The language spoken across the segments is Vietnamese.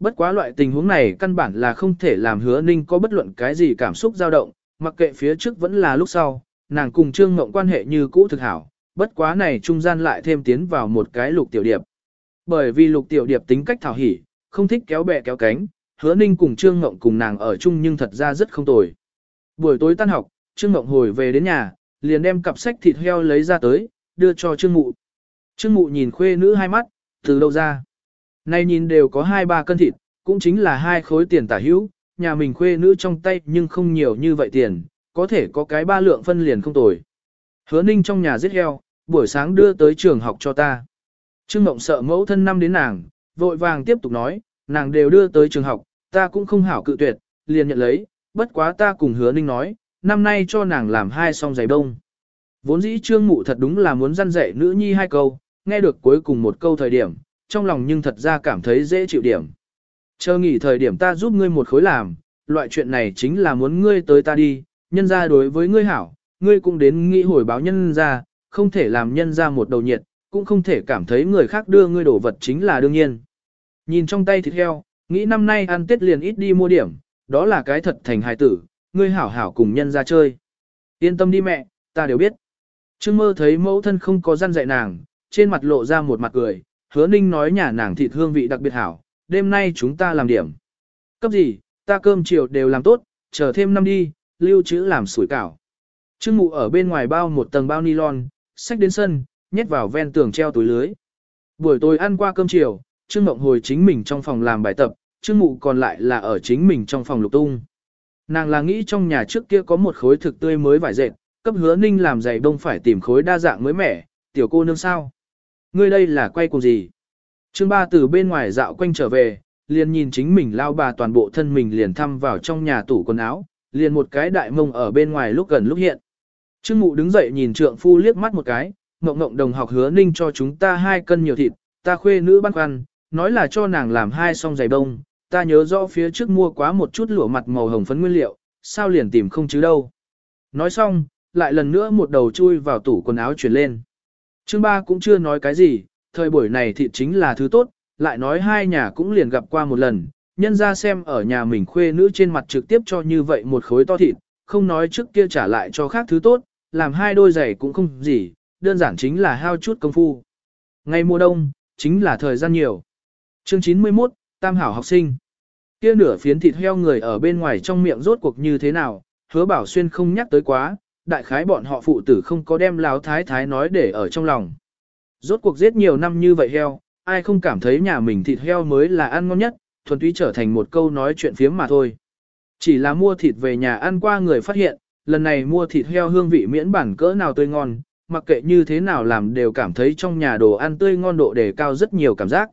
Bất quá loại tình huống này căn bản là không thể làm hứa ninh có bất luận cái gì cảm xúc dao động, mặc kệ phía trước vẫn là lúc sau, nàng cùng Trương Ngộng quan hệ như cũ thực hảo, bất quá này trung gian lại thêm tiến vào một cái lục tiểu điệp. Bởi vì lục tiểu điệp tính cách thảo hỉ, không thích kéo bè kéo cánh, hứa ninh cùng Trương Ngộng cùng nàng ở chung nhưng thật ra rất không tồi. Buổi tối tan học, Trương Ngộng hồi về đến nhà, liền đem cặp sách thịt heo lấy ra tới, đưa cho Trương Mụ. Trương Mụ nhìn khuê nữ hai mắt, từ đâu ra. Nay nhìn đều có hai ba cân thịt, cũng chính là hai khối tiền tả hữu, nhà mình khuê nữ trong tay nhưng không nhiều như vậy tiền, có thể có cái ba lượng phân liền không tồi. Hứa ninh trong nhà giết heo, buổi sáng đưa tới trường học cho ta. Trương Mộng sợ mẫu thân năm đến nàng, vội vàng tiếp tục nói, nàng đều đưa tới trường học, ta cũng không hảo cự tuyệt, liền nhận lấy, bất quá ta cùng hứa ninh nói, năm nay cho nàng làm hai song giày đông. Vốn dĩ trương mụ thật đúng là muốn răn dạy nữ nhi hai câu, nghe được cuối cùng một câu thời điểm, trong lòng nhưng thật ra cảm thấy dễ chịu điểm. Chờ nghỉ thời điểm ta giúp ngươi một khối làm, loại chuyện này chính là muốn ngươi tới ta đi, nhân ra đối với ngươi hảo, ngươi cũng đến nghĩ hồi báo nhân ra, không thể làm nhân ra một đầu nhiệt, cũng không thể cảm thấy người khác đưa ngươi đổ vật chính là đương nhiên. Nhìn trong tay thịt heo, nghĩ năm nay ăn tết liền ít đi mua điểm, đó là cái thật thành hài tử, ngươi hảo hảo cùng nhân ra chơi. Yên tâm đi mẹ, ta đều biết. Trương mơ thấy mẫu thân không có răn dạy nàng, trên mặt lộ ra một mặt cười, hứa ninh nói nhà nàng thịt hương vị đặc biệt hảo, đêm nay chúng ta làm điểm. Cấp gì, ta cơm chiều đều làm tốt, chờ thêm năm đi, lưu trữ làm sủi cảo. Trương mụ ở bên ngoài bao một tầng bao nylon, xách đến sân, nhét vào ven tường treo túi lưới. Buổi tối ăn qua cơm chiều, Trương Mộng hồi chính mình trong phòng làm bài tập, Trương Mụ còn lại là ở chính mình trong phòng lục tung. Nàng là nghĩ trong nhà trước kia có một khối thực tươi mới vải dệt, cấp hứa ninh làm giày đông phải tìm khối đa dạng mới mẻ, tiểu cô nương sao. Ngươi đây là quay cùng gì? Trương ba từ bên ngoài dạo quanh trở về, liền nhìn chính mình lao bà toàn bộ thân mình liền thăm vào trong nhà tủ quần áo, liền một cái đại mông ở bên ngoài lúc gần lúc hiện. Trương mụ đứng dậy nhìn trượng phu liếc mắt một cái, ngộng ngộng đồng học hứa ninh cho chúng ta hai cân nhiều thịt, ta khuê nữ băn khoăn, nói là cho nàng làm hai song giày bông, ta nhớ rõ phía trước mua quá một chút lụa mặt màu hồng phấn nguyên liệu, sao liền tìm không chứ đâu. Nói xong, lại lần nữa một đầu chui vào tủ quần áo chuyển lên. Trương ba cũng chưa nói cái gì, thời buổi này thịt chính là thứ tốt, lại nói hai nhà cũng liền gặp qua một lần, nhân ra xem ở nhà mình khuê nữ trên mặt trực tiếp cho như vậy một khối to thịt, không nói trước kia trả lại cho khác thứ tốt, làm hai đôi giày cũng không gì, đơn giản chính là hao chút công phu. Ngày mùa đông, chính là thời gian nhiều. Chương 91, Tam hảo học sinh. Kia nửa phiến thịt heo người ở bên ngoài trong miệng rốt cuộc như thế nào, hứa bảo xuyên không nhắc tới quá, đại khái bọn họ phụ tử không có đem láo thái thái nói để ở trong lòng. Rốt cuộc giết nhiều năm như vậy heo, ai không cảm thấy nhà mình thịt heo mới là ăn ngon nhất, thuần túy trở thành một câu nói chuyện phiếm mà thôi. Chỉ là mua thịt về nhà ăn qua người phát hiện, lần này mua thịt heo hương vị miễn bản cỡ nào tươi ngon, mặc kệ như thế nào làm đều cảm thấy trong nhà đồ ăn tươi ngon độ đề cao rất nhiều cảm giác.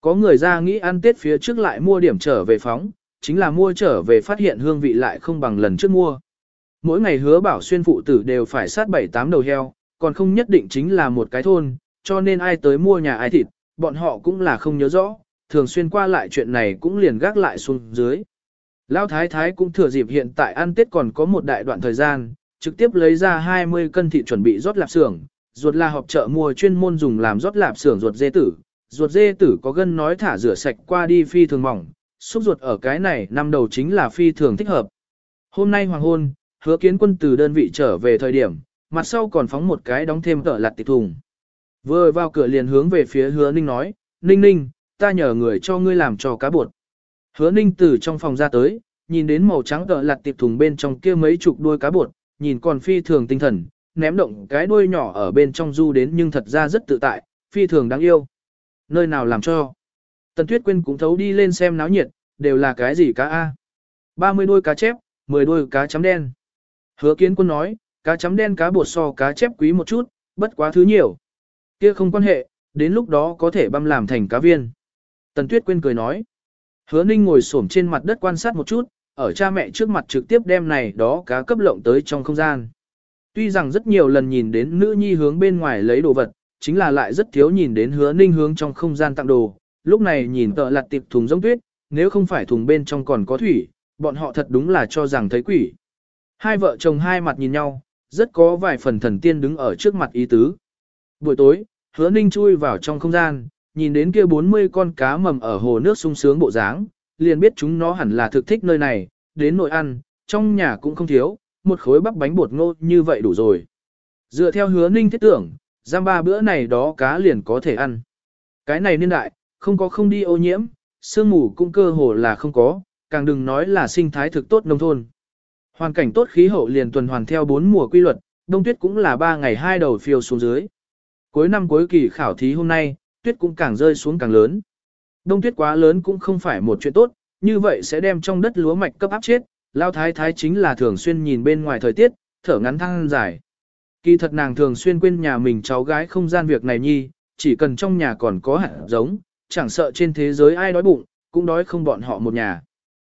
Có người ra nghĩ ăn Tết phía trước lại mua điểm trở về phóng, chính là mua trở về phát hiện hương vị lại không bằng lần trước mua. Mỗi ngày hứa bảo xuyên phụ tử đều phải sát 7-8 đầu heo, còn không nhất định chính là một cái thôn, cho nên ai tới mua nhà ai thịt, bọn họ cũng là không nhớ rõ, thường xuyên qua lại chuyện này cũng liền gác lại xuống dưới. Lão thái thái cũng thừa dịp hiện tại ăn Tết còn có một đại đoạn thời gian, trực tiếp lấy ra 20 cân thịt chuẩn bị rót lạp xưởng, ruột là họp chợ mua chuyên môn dùng làm rót lạp xưởng ruột dê tử, ruột dê tử có gân nói thả rửa sạch qua đi phi thường mỏng, xúc ruột ở cái này năm đầu chính là phi thường thích hợp. Hôm nay hoàng hôn, hứa kiến quân từ đơn vị trở về thời điểm, mặt sau còn phóng một cái đóng thêm tợ lặt tịch thùng. Vừa vào cửa liền hướng về phía hứa ninh nói, ninh ninh, ta nhờ người cho ngươi làm cho cá bột. Hứa ninh từ trong phòng ra tới, nhìn đến màu trắng tợ lặt tịch thùng bên trong kia mấy chục đuôi cá bột, nhìn còn phi thường tinh thần, ném động cái đuôi nhỏ ở bên trong du đến nhưng thật ra rất tự tại, phi thường đáng yêu. Nơi nào làm cho? Tần Tuyết Quyên cũng thấu đi lên xem náo nhiệt, đều là cái gì cá A. 30 đôi cá chép, 10 đôi cá chấm đen. Hứa kiến quân nói, cá chấm đen cá bột so cá chép quý một chút, bất quá thứ nhiều. Kia không quan hệ, đến lúc đó có thể băm làm thành cá viên. Tần Tuyết Quyên cười nói. Hứa Ninh ngồi xổm trên mặt đất quan sát một chút, ở cha mẹ trước mặt trực tiếp đem này đó cá cấp lộng tới trong không gian. Tuy rằng rất nhiều lần nhìn đến nữ nhi hướng bên ngoài lấy đồ vật, chính là lại rất thiếu nhìn đến hứa ninh hướng trong không gian tặng đồ, lúc này nhìn tợ lặt tiệp thùng giống tuyết, nếu không phải thùng bên trong còn có thủy, bọn họ thật đúng là cho rằng thấy quỷ. Hai vợ chồng hai mặt nhìn nhau, rất có vài phần thần tiên đứng ở trước mặt ý tứ. Buổi tối, hứa ninh chui vào trong không gian, nhìn đến kia 40 con cá mầm ở hồ nước sung sướng bộ dáng, liền biết chúng nó hẳn là thực thích nơi này, đến nội ăn, trong nhà cũng không thiếu, một khối bắp bánh bột ngô như vậy đủ rồi. Dựa theo hứa ninh thiết tưởng, giam ba bữa này đó cá liền có thể ăn. Cái này niên đại, không có không đi ô nhiễm, sương mù cũng cơ hồ là không có, càng đừng nói là sinh thái thực tốt nông thôn. Hoàn cảnh tốt khí hậu liền tuần hoàn theo bốn mùa quy luật, đông tuyết cũng là ba ngày hai đầu phiêu xuống dưới. Cuối năm cuối kỳ khảo thí hôm nay, tuyết cũng càng rơi xuống càng lớn. Đông tuyết quá lớn cũng không phải một chuyện tốt, như vậy sẽ đem trong đất lúa mạch cấp áp chết, lao thái thái chính là thường xuyên nhìn bên ngoài thời tiết, thở ngắn thăng dài. Kỳ thật nàng thường xuyên quên nhà mình cháu gái không gian việc này nhi, chỉ cần trong nhà còn có hạt giống, chẳng sợ trên thế giới ai đói bụng, cũng đói không bọn họ một nhà.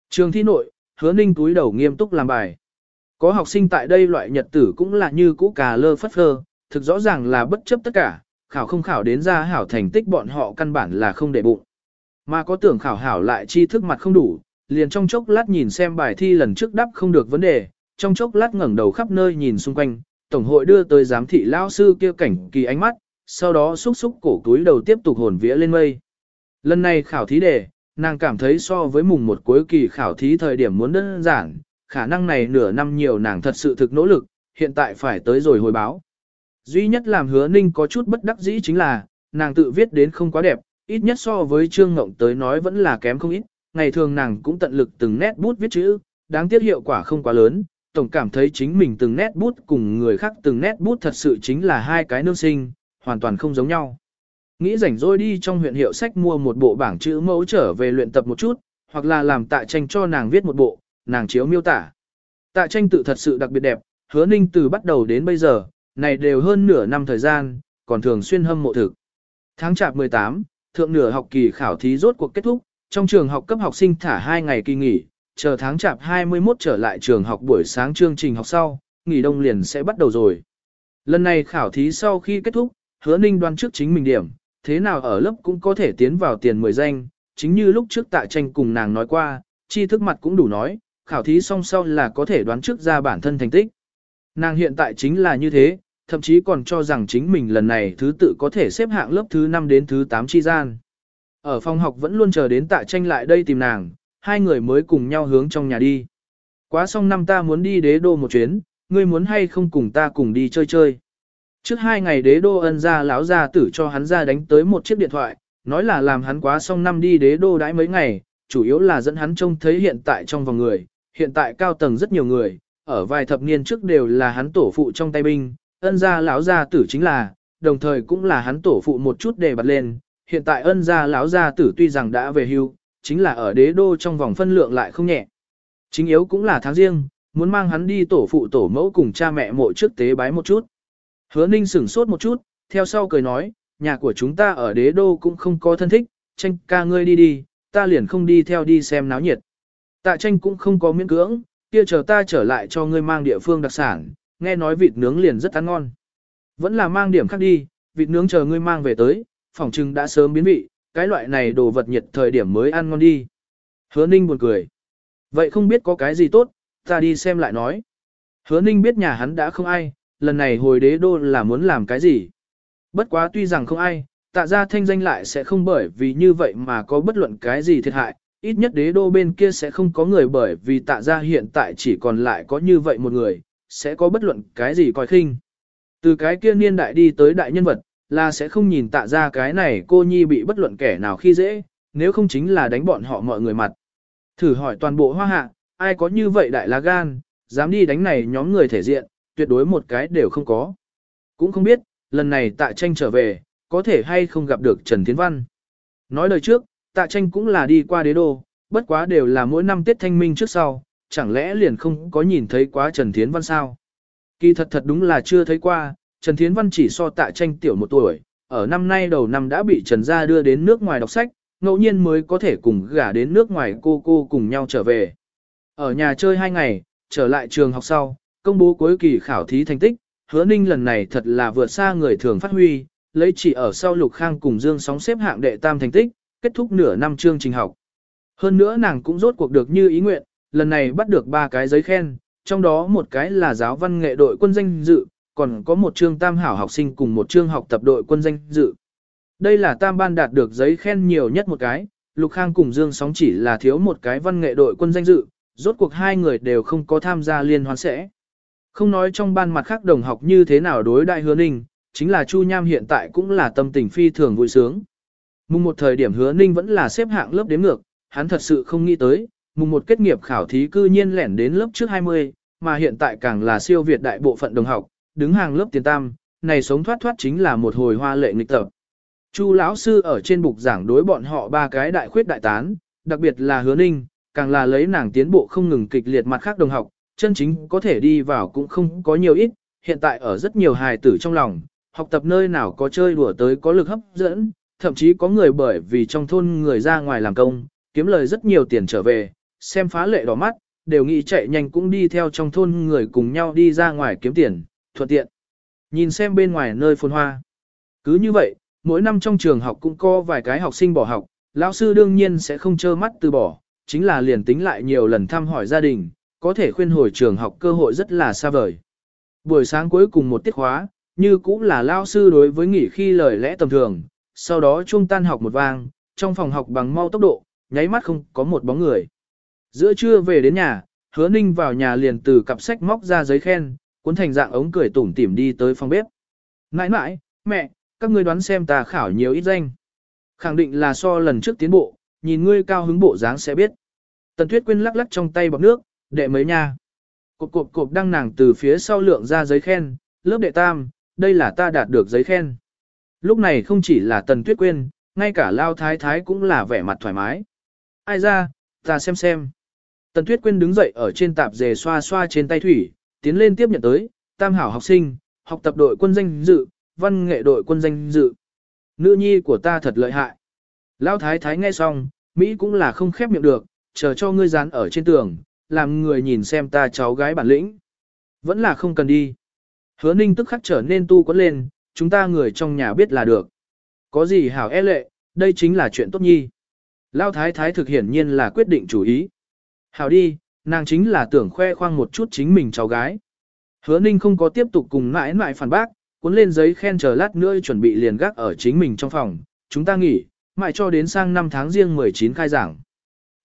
Trường thi nội, hứa ninh túi đầu nghiêm túc làm bài. Có học sinh tại đây loại nhật tử cũng là như cũ cà lơ phất phơ, thực rõ ràng là bất chấp tất cả, khảo không khảo đến ra hảo thành tích bọn họ căn bản là không để bụng. Mà có tưởng khảo hảo lại tri thức mặt không đủ, liền trong chốc lát nhìn xem bài thi lần trước đáp không được vấn đề, trong chốc lát ngẩng đầu khắp nơi nhìn xung quanh, tổng hội đưa tới giám thị lao sư kia cảnh kỳ ánh mắt, sau đó xúc xúc cổ túi đầu tiếp tục hồn vía lên mây. Lần này khảo thí đề, nàng cảm thấy so với mùng một cuối kỳ khảo thí thời điểm muốn đơn giản, khả năng này nửa năm nhiều nàng thật sự thực nỗ lực, hiện tại phải tới rồi hồi báo. Duy nhất làm hứa ninh có chút bất đắc dĩ chính là, nàng tự viết đến không quá đẹp, ít nhất so với Trương Ngộng tới nói vẫn là kém không ít, ngày thường nàng cũng tận lực từng nét bút viết chữ, đáng tiếc hiệu quả không quá lớn, tổng cảm thấy chính mình từng nét bút cùng người khác từng nét bút thật sự chính là hai cái nương sinh, hoàn toàn không giống nhau. Nghĩ rảnh rỗi đi trong huyện hiệu sách mua một bộ bảng chữ mẫu trở về luyện tập một chút, hoặc là làm tạ tranh cho nàng viết một bộ, nàng chiếu miêu tả. Tạ tranh tự thật sự đặc biệt đẹp, hứa ninh từ bắt đầu đến bây giờ, này đều hơn nửa năm thời gian, còn thường xuyên hâm mộ thực. Tháng chạp 18, thượng nửa học kỳ khảo thí rốt cuộc kết thúc, trong trường học cấp học sinh thả 2 ngày kỳ nghỉ, chờ tháng chạp 21 trở lại trường học buổi sáng chương trình học sau, nghỉ đông liền sẽ bắt đầu rồi. Lần này khảo thí sau khi kết thúc, hứa ninh đoan trước chính mình điểm, thế nào ở lớp cũng có thể tiến vào tiền 10 danh, chính như lúc trước tạ tranh cùng nàng nói qua, chi thức mặt cũng đủ nói, khảo thí song sau là có thể đoán trước ra bản thân thành tích. Nàng hiện tại chính là như thế, thậm chí còn cho rằng chính mình lần này thứ tự có thể xếp hạng lớp thứ 5 đến thứ 8 chi gian. Ở phòng học vẫn luôn chờ đến tạ tranh lại đây tìm nàng, hai người mới cùng nhau hướng trong nhà đi. Quá xong năm ta muốn đi đế đô một chuyến, ngươi muốn hay không cùng ta cùng đi chơi chơi. Trước hai ngày đế đô ân ra lão ra tử cho hắn ra đánh tới một chiếc điện thoại, nói là làm hắn quá xong năm đi đế đô đãi mấy ngày, chủ yếu là dẫn hắn trông thấy hiện tại trong vòng người, hiện tại cao tầng rất nhiều người, ở vài thập niên trước đều là hắn tổ phụ trong tay binh, ân gia lão gia tử chính là, đồng thời cũng là hắn tổ phụ một chút để bật lên, hiện tại ân gia lão gia tử tuy rằng đã về hưu, chính là ở đế đô trong vòng phân lượng lại không nhẹ. Chính yếu cũng là tháng riêng, muốn mang hắn đi tổ phụ tổ mẫu cùng cha mẹ mộ trước tế bái một chút. Hứa ninh sửng sốt một chút, theo sau cười nói, nhà của chúng ta ở đế đô cũng không có thân thích, tranh ca ngươi đi đi, ta liền không đi theo đi xem náo nhiệt. Tạ tranh cũng không có miễn cưỡng, kia chờ ta trở lại cho ngươi mang địa phương đặc sản, nghe nói vịt nướng liền rất ăn ngon. Vẫn là mang điểm khác đi, vịt nướng chờ ngươi mang về tới, phòng trưng đã sớm biến vị, cái loại này đồ vật nhiệt thời điểm mới ăn ngon đi. Hứa ninh buồn cười. Vậy không biết có cái gì tốt, ta đi xem lại nói. Hứa ninh biết nhà hắn đã không ai, lần này hồi đế đô là muốn làm cái gì. Bất quá tuy rằng không ai, tạ ra thanh danh lại sẽ không bởi vì như vậy mà có bất luận cái gì thiệt hại, ít nhất đế đô bên kia sẽ không có người bởi vì tạ ra hiện tại chỉ còn lại có như vậy một người, sẽ có bất luận cái gì coi khinh. Từ cái kia niên đại đi tới đại nhân vật, là sẽ không nhìn tạ ra cái này cô nhi bị bất luận kẻ nào khi dễ, nếu không chính là đánh bọn họ mọi người mặt. Thử hỏi toàn bộ hoa hạ, ai có như vậy đại lá gan, dám đi đánh này nhóm người thể diện, tuyệt đối một cái đều không có. Cũng không biết, lần này tạ tranh trở về, có thể hay không gặp được Trần Thiến Văn. Nói lời trước, tạ tranh cũng là đi qua đế đô, bất quá đều là mỗi năm Tết Thanh Minh trước sau, chẳng lẽ liền không có nhìn thấy quá Trần Thiến Văn sao? Kỳ thật thật đúng là chưa thấy qua, Trần Thiến Văn chỉ so tạ tranh tiểu một tuổi, ở năm nay đầu năm đã bị Trần Gia đưa đến nước ngoài đọc sách, ngẫu nhiên mới có thể cùng gả đến nước ngoài cô cô cùng nhau trở về. Ở nhà chơi hai ngày, trở lại trường học sau, công bố cuối kỳ khảo thí thành tích, hứa ninh lần này thật là vượt xa người thường phát huy, lấy chỉ ở sau lục khang cùng dương sóng xếp hạng đệ tam thành tích, kết thúc nửa năm chương trình học. Hơn nữa nàng cũng rốt cuộc được như ý nguyện, lần này bắt được ba cái giấy khen, trong đó một cái là giáo văn nghệ đội quân danh dự, còn có một chương tam hảo học sinh cùng một chương học tập đội quân danh dự. Đây là tam ban đạt được giấy khen nhiều nhất một cái, Lục Khang cùng Dương Sóng chỉ là thiếu một cái văn nghệ đội quân danh dự, rốt cuộc hai người đều không có tham gia liên hoan sẽ. Không nói trong ban mặt khác đồng học như thế nào đối đại hứa ninh, chính là Chu Nham hiện tại cũng là tâm tình phi thường vui sướng. Mùng một thời điểm hứa ninh vẫn là xếp hạng lớp đếm ngược, hắn thật sự không nghĩ tới, mùng một kết nghiệp khảo thí cư nhiên lẻn đến lớp trước 20, mà hiện tại càng là siêu việt đại bộ phận đồng học, đứng hàng lớp tiền tam, này sống thoát thoát chính là một hồi hoa lệ nghịch tập. Chu lão sư ở trên bục giảng đối bọn họ ba cái đại khuyết đại tán, đặc biệt là hứa ninh, càng là lấy nàng tiến bộ không ngừng kịch liệt mặt khác đồng học, chân chính có thể đi vào cũng không có nhiều ít, hiện tại ở rất nhiều hài tử trong lòng, học tập nơi nào có chơi đùa tới có lực hấp dẫn, thậm chí có người bởi vì trong thôn người ra ngoài làm công, kiếm lời rất nhiều tiền trở về, xem phá lệ đỏ mắt, đều nghĩ chạy nhanh cũng đi theo trong thôn người cùng nhau đi ra ngoài kiếm tiền, thuận tiện. Nhìn xem bên ngoài nơi phồn hoa. Cứ như vậy, mỗi năm trong trường học cũng có vài cái học sinh bỏ học, lão sư đương nhiên sẽ không trơ mắt từ bỏ, chính là liền tính lại nhiều lần thăm hỏi gia đình, có thể khuyên hồi trường học cơ hội rất là xa vời. Buổi sáng cuối cùng một tiết khóa, như cũng là lao sư đối với nghỉ khi lời lẽ tầm thường, sau đó trung tan học một vang, trong phòng học bằng mau tốc độ, nháy mắt không có một bóng người. Giữa trưa về đến nhà, hứa ninh vào nhà liền từ cặp sách móc ra giấy khen, cuốn thành dạng ống cười tủm tỉm đi tới phòng bếp. Nãi nãi, mẹ, các ngươi đoán xem ta khảo nhiều ít danh. Khẳng định là so lần trước tiến bộ, nhìn ngươi cao hứng bộ dáng sẽ biết. Tần Tuyết Quyên lắc lắc trong tay bọc nước, đệ mấy nha. Cộp cộp cộp đăng nàng từ phía sau lượng ra giấy khen, lớp đệ tam, đây là ta đạt được giấy khen. Lúc này không chỉ là Tần Tuyết Quyên, ngay cả Lao Thái Thái cũng là vẻ mặt thoải mái. Ai ra, ta xem xem. Tần Tuyết Quyên đứng dậy ở trên tạp dề xoa xoa trên tay thủy, tiến lên tiếp nhận tới, tam hảo học sinh, học tập đội quân danh dự, văn nghệ đội quân danh dự. Nữ nhi của ta thật lợi hại. lao thái thái nghe xong, Mỹ cũng là không khép miệng được, chờ cho ngươi dán ở trên tường, làm người nhìn xem ta cháu gái bản lĩnh. Vẫn là không cần đi. Hứa ninh tức khắc trở nên tu quấn lên, chúng ta người trong nhà biết là được. Có gì hảo e lệ, đây chính là chuyện tốt nhi. Lão thái thái thực hiển nhiên là quyết định chủ ý. Hảo đi, nàng chính là tưởng khoe khoang một chút chính mình cháu gái. Hứa ninh không có tiếp tục cùng mãi mãi phản bác, cuốn lên giấy khen chờ lát nữa chuẩn bị liền gác ở chính mình trong phòng, chúng ta nghỉ, mãi cho đến sang năm tháng riêng 19 khai giảng.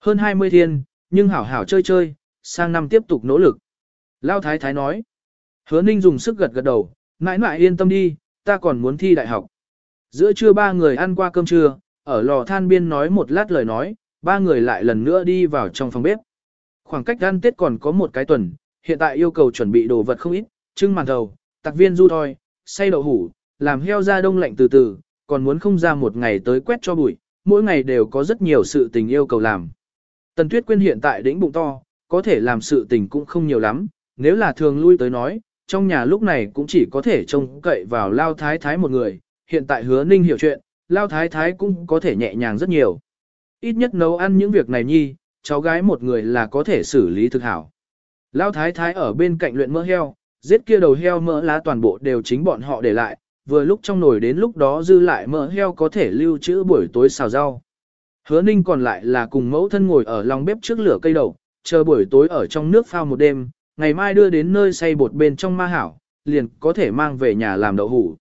Hơn 20 thiên, nhưng hảo hảo chơi chơi, sang năm tiếp tục nỗ lực. Lao Thái Thái nói, hứa ninh dùng sức gật gật đầu, mãi mãi yên tâm đi, ta còn muốn thi đại học. Giữa trưa ba người ăn qua cơm trưa, ở lò than biên nói một lát lời nói, ba người lại lần nữa đi vào trong phòng bếp. Khoảng cách ăn tết còn có một cái tuần, hiện tại yêu cầu chuẩn bị đồ vật không ít, trưng màn thầu, tạc viên du thoi, xay đậu hủ, làm heo ra đông lạnh từ từ, còn muốn không ra một ngày tới quét cho bụi, mỗi ngày đều có rất nhiều sự tình yêu cầu làm. Tần Tuyết Quyên hiện tại đỉnh bụng to, có thể làm sự tình cũng không nhiều lắm, nếu là thường lui tới nói, trong nhà lúc này cũng chỉ có thể trông cậy vào Lao Thái Thái một người, hiện tại hứa ninh hiểu chuyện, Lao Thái Thái cũng có thể nhẹ nhàng rất nhiều. Ít nhất nấu ăn những việc này nhi, cháu gái một người là có thể xử lý thực hảo. Lao Thái Thái ở bên cạnh luyện mỡ heo, giết kia đầu heo mỡ lá toàn bộ đều chính bọn họ để lại, vừa lúc trong nồi đến lúc đó dư lại mỡ heo có thể lưu trữ buổi tối xào rau. Hứa ninh còn lại là cùng mẫu thân ngồi ở lòng bếp trước lửa cây đầu, chờ buổi tối ở trong nước phao một đêm, ngày mai đưa đến nơi xay bột bên trong ma hảo, liền có thể mang về nhà làm đậu hủ.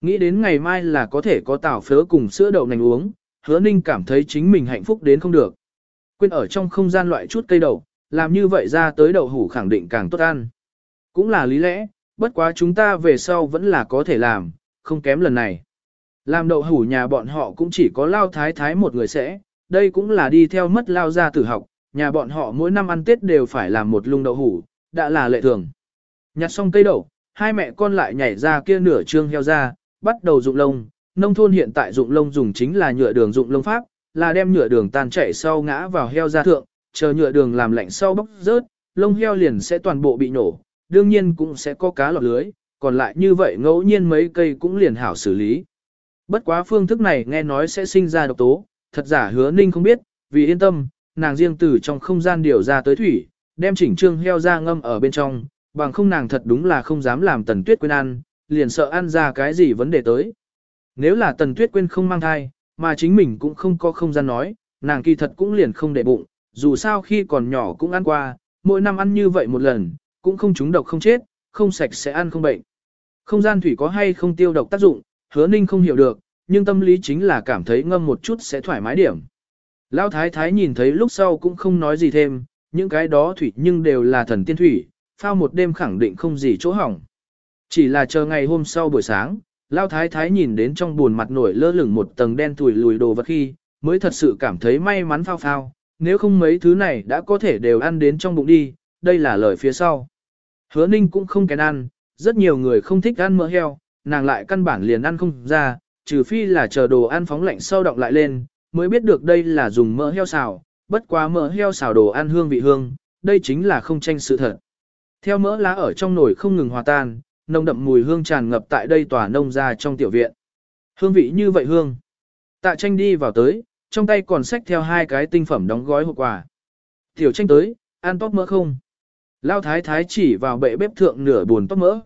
Nghĩ đến ngày mai là có thể có tảo phớ cùng sữa đậu nành uống, hứa ninh cảm thấy chính mình hạnh phúc đến không được. Quên ở trong không gian loại chút cây đậu, làm như vậy ra tới đậu hủ khẳng định càng tốt ăn. Cũng là lý lẽ, bất quá chúng ta về sau vẫn là có thể làm, không kém lần này. Làm đậu hủ nhà bọn họ cũng chỉ có lao thái thái một người sẽ, đây cũng là đi theo mất lao ra tử học, nhà bọn họ mỗi năm ăn Tết đều phải làm một lung đậu hủ, đã là lệ thường. Nhặt xong cây đậu, hai mẹ con lại nhảy ra kia nửa trương heo ra, bắt đầu dụng lông. Nông thôn hiện tại dụng lông dùng chính là nhựa đường dụng lông pháp, là đem nhựa đường tan chảy sau ngã vào heo ra thượng, chờ nhựa đường làm lạnh sau bóc rớt, lông heo liền sẽ toàn bộ bị nổ, đương nhiên cũng sẽ có cá lọt lưới, còn lại như vậy ngẫu nhiên mấy cây cũng liền hảo xử lý. Bất quá phương thức này nghe nói sẽ sinh ra độc tố, thật giả hứa ninh không biết, vì yên tâm, nàng riêng từ trong không gian điều ra tới thủy, đem chỉnh trương heo ra ngâm ở bên trong, bằng không nàng thật đúng là không dám làm tần tuyết quên ăn, liền sợ ăn ra cái gì vấn đề tới. Nếu là tần tuyết quên không mang thai, mà chính mình cũng không có không gian nói, nàng kỳ thật cũng liền không để bụng, dù sao khi còn nhỏ cũng ăn qua, mỗi năm ăn như vậy một lần, cũng không trúng độc không chết, không sạch sẽ ăn không bệnh. Không gian thủy có hay không tiêu độc tác dụng, hứa ninh không hiểu được, nhưng tâm lý chính là cảm thấy ngâm một chút sẽ thoải mái điểm. Lão thái thái nhìn thấy lúc sau cũng không nói gì thêm, những cái đó thủy nhưng đều là thần tiên thủy, phao một đêm khẳng định không gì chỗ hỏng. Chỉ là chờ ngày hôm sau buổi sáng, Lão thái thái nhìn đến trong buồn mặt nổi lơ lửng một tầng đen tuổi lùi đồ vật khi, mới thật sự cảm thấy may mắn phao phao, nếu không mấy thứ này đã có thể đều ăn đến trong bụng đi, đây là lời phía sau. Hứa ninh cũng không kén ăn, rất nhiều người không thích ăn mỡ heo, nàng lại căn bản liền ăn không ra, trừ phi là chờ đồ ăn phóng lạnh sâu động lại lên, mới biết được đây là dùng mỡ heo xào, bất quá mỡ heo xào đồ ăn hương vị hương, đây chính là không tranh sự thật. Theo mỡ lá ở trong nồi không ngừng hòa tan, nồng đậm mùi hương tràn ngập tại đây tòa nông ra trong tiểu viện. Hương vị như vậy hương. Tạ tranh đi vào tới, trong tay còn xách theo hai cái tinh phẩm đóng gói hộp quà. Tiểu tranh tới, ăn tóc mỡ không? Lao thái thái chỉ vào bệ bếp thượng nửa buồn tóc mỡ.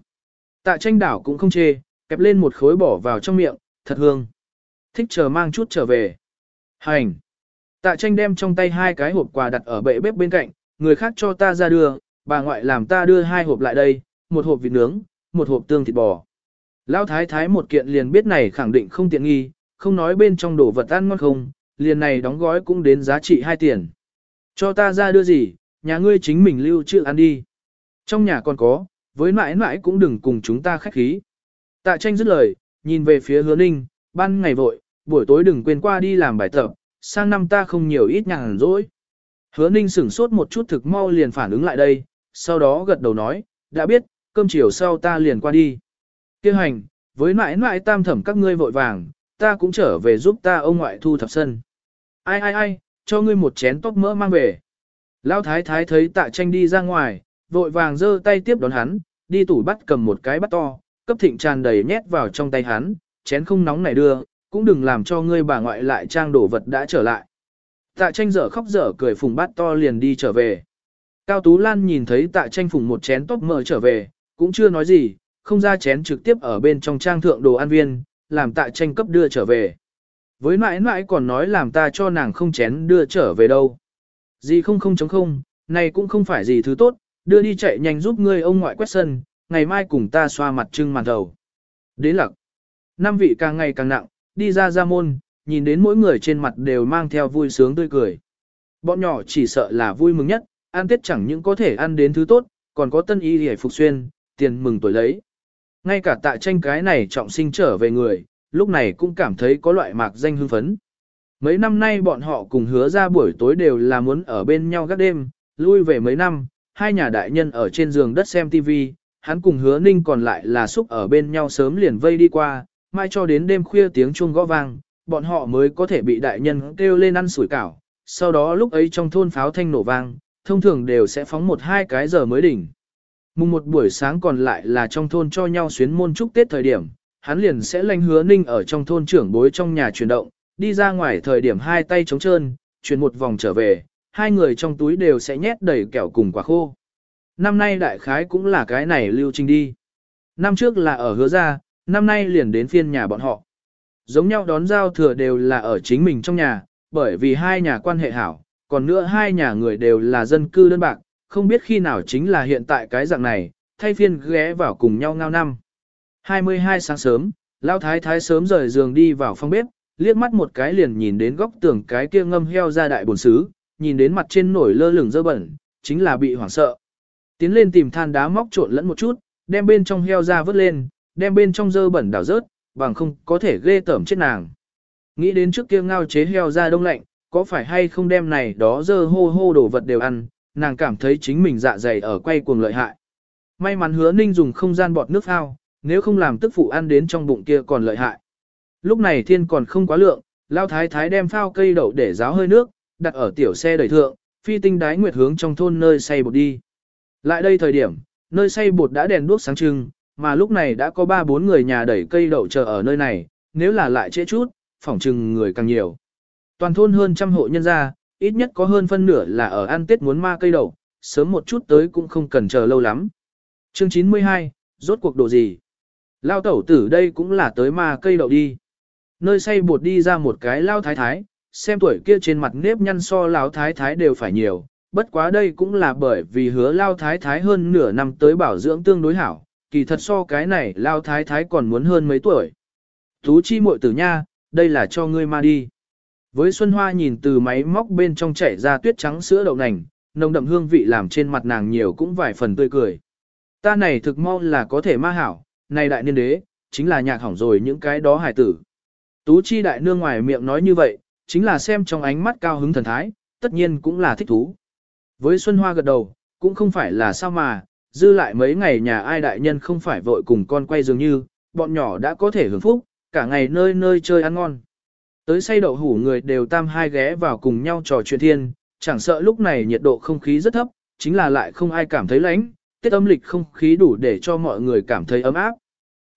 Tạ tranh đảo cũng không chê, kẹp lên một khối bỏ vào trong miệng, thật hương. Thích chờ mang chút trở về. Hành. Tạ tranh đem trong tay hai cái hộp quà đặt ở bệ bếp bên cạnh, người khác cho ta ra đưa, bà ngoại làm ta đưa hai hộp lại đây, một hộp vịt nướng, một hộp tương thịt bò. Lão thái thái một kiện liền biết này khẳng định không tiện nghi, không nói bên trong đồ vật ăn ngon không, liền này đóng gói cũng đến giá trị hai tiền. Cho ta ra đưa gì, nhà ngươi chính mình lưu trữ ăn đi. Trong nhà còn có, với mãi mãi cũng đừng cùng chúng ta khách khí. Tạ tranh dứt lời, nhìn về phía hứa ninh, ban ngày vội, buổi tối đừng quên qua đi làm bài tập, sang năm ta không nhiều ít nhàn rỗi. Hứa ninh sửng sốt một chút thực mau liền phản ứng lại đây, sau đó gật đầu nói, đã biết, cơm chiều sau ta liền qua đi. Kêu hành, với mãi mãi tam thẩm các ngươi vội vàng, ta cũng trở về giúp ta ông ngoại thu thập sân. Ai ai ai, cho ngươi một chén tóc mỡ mang về. Lão thái thái thấy tạ tranh đi ra ngoài, vội vàng giơ tay tiếp đón hắn, đi tủ bắt cầm một cái bắt to, cấp thịnh tràn đầy nhét vào trong tay hắn, chén không nóng này đưa, cũng đừng làm cho ngươi bà ngoại lại trang đổ vật đã trở lại. Tạ tranh dở khóc dở cười phùng bát to liền đi trở về. Cao Tú Lan nhìn thấy tạ tranh phùng một chén tóc mỡ trở về, cũng chưa nói gì, không ra chén trực tiếp ở bên trong trang thượng đồ ăn viên, làm tạ tranh cấp đưa trở về. Với mãi mãi còn nói làm ta cho nàng không chén đưa trở về đâu. Gì không không chống không, này cũng không phải gì thứ tốt, đưa đi chạy nhanh giúp ngươi ông ngoại quét sân, ngày mai cùng ta xoa mặt trưng màn đầu. Đến lặc. Năm vị càng ngày càng nặng, đi ra ra môn, nhìn đến mỗi người trên mặt đều mang theo vui sướng tươi cười. Bọn nhỏ chỉ sợ là vui mừng nhất, ăn tết chẳng những có thể ăn đến thứ tốt, còn có tân y hề phục xuyên, tiền mừng tuổi lấy. Ngay cả tại tranh cái này trọng sinh trở về người, lúc này cũng cảm thấy có loại mạc danh hưng phấn. Mấy năm nay bọn họ cùng hứa ra buổi tối đều là muốn ở bên nhau gác đêm, lui về mấy năm, hai nhà đại nhân ở trên giường đất xem TV, hắn cùng hứa ninh còn lại là xúc ở bên nhau sớm liền vây đi qua, mai cho đến đêm khuya tiếng chuông gõ vang, bọn họ mới có thể bị đại nhân kêu lên ăn sủi cảo, sau đó lúc ấy trong thôn pháo thanh nổ vang, thông thường đều sẽ phóng một hai cái giờ mới đỉnh. Mùng một buổi sáng còn lại là trong thôn cho nhau xuyến môn chúc Tết thời điểm, hắn liền sẽ lanh hứa ninh ở trong thôn trưởng bối trong nhà chuyển động, đi ra ngoài thời điểm hai tay trống trơn, chuyển một vòng trở về, hai người trong túi đều sẽ nhét đầy kẹo cùng quả khô. Năm nay đại khái cũng là cái này lưu trình đi. Năm trước là ở hứa ra, năm nay liền đến phiên nhà bọn họ. Giống nhau đón giao thừa đều là ở chính mình trong nhà, bởi vì hai nhà quan hệ hảo, còn nữa hai nhà người đều là dân cư đơn bạc, không biết khi nào chính là hiện tại cái dạng này, thay phiên ghé vào cùng nhau ngao năm. 22 sáng sớm, Lão Thái Thái sớm rời giường đi vào phòng bếp, liếc mắt một cái liền nhìn đến góc tường cái kia ngâm heo ra đại bồn xứ, nhìn đến mặt trên nổi lơ lửng dơ bẩn, chính là bị hoảng sợ. Tiến lên tìm than đá móc trộn lẫn một chút, đem bên trong heo ra vớt lên, đem bên trong dơ bẩn đảo rớt, bằng không có thể ghê tởm chết nàng. Nghĩ đến trước kia ngao chế heo ra đông lạnh, có phải hay không đem này đó dơ hô hô đồ vật đều ăn, nàng cảm thấy chính mình dạ dày ở quay cuồng lợi hại. May mắn hứa ninh dùng không gian bọt nước phao, nếu không làm tức phụ ăn đến trong bụng kia còn lợi hại. Lúc này thiên còn không quá lượng, lao thái thái đem phao cây đậu để ráo hơi nước, đặt ở tiểu xe đẩy thượng, phi tinh đái nguyệt hướng trong thôn nơi xây bột đi. Lại đây thời điểm, nơi xây bột đã đèn đuốc sáng trưng, mà lúc này đã có ba bốn người nhà đẩy cây đậu chờ ở nơi này, nếu là lại trễ chút, phỏng chừng người càng nhiều. Toàn thôn hơn trăm hộ nhân gia, ít nhất có hơn phân nửa là ở ăn tết muốn ma cây đậu, sớm một chút tới cũng không cần chờ lâu lắm. Chương 92, rốt cuộc đồ gì? Lao tẩu tử đây cũng là tới ma cây đậu đi. Nơi xây bột đi ra một cái lao thái thái, xem tuổi kia trên mặt nếp nhăn so lao thái thái đều phải nhiều, bất quá đây cũng là bởi vì hứa lao thái thái hơn nửa năm tới bảo dưỡng tương đối hảo, kỳ thật so cái này lao thái thái còn muốn hơn mấy tuổi. Tú chi muội tử nha, đây là cho ngươi ma đi. Với Xuân Hoa nhìn từ máy móc bên trong chảy ra tuyết trắng sữa đậu nành, nồng đậm hương vị làm trên mặt nàng nhiều cũng vài phần tươi cười. Ta này thực mong là có thể ma hảo, này đại niên đế, chính là nhạc hỏng rồi những cái đó hải tử. Tú chi đại nương ngoài miệng nói như vậy, chính là xem trong ánh mắt cao hứng thần thái, tất nhiên cũng là thích thú. Với Xuân Hoa gật đầu, cũng không phải là sao mà, dư lại mấy ngày nhà ai đại nhân không phải vội cùng con quay dường như, bọn nhỏ đã có thể hưởng phúc, cả ngày nơi nơi chơi ăn ngon. Tới say đậu hủ người đều tam hai ghé vào cùng nhau trò chuyện thiên, chẳng sợ lúc này nhiệt độ không khí rất thấp, chính là lại không ai cảm thấy lạnh, tiết âm lịch không khí đủ để cho mọi người cảm thấy ấm áp.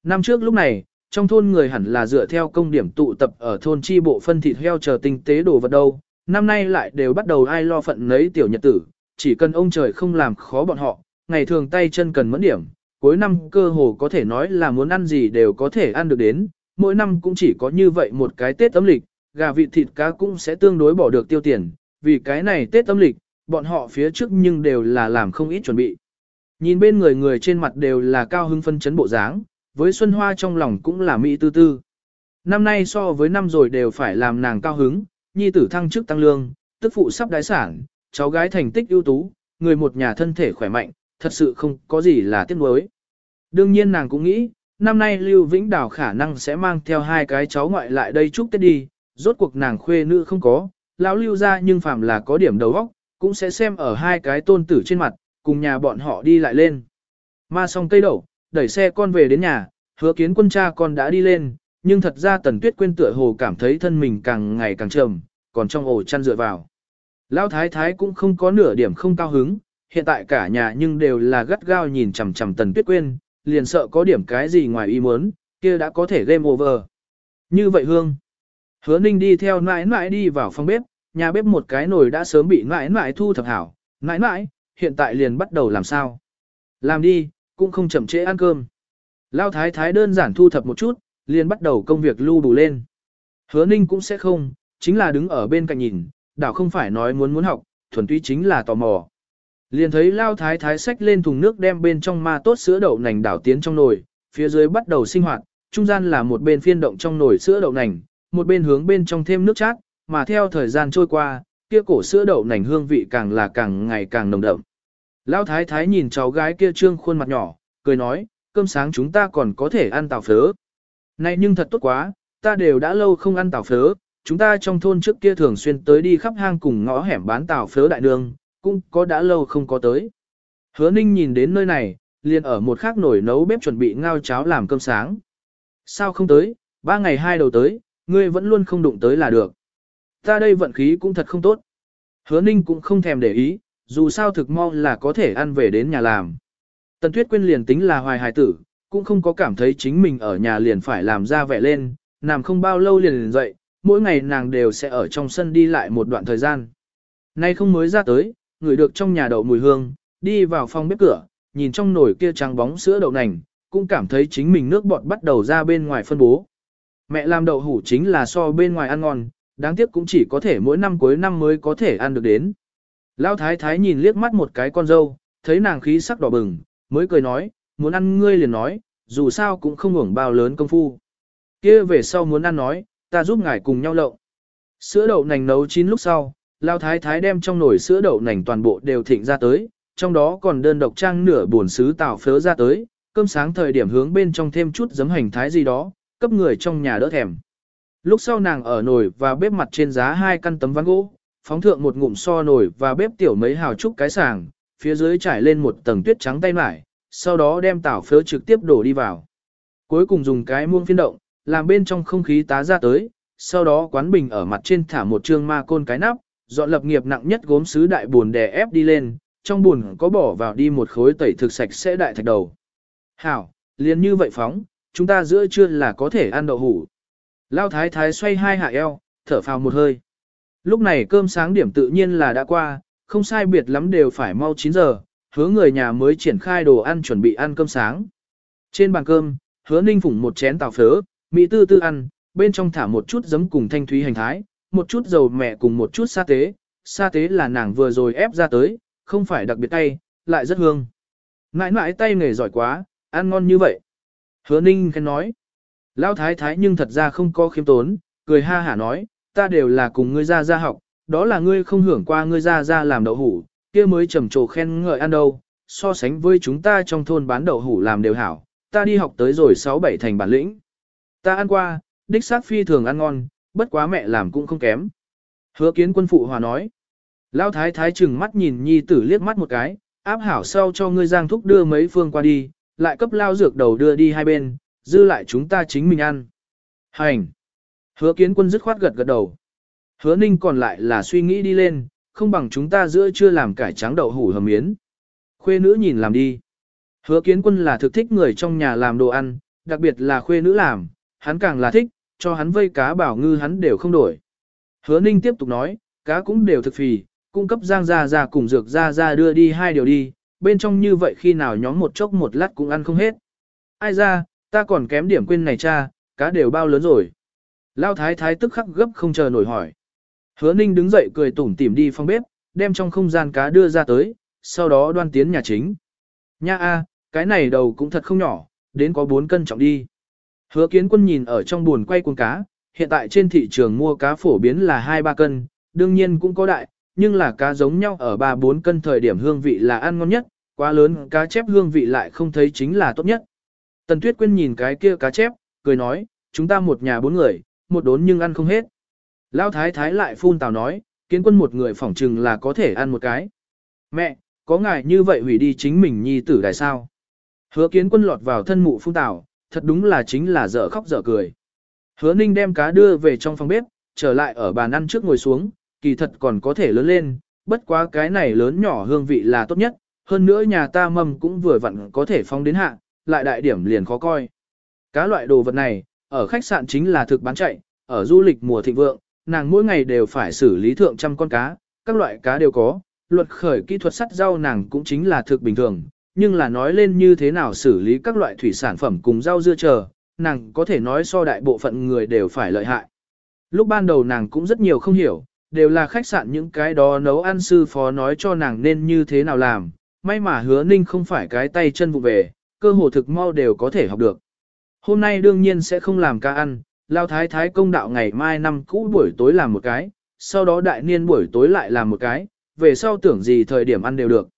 Năm trước lúc này, trong thôn người hẳn là dựa theo công điểm tụ tập ở thôn chi bộ phân thịt heo chờ tinh tế đồ vật đâu, năm nay lại đều bắt đầu ai lo phận nấy tiểu nhật tử, chỉ cần ông trời không làm khó bọn họ, ngày thường tay chân cần mẫn điểm, cuối năm cơ hồ có thể nói là muốn ăn gì đều có thể ăn được đến, mỗi năm cũng chỉ có như vậy một cái Tết âm lịch, gà vịt thịt cá cũng sẽ tương đối bỏ được tiêu tiền, vì cái này Tết âm lịch, bọn họ phía trước nhưng đều là làm không ít chuẩn bị. Nhìn bên người người trên mặt đều là cao hưng phân chấn bộ dáng, với Xuân Hoa trong lòng cũng là mỹ tư tư. Năm nay so với năm rồi đều phải làm nàng cao hứng, nhi tử thăng chức tăng lương, tức phụ sắp đái sản, cháu gái thành tích ưu tú, người một nhà thân thể khỏe mạnh, thật sự không có gì là tiếc nuối. Đương nhiên nàng cũng nghĩ, năm nay Lưu Vĩnh Đào khả năng sẽ mang theo hai cái cháu ngoại lại đây chúc Tết đi, rốt cuộc nàng khuê nữ không có, lão lưu ra nhưng phàm là có điểm đầu óc, cũng sẽ xem ở hai cái tôn tử trên mặt, cùng nhà bọn họ đi lại lên. Ma xong cây đậu, đẩy xe con về đến nhà, hứa kiến quân cha con đã đi lên, nhưng thật ra tần tuyết quên tựa hồ cảm thấy thân mình càng ngày càng trầm, còn trong ổ chăn dựa vào. Lão thái thái cũng không có nửa điểm không cao hứng, hiện tại cả nhà nhưng đều là gắt gao nhìn chằm chằm tần tuyết quên, liền sợ có điểm cái gì ngoài ý muốn, kia đã có thể game over. Như vậy hương. Hứa ninh đi theo nãi nãi đi vào phòng bếp, nhà bếp một cái nồi đã sớm bị nãi nãi thu thập hảo. Nãi nãi, hiện tại liền bắt đầu làm sao? Làm đi, cũng không chậm trễ ăn cơm. Lao thái thái đơn giản thu thập một chút, liền bắt đầu công việc lưu đủ lên. Hứa ninh cũng sẽ không, chính là đứng ở bên cạnh nhìn, đảo không phải nói muốn muốn học, thuần túy chính là tò mò. Liền thấy lao thái thái xách lên thùng nước đem bên trong ma tốt sữa đậu nành đảo tiến trong nồi, phía dưới bắt đầu sinh hoạt, trung gian là một bên phiên động trong nồi sữa đậu nành, một bên hướng bên trong thêm nước chát, mà theo thời gian trôi qua, kia cổ sữa đậu nành hương vị càng là càng ngày càng nồng đậm. Lão thái thái nhìn cháu gái kia trương khuôn mặt nhỏ, cười nói, cơm sáng chúng ta còn có thể ăn tàu phớ. Này nhưng thật tốt quá, ta đều đã lâu không ăn tàu phớ, chúng ta trong thôn trước kia thường xuyên tới đi khắp hang cùng ngõ hẻm bán tàu phớ đại đường, cũng có đã lâu không có tới. Hứa ninh nhìn đến nơi này, liền ở một khác nổi nấu bếp chuẩn bị ngao cháo làm cơm sáng. Sao không tới, ba ngày hai đầu tới, ngươi vẫn luôn không đụng tới là được. Ta đây vận khí cũng thật không tốt. Hứa ninh cũng không thèm để ý, dù sao thực mau là có thể ăn về đến nhà làm. Tần Tuyết Quyên liền tính là hoài hài tử, cũng không có cảm thấy chính mình ở nhà liền phải làm ra vẻ lên, nằm không bao lâu liền liền dậy, mỗi ngày nàng đều sẽ ở trong sân đi lại một đoạn thời gian. Nay không mới ra tới, ngửi được trong nhà đậu mùi hương, đi vào phòng bếp cửa, nhìn trong nồi kia trắng bóng sữa đậu nành, cũng cảm thấy chính mình nước bọt bắt đầu ra bên ngoài phân bố. Mẹ làm đậu hủ chính là so bên ngoài ăn ngon, đáng tiếc cũng chỉ có thể mỗi năm cuối năm mới có thể ăn được đến. Lão thái thái nhìn liếc mắt một cái con dâu, thấy nàng khí sắc đỏ bừng, mới cười nói, muốn ăn ngươi liền nói, dù sao cũng không hưởng bao lớn công phu. kia về sau muốn ăn nói, ta giúp ngài cùng nhau lộng. Sữa đậu nành nấu chín lúc sau, Lão thái thái đem trong nồi sữa đậu nành toàn bộ đều thịnh ra tới, trong đó còn đơn độc trang nửa buồn sứ tảo phớ ra tới, cơm sáng thời điểm hướng bên trong thêm chút giấm hành thái gì đó, cấp người trong nhà đỡ thèm. Lúc sau nàng ở nồi và bếp mặt trên giá hai căn tấm ván gỗ, phóng thượng một ngụm so nồi và bếp tiểu mấy hào trúc cái sàng, phía dưới trải lên một tầng tuyết trắng tay mải, sau đó đem tảo phớ trực tiếp đổ đi vào. Cuối cùng dùng cái muông phiên động, làm bên trong không khí tá ra tới, sau đó quán bình ở mặt trên thả một trương ma côn cái nắp, dọn lập nghiệp nặng nhất gốm sứ đại buồn đè ép đi lên, trong buồn có bỏ vào đi một khối tẩy thực sạch sẽ đại thạch đầu. Hảo, liền như vậy phóng, chúng ta giữa trưa là có thể ăn đậu hủ. Lao thái thái xoay hai hạ eo, thở phào một hơi. Lúc này cơm sáng điểm tự nhiên là đã qua, không sai biệt lắm đều phải mau 9 giờ, hứa người nhà mới triển khai đồ ăn chuẩn bị ăn cơm sáng. Trên bàn cơm, hứa ninh phủng một chén tàu phớ, mỹ tư tư ăn, bên trong thả một chút giấm cùng thanh thúy hành thái, một chút dầu mẹ cùng một chút sa tế. Sa tế là nàng vừa rồi ép ra tới, không phải đặc biệt tay, lại rất hương. Nãi nãi tay nghề giỏi quá, ăn ngon như vậy. Hứa ninh khen nói. Lão thái thái nhưng thật ra không có khiêm tốn, cười ha hả nói, ta đều là cùng ngươi ra ra học, đó là ngươi không hưởng qua ngươi ra ra làm đậu hủ, kia mới trầm trồ khen ngợi ăn đâu, so sánh với chúng ta trong thôn bán đậu hủ làm đều hảo, ta đi học tới rồi 6-7 thành bản lĩnh. Ta ăn qua, đích xác phi thường ăn ngon, bất quá mẹ làm cũng không kém. Hứa kiến quân phụ hòa nói. Lão thái thái chừng mắt nhìn nhi tử liếc mắt một cái, áp hảo sau cho ngươi giang thúc đưa mấy phương qua đi, lại cấp lao dược đầu đưa đi hai bên, dư lại chúng ta chính mình ăn. Hành! Hứa kiến quân dứt khoát gật gật đầu. Hứa ninh còn lại là suy nghĩ đi lên, không bằng chúng ta giữa chưa làm cải trắng đậu hủ hầm miến. Khuê nữ nhìn làm đi. Hứa kiến quân là thực thích người trong nhà làm đồ ăn, đặc biệt là khuê nữ làm, hắn càng là thích, cho hắn vây cá bảo ngư hắn đều không đổi. Hứa ninh tiếp tục nói, cá cũng đều thực phì, cung cấp giang ra ra cùng dược ra ra đưa đi hai điều đi, bên trong như vậy khi nào nhóm một chốc một lát cũng ăn không hết. Ai ra, ta còn kém điểm quên này cha, cá đều bao lớn rồi. Lao thái thái tức khắc gấp không chờ nổi hỏi. Hứa ninh đứng dậy cười tủm tỉm đi phòng bếp, đem trong không gian cá đưa ra tới, sau đó đoan tiến nhà chính. Nha a, cái này đầu cũng thật không nhỏ, đến có 4 cân trọng đi. Hứa kiến quân nhìn ở trong buồn quay cuồng cá, hiện tại trên thị trường mua cá phổ biến là 2-3 cân, đương nhiên cũng có đại, nhưng là cá giống nhau ở 3-4 cân thời điểm hương vị là ăn ngon nhất, quá lớn cá chép hương vị lại không thấy chính là tốt nhất. Tần Tuyết Quyên nhìn cái kia cá chép, cười nói, chúng ta một nhà bốn người, một đốn nhưng ăn không hết. Lão thái thái lại phun tào nói, kiến quân một người phỏng chừng là có thể ăn một cái. Mẹ, có ngài như vậy hủy đi chính mình nhi tử đại sao? Hứa kiến quân lọt vào thân mụ phun tào, thật đúng là chính là dở khóc dở cười. Hứa ninh đem cá đưa về trong phòng bếp, trở lại ở bàn ăn trước ngồi xuống, kỳ thật còn có thể lớn lên, bất quá cái này lớn nhỏ hương vị là tốt nhất, hơn nữa nhà ta mâm cũng vừa vặn có thể phong đến hạ, lại đại điểm liền khó coi. Cá loại đồ vật này, ở khách sạn chính là thực bán chạy, ở du lịch mùa thịnh vượng, nàng mỗi ngày đều phải xử lý thượng trăm con cá, các loại cá đều có, luật khởi kỹ thuật sắt rau nàng cũng chính là thực bình thường, nhưng là nói lên như thế nào xử lý các loại thủy sản phẩm cùng rau dưa chờ, nàng có thể nói so đại bộ phận người đều phải lợi hại. Lúc ban đầu nàng cũng rất nhiều không hiểu, đều là khách sạn những cái đó nấu ăn sư phó nói cho nàng nên như thế nào làm, may mà hứa ninh không phải cái tay chân vụ về, cơ hồ thực mau đều có thể học được. Hôm nay đương nhiên sẽ không làm ca ăn, lao thái thái công đạo ngày mai năm cũ buổi tối làm một cái, sau đó đại niên buổi tối lại làm một cái, về sau tưởng gì thời điểm ăn đều được.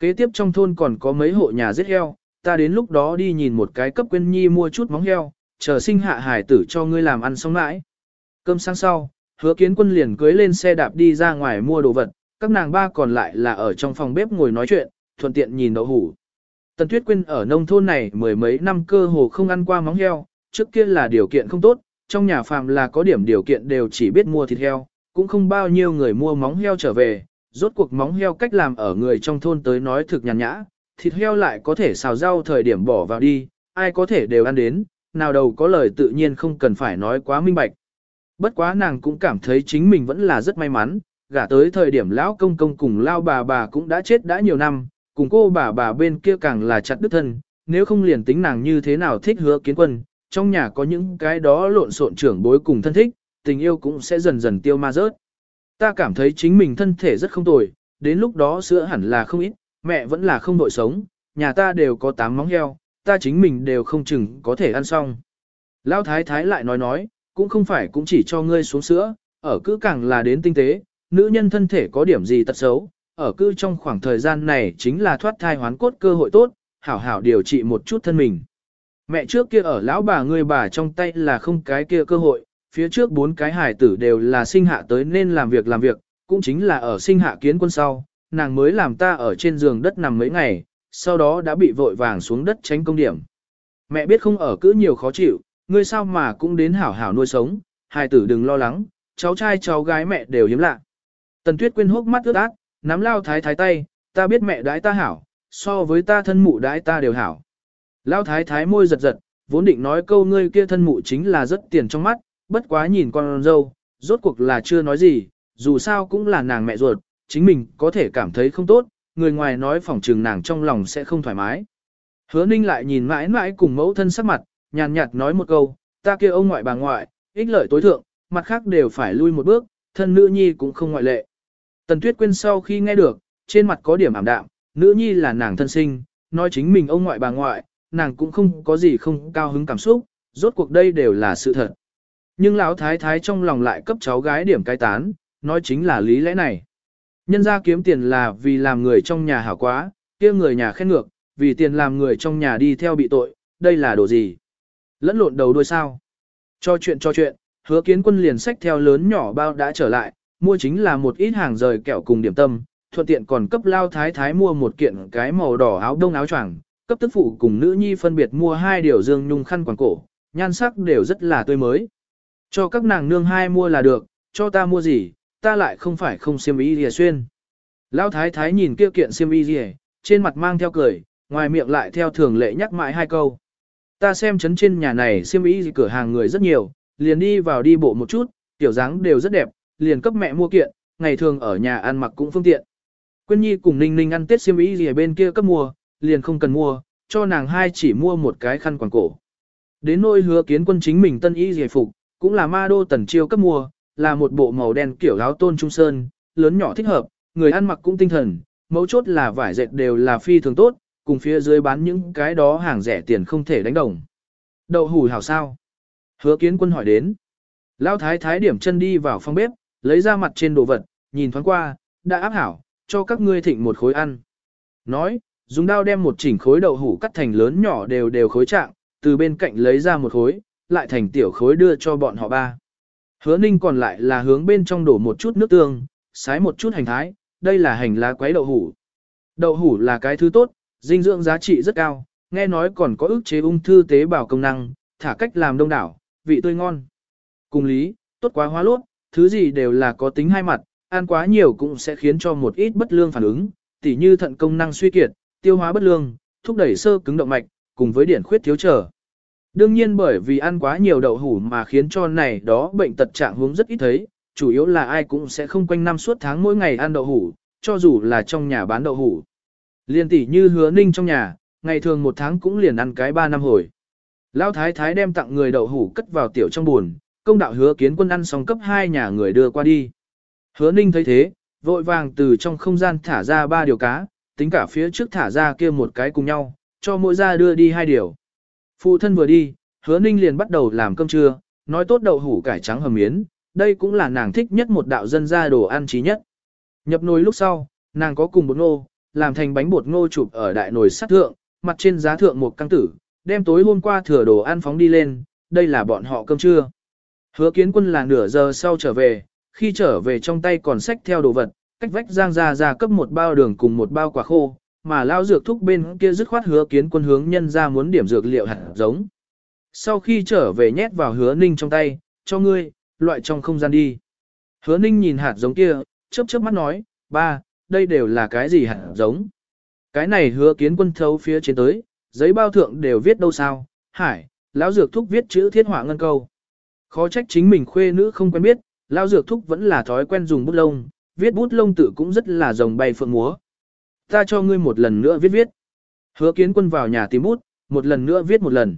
Kế tiếp trong thôn còn có mấy hộ nhà giết heo, ta đến lúc đó đi nhìn một cái cấp quên nhi mua chút móng heo, chờ sinh hạ hải tử cho ngươi làm ăn xong mãi. Cơm sáng sau, hứa kiến quân liền cưới lên xe đạp đi ra ngoài mua đồ vật, các nàng ba còn lại là ở trong phòng bếp ngồi nói chuyện, thuận tiện nhìn đậu hủ. Tần Tuyết Quyên ở nông thôn này mười mấy năm cơ hồ không ăn qua móng heo, trước kia là điều kiện không tốt, trong nhà phàm là có điểm điều kiện đều chỉ biết mua thịt heo, cũng không bao nhiêu người mua móng heo trở về, rốt cuộc móng heo cách làm ở người trong thôn tới nói thực nhàn nhã, thịt heo lại có thể xào rau thời điểm bỏ vào đi, ai có thể đều ăn đến, nào đầu có lời tự nhiên không cần phải nói quá minh bạch. Bất quá nàng cũng cảm thấy chính mình vẫn là rất may mắn, gả tới thời điểm lão công công cùng lao bà bà cũng đã chết đã nhiều năm, cùng cô bà bà bên kia càng là chặt đứt thân, nếu không liền tính nàng như thế nào thích hứa kiến quân, trong nhà có những cái đó lộn xộn trưởng bối cùng thân thích, tình yêu cũng sẽ dần dần tiêu ma rớt. Ta cảm thấy chính mình thân thể rất không tồi, đến lúc đó sữa hẳn là không ít, mẹ vẫn là không đội sống, nhà ta đều có tám móng heo, ta chính mình đều không chừng có thể ăn xong. Lão thái thái lại nói nói, cũng không phải cũng chỉ cho ngươi xuống sữa, ở cứ càng là đến tinh tế, nữ nhân thân thể có điểm gì tật xấu, ở cứ trong khoảng thời gian này chính là thoát thai hoán cốt cơ hội tốt, hảo hảo điều trị một chút thân mình. Mẹ trước kia ở lão bà người bà trong tay là không cái kia cơ hội, phía trước bốn cái hải tử đều là sinh hạ tới nên làm việc làm việc, cũng chính là ở sinh hạ kiến quân sau, nàng mới làm ta ở trên giường đất nằm mấy ngày, sau đó đã bị vội vàng xuống đất tránh công điểm. Mẹ biết không ở cứ nhiều khó chịu, ngươi sao mà cũng đến hảo hảo nuôi sống, hải tử đừng lo lắng, cháu trai cháu gái mẹ đều hiếm lạ. Tần Tuyết quên hốc mắt ướt át, nắm lao thái thái tay, ta biết mẹ đãi ta hảo, so với ta thân mụ đãi ta đều hảo. Lão thái thái môi giật giật, vốn định nói câu ngươi kia thân mụ chính là rất tiền trong mắt, bất quá nhìn con dâu, rốt cuộc là chưa nói gì, dù sao cũng là nàng mẹ ruột, chính mình có thể cảm thấy không tốt, người ngoài nói phỏng trừng nàng trong lòng sẽ không thoải mái. Hứa ninh lại nhìn mãi mãi cùng mẫu thân sắc mặt, nhàn nhạt nói một câu, ta kia ông ngoại bà ngoại, ích lợi tối thượng, mặt khác đều phải lui một bước, thân nữ nhi cũng không ngoại lệ. Tần Tuyết Quyên sau khi nghe được, trên mặt có điểm ảm đạm, nữ nhi là nàng thân sinh, nói chính mình ông ngoại bà ngoại, nàng cũng không có gì không cao hứng cảm xúc, rốt cuộc đây đều là sự thật. Nhưng lão thái thái trong lòng lại cấp cháu gái điểm cái tán, nói chính là lý lẽ này. Nhân ra kiếm tiền là vì làm người trong nhà hảo quá, kia người nhà khen ngược, vì tiền làm người trong nhà đi theo bị tội, đây là đồ gì? Lẫn lộn đầu đuôi sao? Cho chuyện cho chuyện, hứa kiến quân liền sách theo lớn nhỏ bao đã trở lại, mua chính là một ít hàng rời kẹo cùng điểm tâm, thuận tiện còn cấp lao thái thái mua một kiện cái màu đỏ áo đông áo choàng, cấp tức phụ cùng nữ nhi phân biệt mua hai điều dương nhung khăn quàng cổ, nhan sắc đều rất là tươi mới. Cho các nàng nương hai mua là được, cho ta mua gì, ta lại không phải không xiêm y lìa xuyên. Lão thái thái nhìn kia kiện xiêm y lìa, trên mặt mang theo cười, ngoài miệng lại theo thường lệ nhắc mãi hai câu. Ta xem chấn trên nhà này xiêm y cửa hàng người rất nhiều, liền đi vào đi bộ một chút, tiểu dáng đều rất đẹp, liền cấp mẹ mua kiện, ngày thường ở nhà ăn mặc cũng phương tiện. Quyên Nhi cùng Ninh Ninh ăn Tết xiêm y gì bên kia cấp mua, liền không cần mua, cho nàng hai chỉ mua một cái khăn quàng cổ. Đến nôi hứa kiến quân chính mình tân y giải phục, cũng là ma đô tần chiêu cấp mua, là một bộ màu đen kiểu áo tôn trung sơn, lớn nhỏ thích hợp, người ăn mặc cũng tinh thần, mấu chốt là vải dệt đều là phi thường tốt, cùng phía dưới bán những cái đó hàng rẻ tiền không thể đánh đồng. Đậu hủ hảo sao? Hứa kiến quân hỏi đến. Lão thái thái điểm chân đi vào phòng bếp, lấy ra mặt trên đồ vật, nhìn thoáng qua, đã áp hảo, cho các ngươi thịnh một khối ăn. Nói, dùng dao đem một chỉnh khối đậu hủ cắt thành lớn nhỏ đều đều khối trạng, từ bên cạnh lấy ra một khối, lại thành tiểu khối đưa cho bọn họ ba. Hứa ninh còn lại là hướng bên trong đổ một chút nước tương, xái một chút hành thái, đây là hành lá quấy đậu hủ. Đậu hủ là cái thứ tốt, dinh dưỡng giá trị rất cao, nghe nói còn có ức chế ung thư tế bào công năng, thả cách làm đông đảo, vị tươi ngon. Cùng lý, tốt quá hóa lốt, thứ gì đều là có tính hai mặt, ăn quá nhiều cũng sẽ khiến cho một ít bất lương phản ứng, tỉ như thận công năng suy kiệt, tiêu hóa bất lương, thúc đẩy sơ cứng động mạch, cùng với điển khuyết thiếu trở. Đương nhiên bởi vì ăn quá nhiều đậu hủ mà khiến cho này đó bệnh tật trạng hướng rất ít thấy, chủ yếu là ai cũng sẽ không quanh năm suốt tháng mỗi ngày ăn đậu hủ, cho dù là trong nhà bán đậu hủ. Liên tỷ như hứa ninh trong nhà, ngày thường một tháng cũng liền ăn cái ba năm hồi. Lão thái thái đem tặng người đậu hủ cất vào tiểu trong buồn, công đạo hứa kiến quân ăn xong cấp hai nhà người đưa qua đi. Hứa ninh thấy thế, vội vàng từ trong không gian thả ra ba điều cá, tính cả phía trước thả ra kia một cái cùng nhau, cho mỗi gia đưa đi hai điều. Phụ thân vừa đi, hứa ninh liền bắt đầu làm cơm trưa, nói tốt đậu hủ cải trắng hầm miến, đây cũng là nàng thích nhất một đạo dân gia đồ ăn trí nhất. Nhập nồi lúc sau, nàng có cùng bột ngô, làm thành bánh bột ngô chụp ở đại nồi sắt thượng, mặt trên giá thượng một căng tử, đem tối hôm qua thừa đồ ăn phóng đi lên, đây là bọn họ cơm trưa. Hứa kiến quân là nửa giờ sau trở về, khi trở về trong tay còn xách theo đồ vật, cách vách giang ra ra cấp một bao đường cùng một bao quả khô, mà lao dược thúc bên kia dứt khoát hứa kiến quân hướng nhân ra muốn điểm dược liệu hạt giống. Sau khi trở về nhét vào hứa ninh trong tay, cho ngươi, loại trong không gian đi. Hứa ninh nhìn hạt giống kia, chớp chớp mắt nói, ba, đây đều là cái gì hạt giống. Cái này hứa kiến quân thấu phía trên tới, giấy bao thượng đều viết đâu sao, hải, lão dược thúc viết chữ thiết họa ngân câu. Khó trách chính mình khuê nữ không quen biết, lão dược thúc vẫn là thói quen dùng bút lông, viết bút lông tự cũng rất là rồng bay phượng múa. Ta cho ngươi một lần nữa viết viết. Hứa kiến quân vào nhà tìm bút, một lần nữa viết một lần.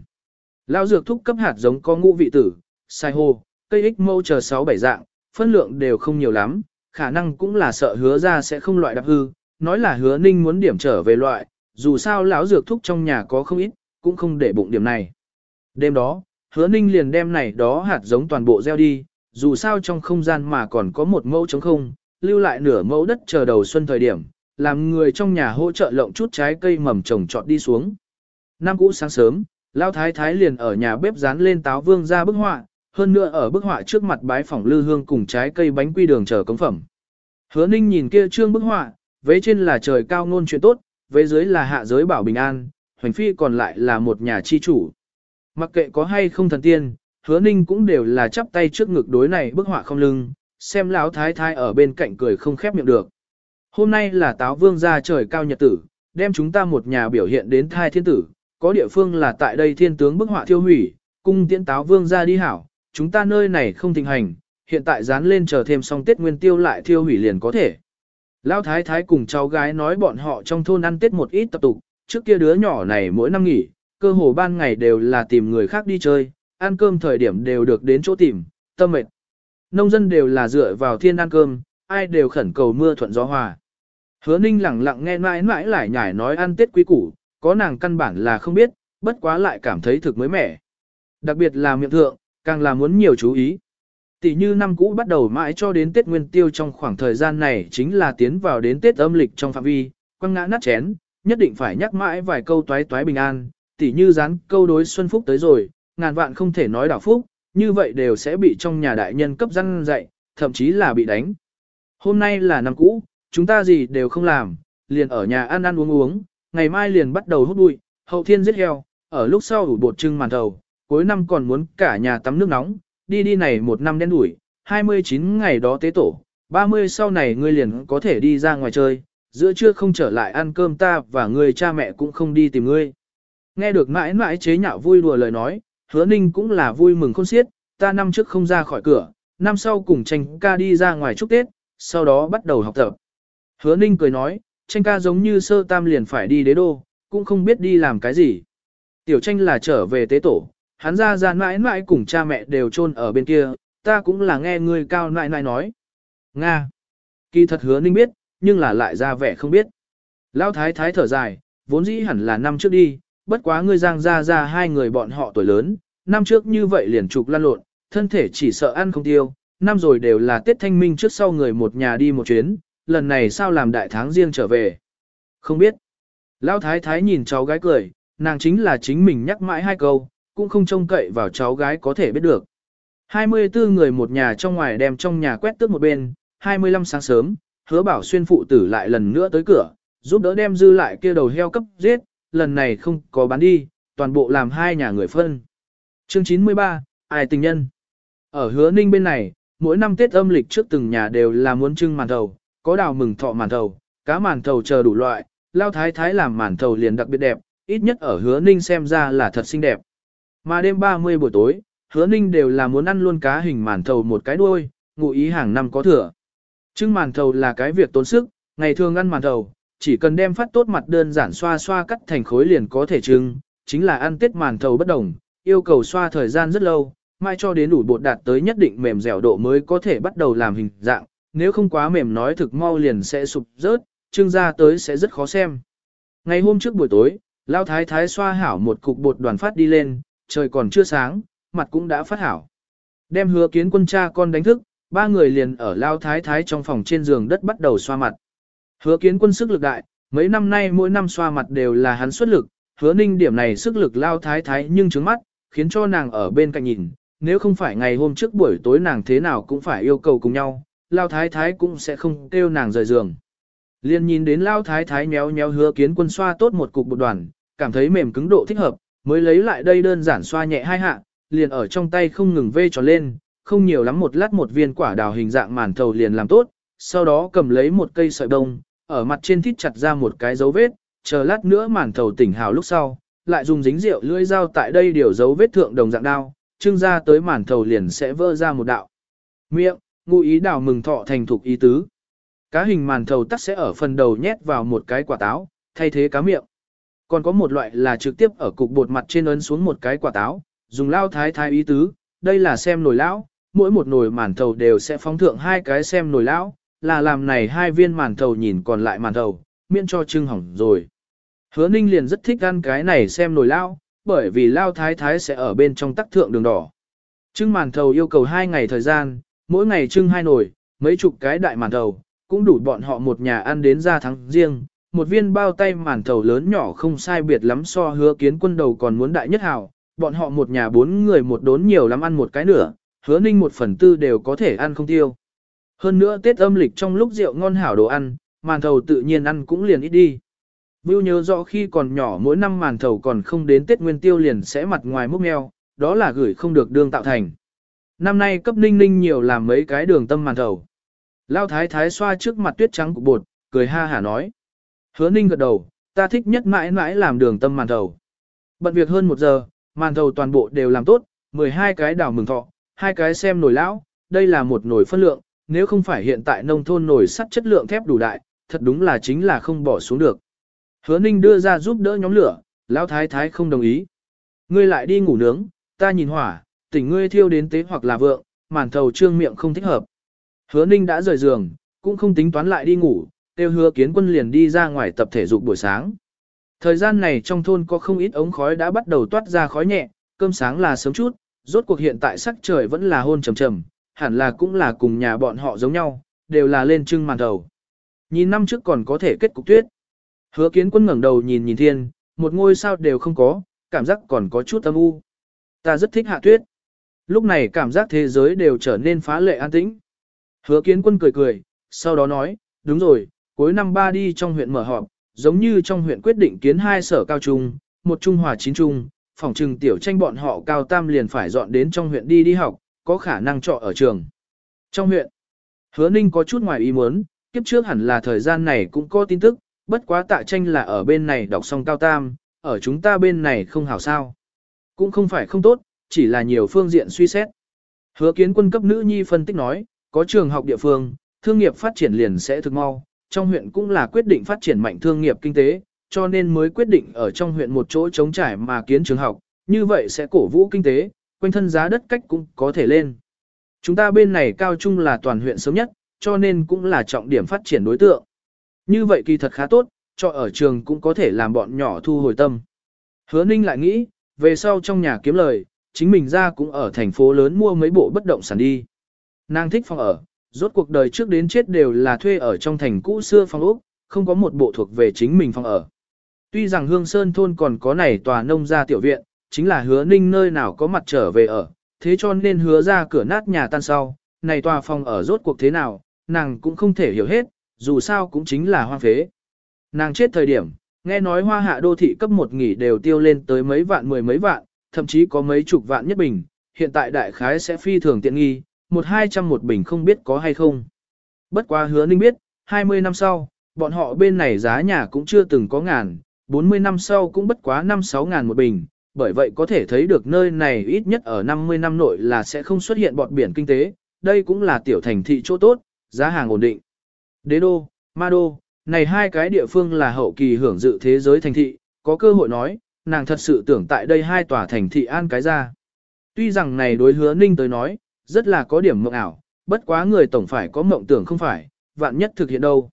Lão dược thúc cấp hạt giống có ngũ vị tử, sai hô, cây ích mâu chờ sáu bảy dạng, phân lượng đều không nhiều lắm, khả năng cũng là sợ hứa ra sẽ không loại đạp hư, nói là hứa ninh muốn điểm trở về loại, dù sao lão dược thúc trong nhà có không ít, cũng không để bụng điểm này. Đêm đó, hứa ninh liền đem này đó hạt giống toàn bộ gieo đi, dù sao trong không gian mà còn có một mẫu trống không, lưu lại nửa mẫu đất chờ đầu xuân thời điểm, làm người trong nhà hỗ trợ lộng chút trái cây mầm trồng trọt đi xuống. Năm cũ sáng sớm, Lão Thái Thái liền ở nhà bếp dán lên táo vương ra bức họa, hơn nữa ở bức họa trước mặt bái phỏng lư hương cùng trái cây bánh quy đường chờ cống phẩm. Hứa Ninh nhìn kia trương bức họa, vế trên là trời cao ngôn chuyện tốt, vế dưới là hạ giới bảo bình an, hoành phi còn lại là một nhà chi chủ. Mặc kệ có hay không thần tiên, Hứa Ninh cũng đều là chắp tay trước ngực đối này bức họa không lưng, xem lão thái thái ở bên cạnh cười không khép miệng được. Hôm nay là táo vương ra trời cao nhật tử, đem chúng ta một nhà biểu hiện đến thai thiên tử, có địa phương là tại đây thiên tướng bức họa thiêu hủy, cung tiễn táo vương ra đi hảo, chúng ta nơi này không thịnh hành, hiện tại dán lên chờ thêm xong Tết Nguyên Tiêu lại thiêu hủy liền có thể. Lão thái thái cùng cháu gái nói bọn họ trong thôn ăn Tết một ít tập tục, trước kia đứa nhỏ này mỗi năm nghỉ, cơ hồ ban ngày đều là tìm người khác đi chơi, ăn cơm thời điểm đều được đến chỗ tìm, tâm mệt. Nông dân đều là dựa vào thiên ăn cơm, ai đều khẩn cầu mưa thuận gió hòa. Hứa ninh lặng lặng nghe mãi mãi lại nhải nói ăn Tết quý củ, có nàng căn bản là không biết, bất quá lại cảm thấy thực mới mẻ. Đặc biệt là miệng thượng, càng là muốn nhiều chú ý. Tỷ như năm cũ bắt đầu mãi cho đến Tết Nguyên Tiêu trong khoảng thời gian này chính là tiến vào đến Tết âm lịch trong phạm vi, quăng ngã nát chén, nhất định phải nhắc mãi vài câu toái toái bình an, tỷ như dán câu đối xuân phúc tới rồi, ngàn vạn không thể nói đảo phúc, như vậy đều sẽ bị trong nhà đại nhân cấp răn dạy, thậm chí là bị đánh. Hôm nay là năm cũ, chúng ta gì đều không làm, liền ở nhà ăn ăn uống uống, ngày mai liền bắt đầu hút bụi, hậu thiên giết heo, ở lúc sau ủ bột trưng màn thầu, cuối năm còn muốn cả nhà tắm nước nóng, đi đi này một năm đen đủi, 29 ngày đó tế tổ, 30 sau này ngươi liền có thể đi ra ngoài chơi, giữa trưa không trở lại ăn cơm ta và người cha mẹ cũng không đi tìm ngươi. Nghe được mãi mãi chế nhạo vui đùa lời nói, hứa ninh cũng là vui mừng khôn xiết, ta năm trước không ra khỏi cửa, năm sau cùng tranh ca đi ra ngoài chúc Tết, sau đó bắt đầu học tập. Hứa ninh cười nói, tranh ca giống như sơ tam liền phải đi đế đô, cũng không biết đi làm cái gì. Tiểu tranh là trở về tế tổ, hắn ra ra mãi mãi cùng cha mẹ đều chôn ở bên kia, ta cũng là nghe người cao nại nại nói. Nga. Kỳ thật hứa ninh biết, nhưng là lại ra vẻ không biết. Lão thái thái thở dài, vốn dĩ hẳn là năm trước đi, bất quá ngươi giang ra ra hai người bọn họ tuổi lớn, năm trước như vậy liền trục lăn lộn, thân thể chỉ sợ ăn không tiêu, năm rồi đều là Tết Thanh Minh trước sau người một nhà đi một chuyến, lần này sao làm đại tháng riêng trở về. Không biết. Lão thái thái nhìn cháu gái cười, nàng chính là chính mình nhắc mãi hai câu, cũng không trông cậy vào cháu gái có thể biết được. 24 người một nhà trong ngoài đem trong nhà quét tước một bên, 25 sáng sớm, hứa bảo xuyên phụ tử lại lần nữa tới cửa, giúp đỡ đem dư lại kia đầu heo cấp giết, lần này không có bán đi, toàn bộ làm hai nhà người phân. Chương 93, ai tình nhân? Ở hứa ninh bên này, mỗi năm Tết âm lịch trước từng nhà đều là muốn trưng màn thầu, có đào mừng thọ màn thầu, cá màn thầu chờ đủ loại, lao thái thái làm màn thầu liền đặc biệt đẹp, ít nhất ở hứa ninh xem ra là thật xinh đẹp. Mà đêm 30 buổi tối, hứa ninh đều là muốn ăn luôn cá hình màn thầu một cái đuôi, ngụ ý hàng năm có thừa. Trưng màn thầu là cái việc tốn sức, ngày thường ăn màn thầu, chỉ cần đem phát tốt mặt đơn giản xoa xoa cắt thành khối liền có thể trưng, chính là ăn tết màn thầu bất đồng, yêu cầu xoa thời gian rất lâu, mai cho đến đủ bột đạt tới nhất định mềm dẻo độ mới có thể bắt đầu làm hình dạng, nếu không quá mềm nói thực mau liền sẽ sụp rớt, trưng ra tới sẽ rất khó xem. Ngày hôm trước buổi tối, Lao Thái Thái xoa hảo một cục bột đoàn phát đi lên, trời còn chưa sáng, mặt cũng đã phát hảo. Đem hứa kiến quân cha con đánh thức, ba người liền ở Lao Thái Thái trong phòng trên giường đất bắt đầu xoa mặt. Hứa kiến quân sức lực đại, mấy năm nay mỗi năm xoa mặt đều là hắn xuất lực, hứa ninh điểm này sức lực Lao Thái Thái nhưng trứng mắt, khiến cho nàng ở bên cạnh nhìn, nếu không phải ngày hôm trước buổi tối nàng thế nào cũng phải yêu cầu cùng nhau, Lao Thái Thái cũng sẽ không kêu nàng rời giường. Liên nhìn đến Lao Thái Thái méo méo hứa kiến quân xoa tốt một cục bột đoàn, cảm thấy mềm cứng độ thích hợp, mới lấy lại đây đơn giản xoa nhẹ hai hạ, liền ở trong tay không ngừng vê tròn lên, không nhiều lắm một lát một viên quả đào hình dạng màn thầu liền làm tốt, sau đó cầm lấy một cây sợi bông, ở mặt trên thít chặt ra một cái dấu vết, chờ lát nữa màn thầu tỉnh hào lúc sau, lại dùng dính rượu lưỡi dao tại đây điều dấu vết thượng đồng dạng đao, trưng ra tới màn thầu liền sẽ vỡ ra một đạo. Miệng, ngụ ý đào mừng thọ thành thục ý tứ. Cá hình màn thầu tắt sẽ ở phần đầu nhét vào một cái quả táo, thay thế cá miệng. Còn có một loại là trực tiếp ở cục bột mặt trên ấn xuống một cái quả táo, dùng lao thái thái ý tứ, đây là xem nồi lão, mỗi một nồi màn thầu đều sẽ phóng thượng hai cái xem nồi lão, là làm này hai viên màn thầu nhìn còn lại màn thầu, miễn cho trưng hỏng rồi. Hứa ninh liền rất thích ăn cái này xem nồi lao, bởi vì lao thái thái sẽ ở bên trong tắc thượng đường đỏ. Trưng màn thầu yêu cầu hai ngày thời gian, mỗi ngày trưng hai nồi, mấy chục cái đại màn thầu, cũng đủ bọn họ một nhà ăn đến ra tháng riêng. Một viên bao tay màn thầu lớn nhỏ không sai biệt lắm so hứa kiến quân đầu còn muốn đại nhất hảo, bọn họ một nhà bốn người một đốn nhiều lắm ăn một cái nữa, hứa ninh một phần tư đều có thể ăn không tiêu. Hơn nữa Tết âm lịch trong lúc rượu ngon hảo đồ ăn, màn thầu tự nhiên ăn cũng liền ít đi. Vưu nhớ rõ khi còn nhỏ mỗi năm màn thầu còn không đến Tết Nguyên Tiêu liền sẽ mặt ngoài múc meo, đó là gửi không được đường tạo thành. Năm nay cấp ninh ninh nhiều làm mấy cái đường tâm màn thầu. Lao thái thái xoa trước mặt tuyết trắng của bột, cười ha hả nói. Hứa ninh gật đầu, ta thích nhất mãi mãi làm đường tâm màn thầu. Bận việc hơn một giờ, màn thầu toàn bộ đều làm tốt, 12 cái đảo mừng thọ, hai cái xem nồi lão, đây là một nồi phân lượng, nếu không phải hiện tại nông thôn nổi sắt chất lượng thép đủ đại, thật đúng là chính là không bỏ xuống được. Hứa Ninh đưa ra giúp đỡ nhóm lửa, lão thái thái không đồng ý. Ngươi lại đi ngủ nướng, ta nhìn hỏa, tỉnh ngươi thiêu đến tế hoặc là vượng, màn thầu trương miệng không thích hợp. Hứa Ninh đã rời giường, cũng không tính toán lại đi ngủ, tiêu hứa kiến quân liền đi ra ngoài tập thể dục buổi sáng. Thời gian này trong thôn có không ít ống khói đã bắt đầu toát ra khói nhẹ, cơm sáng là sớm chút, rốt cuộc hiện tại sắc trời vẫn là hôn trầm trầm, hẳn là cũng là cùng nhà bọn họ giống nhau, đều là lên trưng màn đầu. Nhìn năm trước còn có thể kết cục tuyết. Hứa kiến quân ngẩng đầu nhìn nhìn thiên, một ngôi sao đều không có, cảm giác còn có chút âm u. Ta rất thích hạ tuyết. Lúc này cảm giác thế giới đều trở nên phá lệ an tĩnh. Hứa kiến quân cười cười, sau đó nói, đúng rồi, cuối năm ba đi trong huyện mở họp, giống như trong huyện quyết định kiến hai sở cao trung, một trung hòa chín trung, phòng trừng tiểu tranh bọn họ cao tam liền phải dọn đến trong huyện đi đi học, có khả năng trọ ở trường. Trong huyện, hứa ninh có chút ngoài ý muốn, kiếp trước hẳn là thời gian này cũng có tin tức, bất quá tạ tranh là ở bên này đọc xong cao tam, ở chúng ta bên này không hảo sao. Cũng không phải không tốt, chỉ là nhiều phương diện suy xét. Hứa kiến quân cấp nữ nhi phân tích nói, có trường học địa phương, thương nghiệp phát triển liền sẽ thực mau, trong huyện cũng là quyết định phát triển mạnh thương nghiệp kinh tế, cho nên mới quyết định ở trong huyện một chỗ trống trải mà kiến trường học, như vậy sẽ cổ vũ kinh tế, quanh thân giá đất cách cũng có thể lên. Chúng ta bên này cao trung là toàn huyện sớm nhất, cho nên cũng là trọng điểm phát triển đối tượng. Như vậy kỳ thật khá tốt, cho ở trường cũng có thể làm bọn nhỏ thu hồi tâm. Hứa Ninh lại nghĩ, về sau trong nhà kiếm lời, chính mình ra cũng ở thành phố lớn mua mấy bộ bất động sản đi. Nàng thích phòng ở, rốt cuộc đời trước đến chết đều là thuê ở trong thành cũ xưa phòng ốc, không có một bộ thuộc về chính mình phòng ở. Tuy rằng Hương Sơn thôn còn có này tòa nông gia tiểu viện, chính là hứa ninh nơi nào có mặt trở về ở, thế cho nên hứa ra cửa nát nhà tan sau, này tòa phòng ở rốt cuộc thế nào, nàng cũng không thể hiểu hết, dù sao cũng chính là hoang phế. Nàng chết thời điểm, nghe nói hoa hạ đô thị cấp một nghỉ đều tiêu lên tới mấy vạn mười mấy vạn, thậm chí có mấy chục vạn nhất bình, hiện tại đại khái sẽ phi thường tiện nghi, một hai trăm một bình không biết có hay không. Bất quá hứa ninh biết, 20 năm sau, bọn họ bên này giá nhà cũng chưa từng có ngàn, 40 năm sau cũng bất quá 5-6 ngàn một bình, bởi vậy có thể thấy được nơi này ít nhất ở 50 năm nội là sẽ không xuất hiện bọt biển kinh tế, đây cũng là tiểu thành thị chỗ tốt, giá hàng ổn định. Đế đô, ma đô, này hai cái địa phương là hậu kỳ hưởng dự thế giới thành thị, có cơ hội nói, nàng thật sự tưởng tại đây hai tòa thành thị an cái ra. Tuy rằng này đối hứa ninh tới nói, rất là có điểm mộng ảo, bất quá người tổng phải có mộng tưởng không phải, vạn nhất thực hiện đâu.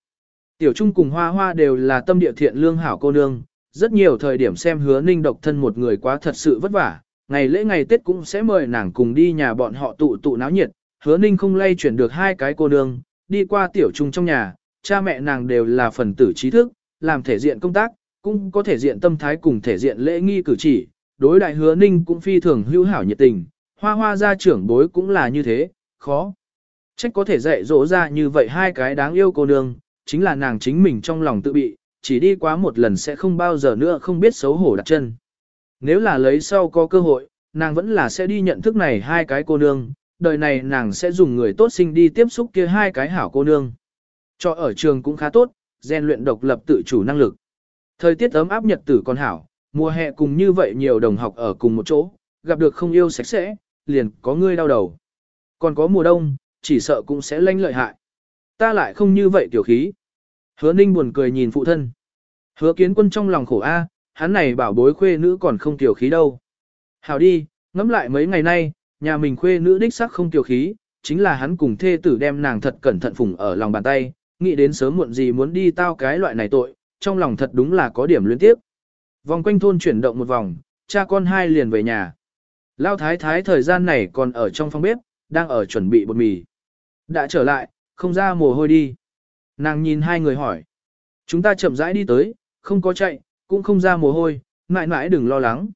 Tiểu Trung cùng Hoa Hoa đều là tâm địa thiện lương hảo cô nương, rất nhiều thời điểm xem hứa ninh độc thân một người quá thật sự vất vả, ngày lễ ngày Tết cũng sẽ mời nàng cùng đi nhà bọn họ tụ tụ náo nhiệt, hứa ninh không lay chuyển được hai cái cô nương, đi qua Tiểu Trung trong nhà, cha mẹ nàng đều là phần tử trí thức, làm thể diện công tác, cũng có thể diện tâm thái cùng thể diện lễ nghi cử chỉ, đối đại hứa ninh cũng phi thường hữu hảo nhiệt tình, hoa hoa gia trưởng bối cũng là như thế, khó. Trách có thể dạy dỗ ra như vậy hai cái đáng yêu cô nương, chính là nàng chính mình trong lòng tự bị, chỉ đi quá một lần sẽ không bao giờ nữa không biết xấu hổ đặt chân. Nếu là lấy sau có cơ hội, nàng vẫn là sẽ đi nhận thức này hai cái cô nương, đời này nàng sẽ dùng người tốt sinh đi tiếp xúc kia hai cái hảo cô nương. Cho ở trường cũng khá tốt, rèn luyện độc lập tự chủ năng lực. Thời tiết ấm áp nhật tử còn hảo, mùa hè cùng như vậy nhiều đồng học ở cùng một chỗ, gặp được không yêu sạch sẽ, liền có người đau đầu. Còn có mùa đông, chỉ sợ cũng sẽ lanh lợi hại. Ta lại không như vậy tiểu khí. Hứa ninh buồn cười nhìn phụ thân. Hứa kiến quân trong lòng khổ a, hắn này bảo bối khuê nữ còn không tiểu khí đâu. Hảo đi, ngẫm lại mấy ngày nay, nhà mình khuê nữ đích sắc không tiểu khí, chính là hắn cùng thê tử đem nàng thật cẩn thận phủng ở lòng bàn tay, nghĩ đến sớm muộn gì muốn đi tao cái loại này tội, trong lòng thật đúng là có điểm luyến tiếp. Vòng quanh thôn chuyển động một vòng, cha con hai liền về nhà. Lao thái thái thời gian này còn ở trong phòng bếp, đang ở chuẩn bị bột mì. Đã trở lại, không ra mồ hôi đi. Nàng nhìn hai người hỏi. Chúng ta chậm rãi đi tới, không có chạy, cũng không ra mồ hôi, mãi mãi đừng lo lắng.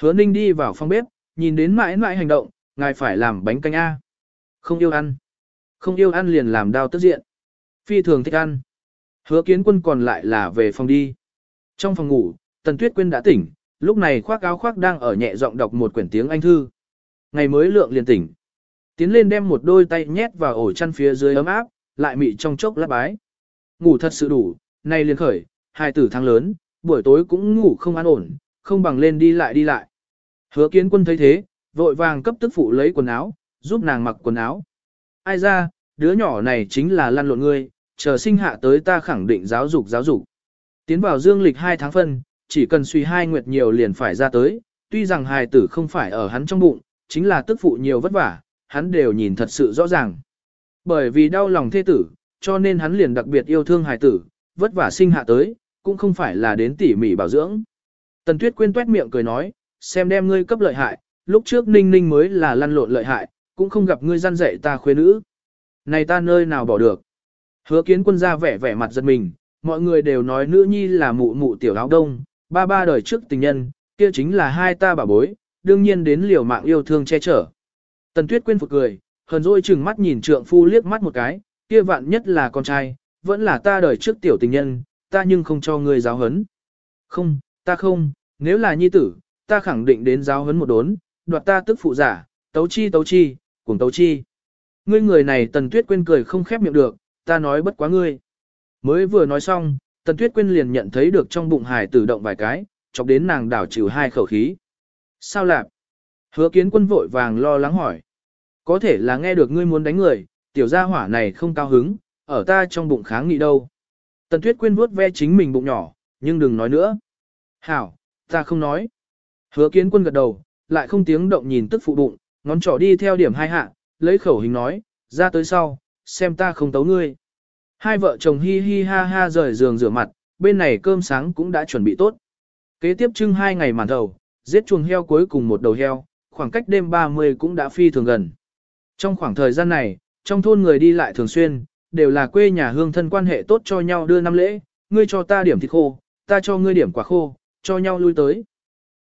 Hứa ninh đi vào phòng bếp, nhìn đến mãi mãi hành động, ngài phải làm bánh canh A. Không yêu ăn. Không yêu ăn liền làm đau tức diện. Phi thường thích ăn. Hứa kiến quân còn lại là về phòng đi. Trong phòng ngủ, Tần Tuyết Quyên đã tỉnh, lúc này khoác áo khoác đang ở nhẹ giọng đọc một quyển tiếng Anh thư. Ngày mới lượng liền tỉnh. Tiến lên đem một đôi tay nhét vào ổ chăn phía dưới ấm áp, lại mị trong chốc lát bái. Ngủ thật sự đủ, nay liền khởi, hai tử tháng lớn, buổi tối cũng ngủ không an ổn, không bằng lên đi lại đi lại. Hứa kiến quân thấy thế, vội vàng cấp tức phụ lấy quần áo, giúp nàng mặc quần áo. Ai ra, đứa nhỏ này chính là lăn lộn ngươi, chờ sinh hạ tới ta khẳng định giáo dục giáo dục. Tiến vào dương lịch 2 tháng phân, chỉ cần suy hai nguyệt nhiều liền phải ra tới, tuy rằng hài tử không phải ở hắn trong bụng, chính là tức phụ nhiều vất vả, hắn đều nhìn thật sự rõ ràng. Bởi vì đau lòng thê tử, cho nên hắn liền đặc biệt yêu thương hài tử, vất vả sinh hạ tới, cũng không phải là đến tỉ mỉ bảo dưỡng. Tần Tuyết quên tuét miệng cười nói, xem đem ngươi cấp lợi hại, lúc trước ninh ninh mới là lăn lộn lợi hại, cũng không gặp ngươi gian dạy ta khuê nữ. Này ta nơi nào bỏ được. Hứa kiến quân ra vẻ vẻ mặt giật mình, mọi người đều nói nữ nhi là mụ mụ tiểu áo đông, ba ba đời trước tình nhân, kia chính là hai ta bà bối, đương nhiên đến liều mạng yêu thương che chở. Tần Tuyết quên phục cười, hờn dỗi chừng mắt nhìn trượng phu liếc mắt một cái, kia vạn nhất là con trai, vẫn là ta đời trước tiểu tình nhân, ta nhưng không cho ngươi giáo hấn. Không, ta không, nếu là nhi tử, ta khẳng định đến giáo hấn một đốn, đoạt ta tức phụ giả, tấu chi tấu chi, cùng tấu chi. Ngươi người này Tần Tuyết quên cười không khép miệng được, ta nói bất quá ngươi. Mới vừa nói xong, Tần Tuyết quên liền nhận thấy được trong bụng hải tử động vài cái, chọc đến nàng đảo chịu hai khẩu khí. Sao lạp? Hứa kiến quân vội vàng lo lắng hỏi. Có thể là nghe được ngươi muốn đánh người, tiểu gia hỏa này không cao hứng, ở ta trong bụng kháng nghị đâu. Tần Tuyết Quyên vuốt ve chính mình bụng nhỏ, nhưng đừng nói nữa. Hảo, ta không nói. Hứa kiến quân gật đầu, lại không tiếng động nhìn tức phụ bụng, ngón trỏ đi theo điểm hai hạ, lấy khẩu hình nói, ra tới sau, xem ta không tấu ngươi. Hai vợ chồng hi hi ha ha rời giường rửa mặt, bên này cơm sáng cũng đã chuẩn bị tốt. Kế tiếp trưng hai ngày màn đầu, giết chuồng heo cuối cùng một đầu heo, khoảng cách đêm 30 cũng đã phi thường gần. Trong khoảng thời gian này, trong thôn người đi lại thường xuyên, đều là quê nhà hương thân quan hệ tốt cho nhau đưa năm lễ, ngươi cho ta điểm thịt khô, ta cho ngươi điểm quả khô, cho nhau lui tới.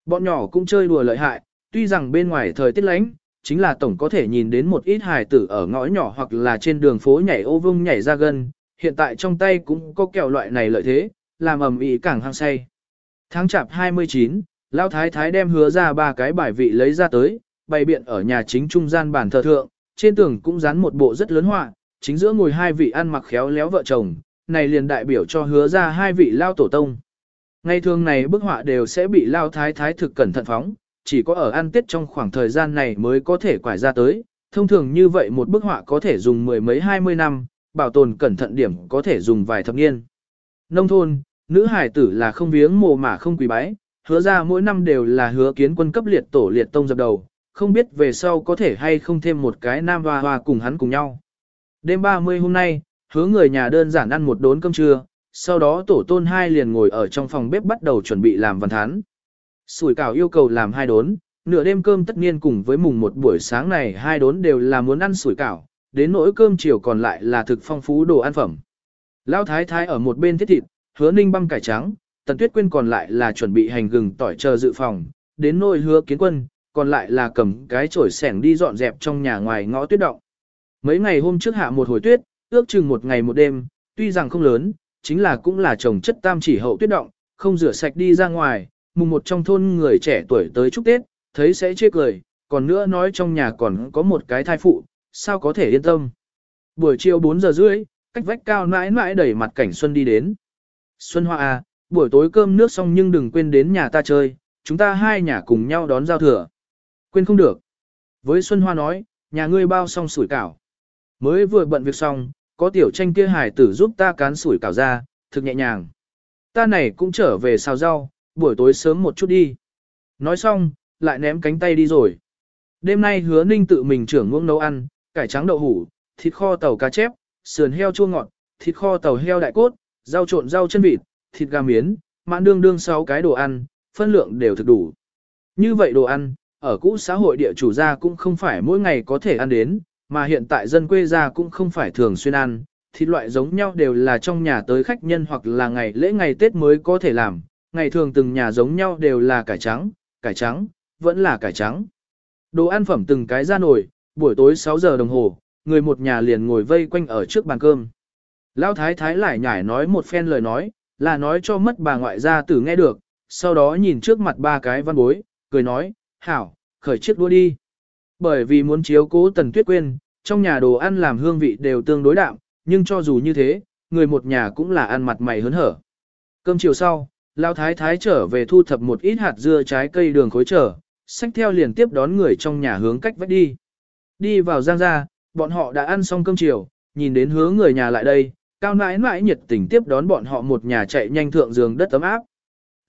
Bọn nhỏ cũng chơi đùa lợi hại, tuy rằng bên ngoài thời tiết lánh, chính là tổng có thể nhìn đến một ít hài tử ở ngõ nhỏ hoặc là trên đường phố nhảy ô vung nhảy ra gần, hiện tại trong tay cũng có kẹo loại này lợi thế, làm ầm ĩ càng hăng say. Tháng chạp 29, Lão Thái Thái đem hứa ra ba cái bài vị lấy ra tới, bày biện ở nhà chính trung gian bàn thờ thượng, trên tường cũng dán một bộ rất lớn họa, chính giữa ngồi hai vị ăn mặc khéo léo vợ chồng, này liền đại biểu cho hứa ra hai vị lao tổ tông. Ngày thường này bức họa đều sẽ bị lao thái thái thực cẩn thận phóng, chỉ có ở ăn tết trong khoảng thời gian này mới có thể quải ra tới. Thông thường như vậy một bức họa có thể dùng mười mấy hai mươi năm, bảo tồn cẩn thận điểm có thể dùng vài thập niên. Nông thôn, nữ hải tử là không viếng mồ mà không quỳ bái, hứa ra mỗi năm đều là hứa kiến quân cấp liệt tổ liệt tông dập đầu, không biết về sau có thể hay không thêm một cái nam hoa hoa cùng hắn cùng nhau. Đêm 30 hôm nay, hứa người nhà đơn giản ăn một đốn cơm trưa, sau đó tổ tôn hai liền ngồi ở trong phòng bếp bắt đầu chuẩn bị làm văn thán. Sủi cảo yêu cầu làm hai đốn, nửa đêm cơm tất nhiên cùng với mùng một buổi sáng này hai đốn đều là muốn ăn sủi cảo, đến nỗi cơm chiều còn lại là thực phong phú đồ ăn phẩm. Lão thái thái ở một bên thiết thịt, hứa ninh băm cải trắng, tần tuyết quyên còn lại là chuẩn bị hành gừng tỏi chờ dự phòng, đến nỗi hứa kiến quân, còn lại là cầm cái chổi sẻng đi dọn dẹp trong nhà ngoài ngõ tuyết động. Mấy ngày hôm trước hạ một hồi tuyết, ước chừng một ngày một đêm, tuy rằng không lớn, chính là cũng là trồng chất tam chỉ hậu tuyết động, không rửa sạch đi ra ngoài, mùng một trong thôn người trẻ tuổi tới chúc Tết, thấy sẽ chê cười, còn nữa nói trong nhà còn có một cái thai phụ, sao có thể yên tâm. Buổi chiều 4 giờ rưỡi, cách vách cao nãi nãi đẩy mặt cảnh Xuân đi đến. Xuân Hoa à, buổi tối cơm nước xong nhưng đừng quên đến nhà ta chơi, chúng ta hai nhà cùng nhau đón giao thừa. Quên không được. Với Xuân Hoa nói, nhà ngươi bao xong sủi cảo. Mới vừa bận việc xong, có tiểu tranh kia hải tử giúp ta cán sủi cảo ra, thực nhẹ nhàng. Ta này cũng trở về xào rau, buổi tối sớm một chút đi. Nói xong, lại ném cánh tay đi rồi. Đêm nay hứa ninh tự mình trưởng ngưỡng nấu ăn, cải trắng đậu hủ, thịt kho tàu cá chép, sườn heo chua ngọt, thịt kho tàu heo đại cốt, rau trộn rau chân vịt, thịt gà miến, mãn đương đương 6 cái đồ ăn, phân lượng đều thực đủ. Như vậy đồ ăn, ở cũ xã hội địa chủ gia cũng không phải mỗi ngày có thể ăn đến, mà hiện tại dân quê gia cũng không phải thường xuyên ăn, thịt loại giống nhau đều là trong nhà tới khách nhân hoặc là ngày lễ ngày Tết mới có thể làm, ngày thường từng nhà giống nhau đều là cải trắng, cải trắng, vẫn là cải trắng. Đồ ăn phẩm từng cái ra nổi, buổi tối 6 giờ đồng hồ, người một nhà liền ngồi vây quanh ở trước bàn cơm. Lão thái thái lại nhải nói một phen lời nói, là nói cho mất bà ngoại gia tử nghe được, sau đó nhìn trước mặt ba cái văn bối, cười nói, hảo, khởi chiếc đua đi. Bởi vì muốn chiếu cố tần tuyết quên, trong nhà đồ ăn làm hương vị đều tương đối đạm, nhưng cho dù như thế, người một nhà cũng là ăn mặt mày hớn hở. Cơm chiều sau, Lão thái thái trở về thu thập một ít hạt dưa trái cây đường khối trở, xách theo liền tiếp đón người trong nhà hướng cách vách đi. Đi vào giang ra, bọn họ đã ăn xong cơm chiều, nhìn đến hướng người nhà lại đây, cao nãi nãi nhiệt tình tiếp đón bọn họ một nhà chạy nhanh thượng giường đất ấm áp.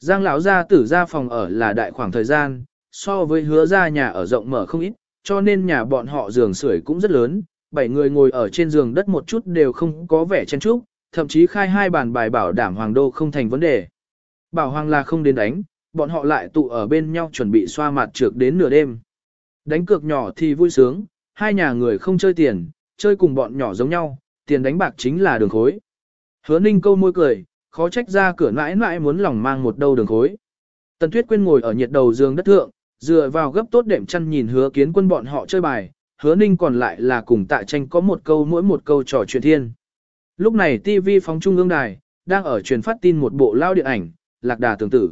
Giang lão gia tử ra phòng ở là đại khoảng thời gian, so với hứa ra nhà ở rộng mở không ít, cho nên nhà bọn họ giường sưởi cũng rất lớn, bảy người ngồi ở trên giường đất một chút đều không có vẻ chen chúc, thậm chí khai hai bàn bài bảo đảm hoàng đô không thành vấn đề. Bảo hoàng là không đến đánh, bọn họ lại tụ ở bên nhau chuẩn bị xoa mặt trược đến nửa đêm. Đánh cược nhỏ thì vui sướng, hai nhà người không chơi tiền, chơi cùng bọn nhỏ giống nhau, tiền đánh bạc chính là đường khối. Hứa ninh câu môi cười, khó trách ra cửa mãi mãi muốn lòng mang một đâu đường khối. Tần Tuyết Quyên ngồi ở nhiệt đầu giường đất thượng, dựa vào gấp tốt đệm chăn nhìn hứa kiến quân bọn họ chơi bài, hứa ninh còn lại là cùng tạ tranh có một câu mỗi một câu trò chuyện thiên. Lúc này TV phóng trung ương đài, đang ở truyền phát tin một bộ lao điện ảnh, lạc đà tương tử.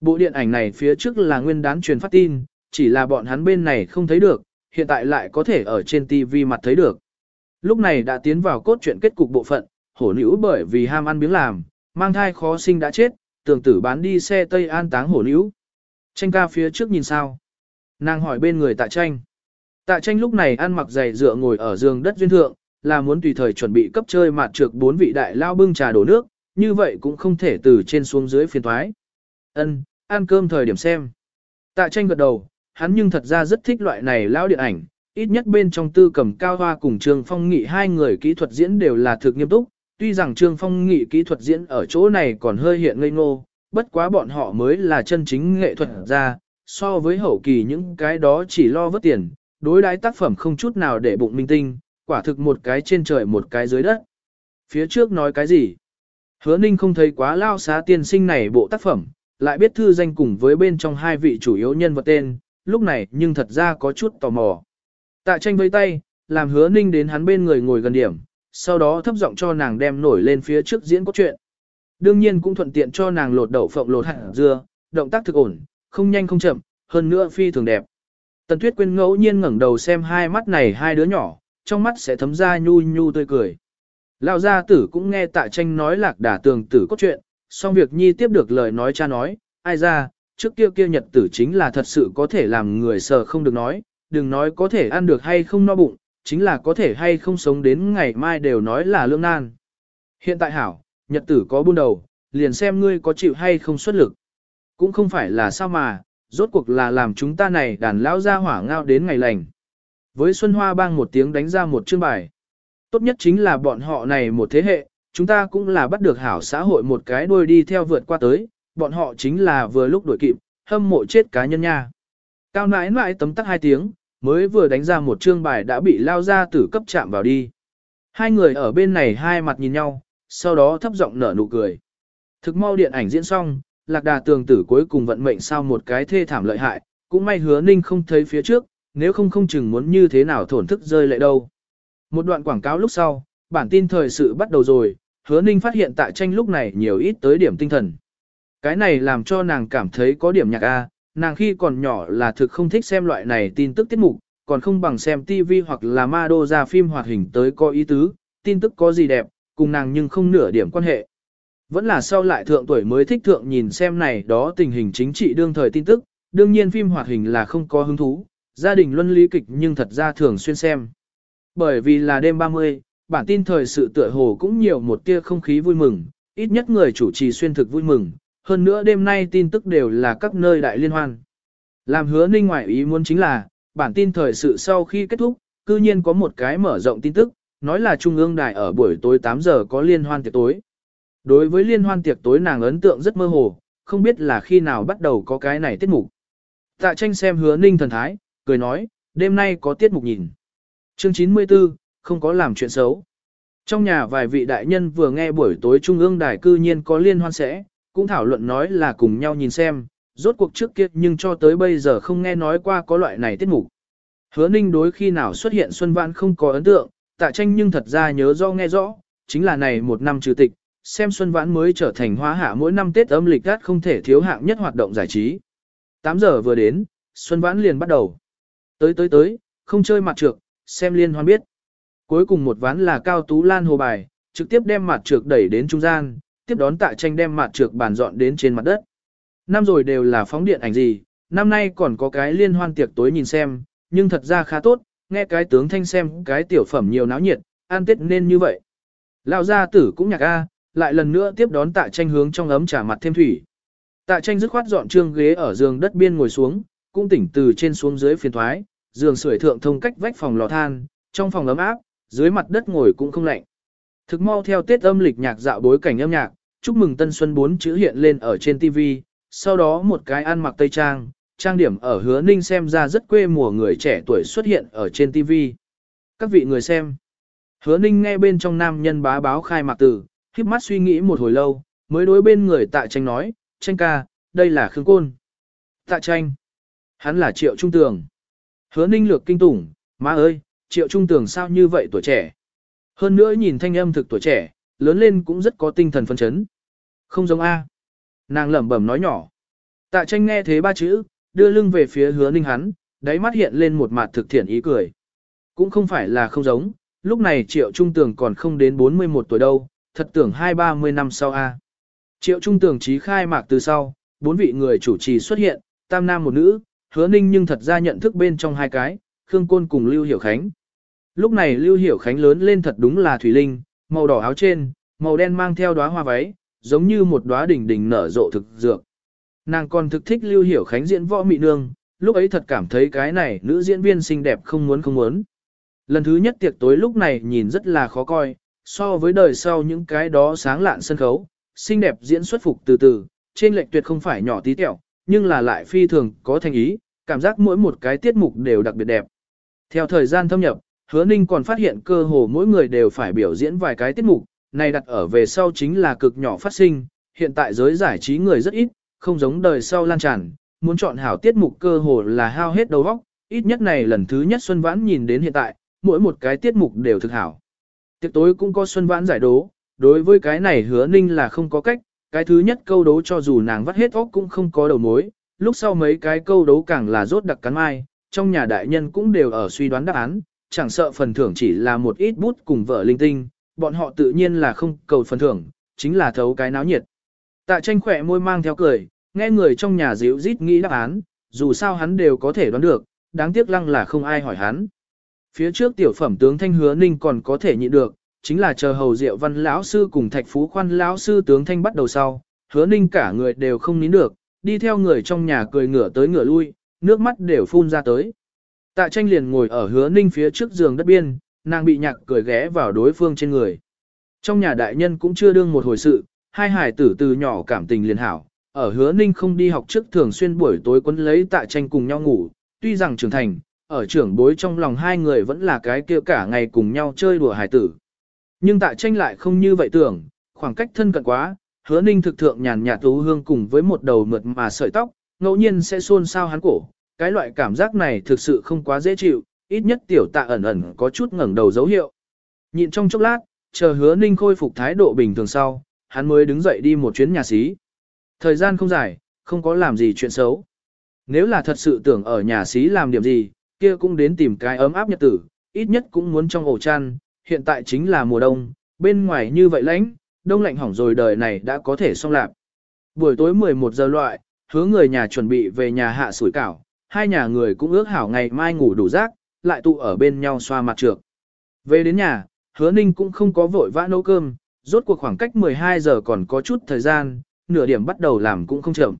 Bộ điện ảnh này phía trước là nguyên đán truyền phát tin, chỉ là bọn hắn bên này không thấy được, hiện tại lại có thể ở trên TV mặt thấy được. Lúc này đã tiến vào cốt truyện kết cục bộ phận, hổ nữ bởi vì ham ăn miếng làm, mang thai khó sinh đã chết, tường tử bán đi xe Tây An táng hổ nữ. Tranh ca phía trước nhìn sao? Nàng hỏi bên người tạ tranh. Tạ tranh lúc này ăn mặc giày dựa ngồi ở giường đất duyên thượng, là muốn tùy thời chuẩn bị cấp chơi mạt trược bốn vị đại lao bưng trà đổ nước, như vậy cũng không thể từ trên xuống dưới phiền thoái. Ân, ăn cơm thời điểm xem. Tạ tranh gật đầu, hắn nhưng thật ra rất thích loại này lao điện ảnh, ít nhất bên trong tư cầm cao hoa cùng Trương Phong Nghị hai người kỹ thuật diễn đều là thực nghiêm túc, tuy rằng Trương Phong Nghị kỹ thuật diễn ở chỗ này còn hơi hiện ngây ngô, bất quá bọn họ mới là chân chính nghệ thuật ra, so với hậu kỳ những cái đó chỉ lo vớt tiền, đối đãi tác phẩm không chút nào để bụng minh tinh, quả thực một cái trên trời một cái dưới đất. Phía trước nói cái gì? Hứa Ninh không thấy quá lao xá tiên sinh này bộ tác phẩm, lại biết thư danh cùng với bên trong hai vị chủ yếu nhân vật tên, lúc này nhưng thật ra có chút tò mò. Tạ tranh với tay, làm hứa Ninh đến hắn bên người ngồi gần điểm, sau đó thấp giọng cho nàng đem nổi lên phía trước diễn có chuyện. Đương nhiên cũng thuận tiện cho nàng lột đậu phộng lột hạt dưa, động tác thực ổn, không nhanh không chậm, hơn nữa phi thường đẹp. Tần Tuyết Quyên ngẫu nhiên ngẩng đầu xem hai mắt này hai đứa nhỏ, trong mắt sẽ thấm ra nhu nhu tươi cười. Lão gia tử cũng nghe tạ tranh nói lạc đả tường tử cốt chuyện xong việc nhi tiếp được lời nói cha nói, ai ra, trước kia kia nhật tử chính là thật sự có thể làm người sợ không được nói, đừng nói có thể ăn được hay không no bụng, chính là có thể hay không sống đến ngày mai đều nói là lương nan. Hiện tại hảo, nhật tử có buôn đầu, liền xem ngươi có chịu hay không xuất lực. Cũng không phải là sao mà, rốt cuộc là làm chúng ta này đàn lão ra hỏa ngao đến ngày lành. Với Xuân Hoa bang một tiếng đánh ra một chương bài. Tốt nhất chính là bọn họ này một thế hệ, chúng ta cũng là bắt được hảo xã hội một cái đuôi đi theo vượt qua tới, bọn họ chính là vừa lúc đuổi kịp, hâm mộ chết cá nhân nha. Cao nãi nãi tấm tắc hai tiếng, mới vừa đánh ra một chương bài đã bị lao ra tử cấp chạm vào đi. Hai người ở bên này hai mặt nhìn nhau, sau đó thấp giọng nở nụ cười. Thực mau điện ảnh diễn xong, lạc đà tường tử cuối cùng vận mệnh sao một cái thê thảm lợi hại, cũng may hứa ninh không thấy phía trước, nếu không không chừng muốn như thế nào thổn thức rơi lệ đâu. Một đoạn quảng cáo lúc sau, bản tin thời sự bắt đầu rồi, hứa ninh phát hiện tại tranh lúc này nhiều ít tới điểm tinh thần. Cái này làm cho nàng cảm thấy có điểm nhạc A, nàng khi còn nhỏ là thực không thích xem loại này tin tức tiết mục, còn không bằng xem TV hoặc là ma đô ra phim hoạt hình tới có ý tứ, tin tức có gì đẹp, cùng nàng nhưng không nửa điểm quan hệ. Vẫn là sau lại thượng tuổi mới thích thượng nhìn xem này đó tình hình chính trị đương thời tin tức, đương nhiên phim hoạt hình là không có hứng thú, gia đình luân lý kịch nhưng thật ra thường xuyên xem. Bởi vì là đêm 30, bản tin thời sự tựa hồ cũng nhiều một tia không khí vui mừng, ít nhất người chủ trì xuyên thực vui mừng, hơn nữa đêm nay tin tức đều là các nơi đại liên hoan. Làm hứa ninh ngoại ý muốn chính là, bản tin thời sự sau khi kết thúc, cư nhiên có một cái mở rộng tin tức, nói là Trung ương đài ở buổi tối 8 giờ có liên hoan tiệc tối. Đối với liên hoan tiệc tối nàng ấn tượng rất mơ hồ, không biết là khi nào bắt đầu có cái này tiết mục. Tạ tranh xem hứa ninh thần thái, cười nói, đêm nay có tiết mục nhìn. Chương 94, không có làm chuyện xấu. Trong nhà vài vị đại nhân vừa nghe buổi tối Trung ương đài cư nhiên có liên hoan sẽ, cũng thảo luận nói là cùng nhau nhìn xem, rốt cuộc trước kia nhưng cho tới bây giờ không nghe nói qua có loại này tiết mục. Hứa ninh đối khi nào xuất hiện Xuân Vãn không có ấn tượng, tạ tranh nhưng thật ra nhớ do nghe rõ, chính là này một năm trừ tịch, xem Xuân Vãn mới trở thành hóa hạ mỗi năm Tết âm lịch gắt không thể thiếu hạng nhất hoạt động giải trí. 8 giờ vừa đến, Xuân Vãn liền bắt đầu. Tới tới tới, không chơi mặt trược, xem liên hoan biết. Cuối cùng một ván là Cao Tú Lan hồ bài, trực tiếp đem mặt trược đẩy đến trung gian, tiếp đón tạ tranh đem mặt trược bàn dọn đến trên mặt đất. Năm rồi đều là phóng điện ảnh gì, năm nay còn có cái liên hoan tiệc tối nhìn xem, nhưng thật ra khá tốt, nghe cái tướng thanh xem cái tiểu phẩm nhiều náo nhiệt, an tết nên như vậy. Lão gia tử cũng nhạc A, lại lần nữa tiếp đón tạ tranh hướng trong ấm trả mặt thêm thủy. Tạ tranh dứt khoát dọn trương ghế ở giường đất biên ngồi xuống, cũng tỉnh từ trên xuống dưới phiền thoái, giường sưởi thượng thông cách vách phòng lò than, trong phòng ấm áp, dưới mặt đất ngồi cũng không lạnh. Thực mau theo tiết âm lịch nhạc dạo bối cảnh âm nhạc, chúc mừng tân xuân bốn chữ hiện lên ở trên TV, sau đó một cái ăn mặc tây trang, trang điểm ở hứa ninh xem ra rất quê mùa người trẻ tuổi xuất hiện ở trên TV. Các vị người xem. Hứa ninh nghe bên trong nam nhân bá báo khai mạc từ, khiếp mắt suy nghĩ một hồi lâu, mới đối bên người tạ tranh nói, tranh ca, đây là Khương Côn. Tạ tranh. Hắn là Triệu Trung Tường. Hứa ninh lược kinh tủng, má ơi, Triệu Trung Tường sao như vậy tuổi trẻ. Hơn nữa nhìn thanh âm thực tuổi trẻ, lớn lên cũng rất có tinh thần phân chấn. Không giống A. Nàng lẩm bẩm nói nhỏ. Tạ tranh nghe thế ba chữ, đưa lưng về phía hứa ninh hắn, đáy mắt hiện lên một mặt thực thiện ý cười. Cũng không phải là không giống, lúc này triệu trung tường còn không đến 41 tuổi đâu, thật tưởng hai ba mươi năm sau A. Triệu trung tường trí khai mạc từ sau, bốn vị người chủ trì xuất hiện, tam nam một nữ, hứa ninh nhưng thật ra nhận thức bên trong hai cái, Khương Côn cùng Lưu Hiểu Khánh. Lúc này Lưu Hiểu Khánh lớn lên thật đúng là thủy linh, màu đỏ áo trên, màu đen mang theo đóa hoa váy, giống như một đóa đỉnh đỉnh nở rộ thực dược. Nàng còn thực thích Lưu Hiểu Khánh diễn võ mị nương, lúc ấy thật cảm thấy cái này nữ diễn viên xinh đẹp không muốn không muốn. Lần thứ nhất tiệc tối lúc này nhìn rất là khó coi, so với đời sau những cái đó sáng lạn sân khấu, xinh đẹp diễn xuất phục từ từ, trên lệch tuyệt không phải nhỏ tí tẹo, nhưng là lại phi thường có thành ý, cảm giác mỗi một cái tiết mục đều đặc biệt đẹp. Theo thời gian thâm nhập, hứa ninh còn phát hiện cơ hồ mỗi người đều phải biểu diễn vài cái tiết mục, này đặt ở về sau chính là cực nhỏ phát sinh, hiện tại giới giải trí người rất ít, không giống đời sau lan tràn, muốn chọn hảo tiết mục cơ hồ là hao hết đầu óc, ít nhất này lần thứ nhất Xuân Vãn nhìn đến hiện tại, mỗi một cái tiết mục đều thực hảo. Tiệc tối cũng có Xuân Vãn giải đố, đối với cái này hứa ninh là không có cách, cái thứ nhất câu đố cho dù nàng vắt hết óc cũng không có đầu mối, lúc sau mấy cái câu đố càng là rốt đặc cắn mai, trong nhà đại nhân cũng đều ở suy đoán đáp án, chẳng sợ phần thưởng chỉ là một ít bút cùng vợ linh tinh, bọn họ tự nhiên là không cầu phần thưởng, chính là thấu cái náo nhiệt. Tạ tranh khỏe môi mang theo cười, nghe người trong nhà dịu rít nghĩ đáp án, dù sao hắn đều có thể đoán được, đáng tiếc lăng là không ai hỏi hắn. Phía trước tiểu phẩm tướng thanh hứa ninh còn có thể nhịn được, chính là chờ hầu diệu văn lão sư cùng thạch phú khoan lão sư tướng thanh bắt đầu sau, hứa ninh cả người đều không nín được, đi theo người trong nhà cười ngửa tới ngửa lui, nước mắt đều phun ra tới. Tạ tranh liền ngồi ở hứa ninh phía trước giường đất biên, nàng bị nhạc cười ghé vào đối phương trên người. Trong nhà đại nhân cũng chưa đương một hồi sự, hai hải tử từ nhỏ cảm tình liền hảo, ở hứa ninh không đi học trước thường xuyên buổi tối quấn lấy tạ tranh cùng nhau ngủ, tuy rằng trưởng thành, ở trưởng bối trong lòng hai người vẫn là cái kia cả ngày cùng nhau chơi đùa hải tử. Nhưng tạ tranh lại không như vậy tưởng, khoảng cách thân cận quá, hứa ninh thực thượng nhàn nhạt tú hương cùng với một đầu mượt mà sợi tóc, ngẫu nhiên sẽ xôn xao hắn cổ, cái loại cảm giác này thực sự không quá dễ chịu, ít nhất tiểu tạ ẩn ẩn có chút ngẩng đầu dấu hiệu. Nhịn trong chốc lát, chờ hứa ninh khôi phục thái độ bình thường sau, hắn mới đứng dậy đi một chuyến nhà xí. Thời gian không dài, không có làm gì chuyện xấu. Nếu là thật sự tưởng ở nhà xí làm điểm gì, kia cũng đến tìm cái ấm áp nhật tử, ít nhất cũng muốn trong ổ chăn, hiện tại chính là mùa đông, bên ngoài như vậy lạnh, đông lạnh hỏng rồi đời này đã có thể xong lạc. Buổi tối 11 giờ loại, hứa người nhà chuẩn bị về nhà hạ sủi cảo, hai nhà người cũng ước hảo ngày mai ngủ đủ giấc, lại tụ ở bên nhau xoa mặt trược. Về đến nhà, hứa ninh cũng không có vội vã nấu cơm, rốt cuộc khoảng cách 12 giờ còn có chút thời gian, nửa điểm bắt đầu làm cũng không chậm.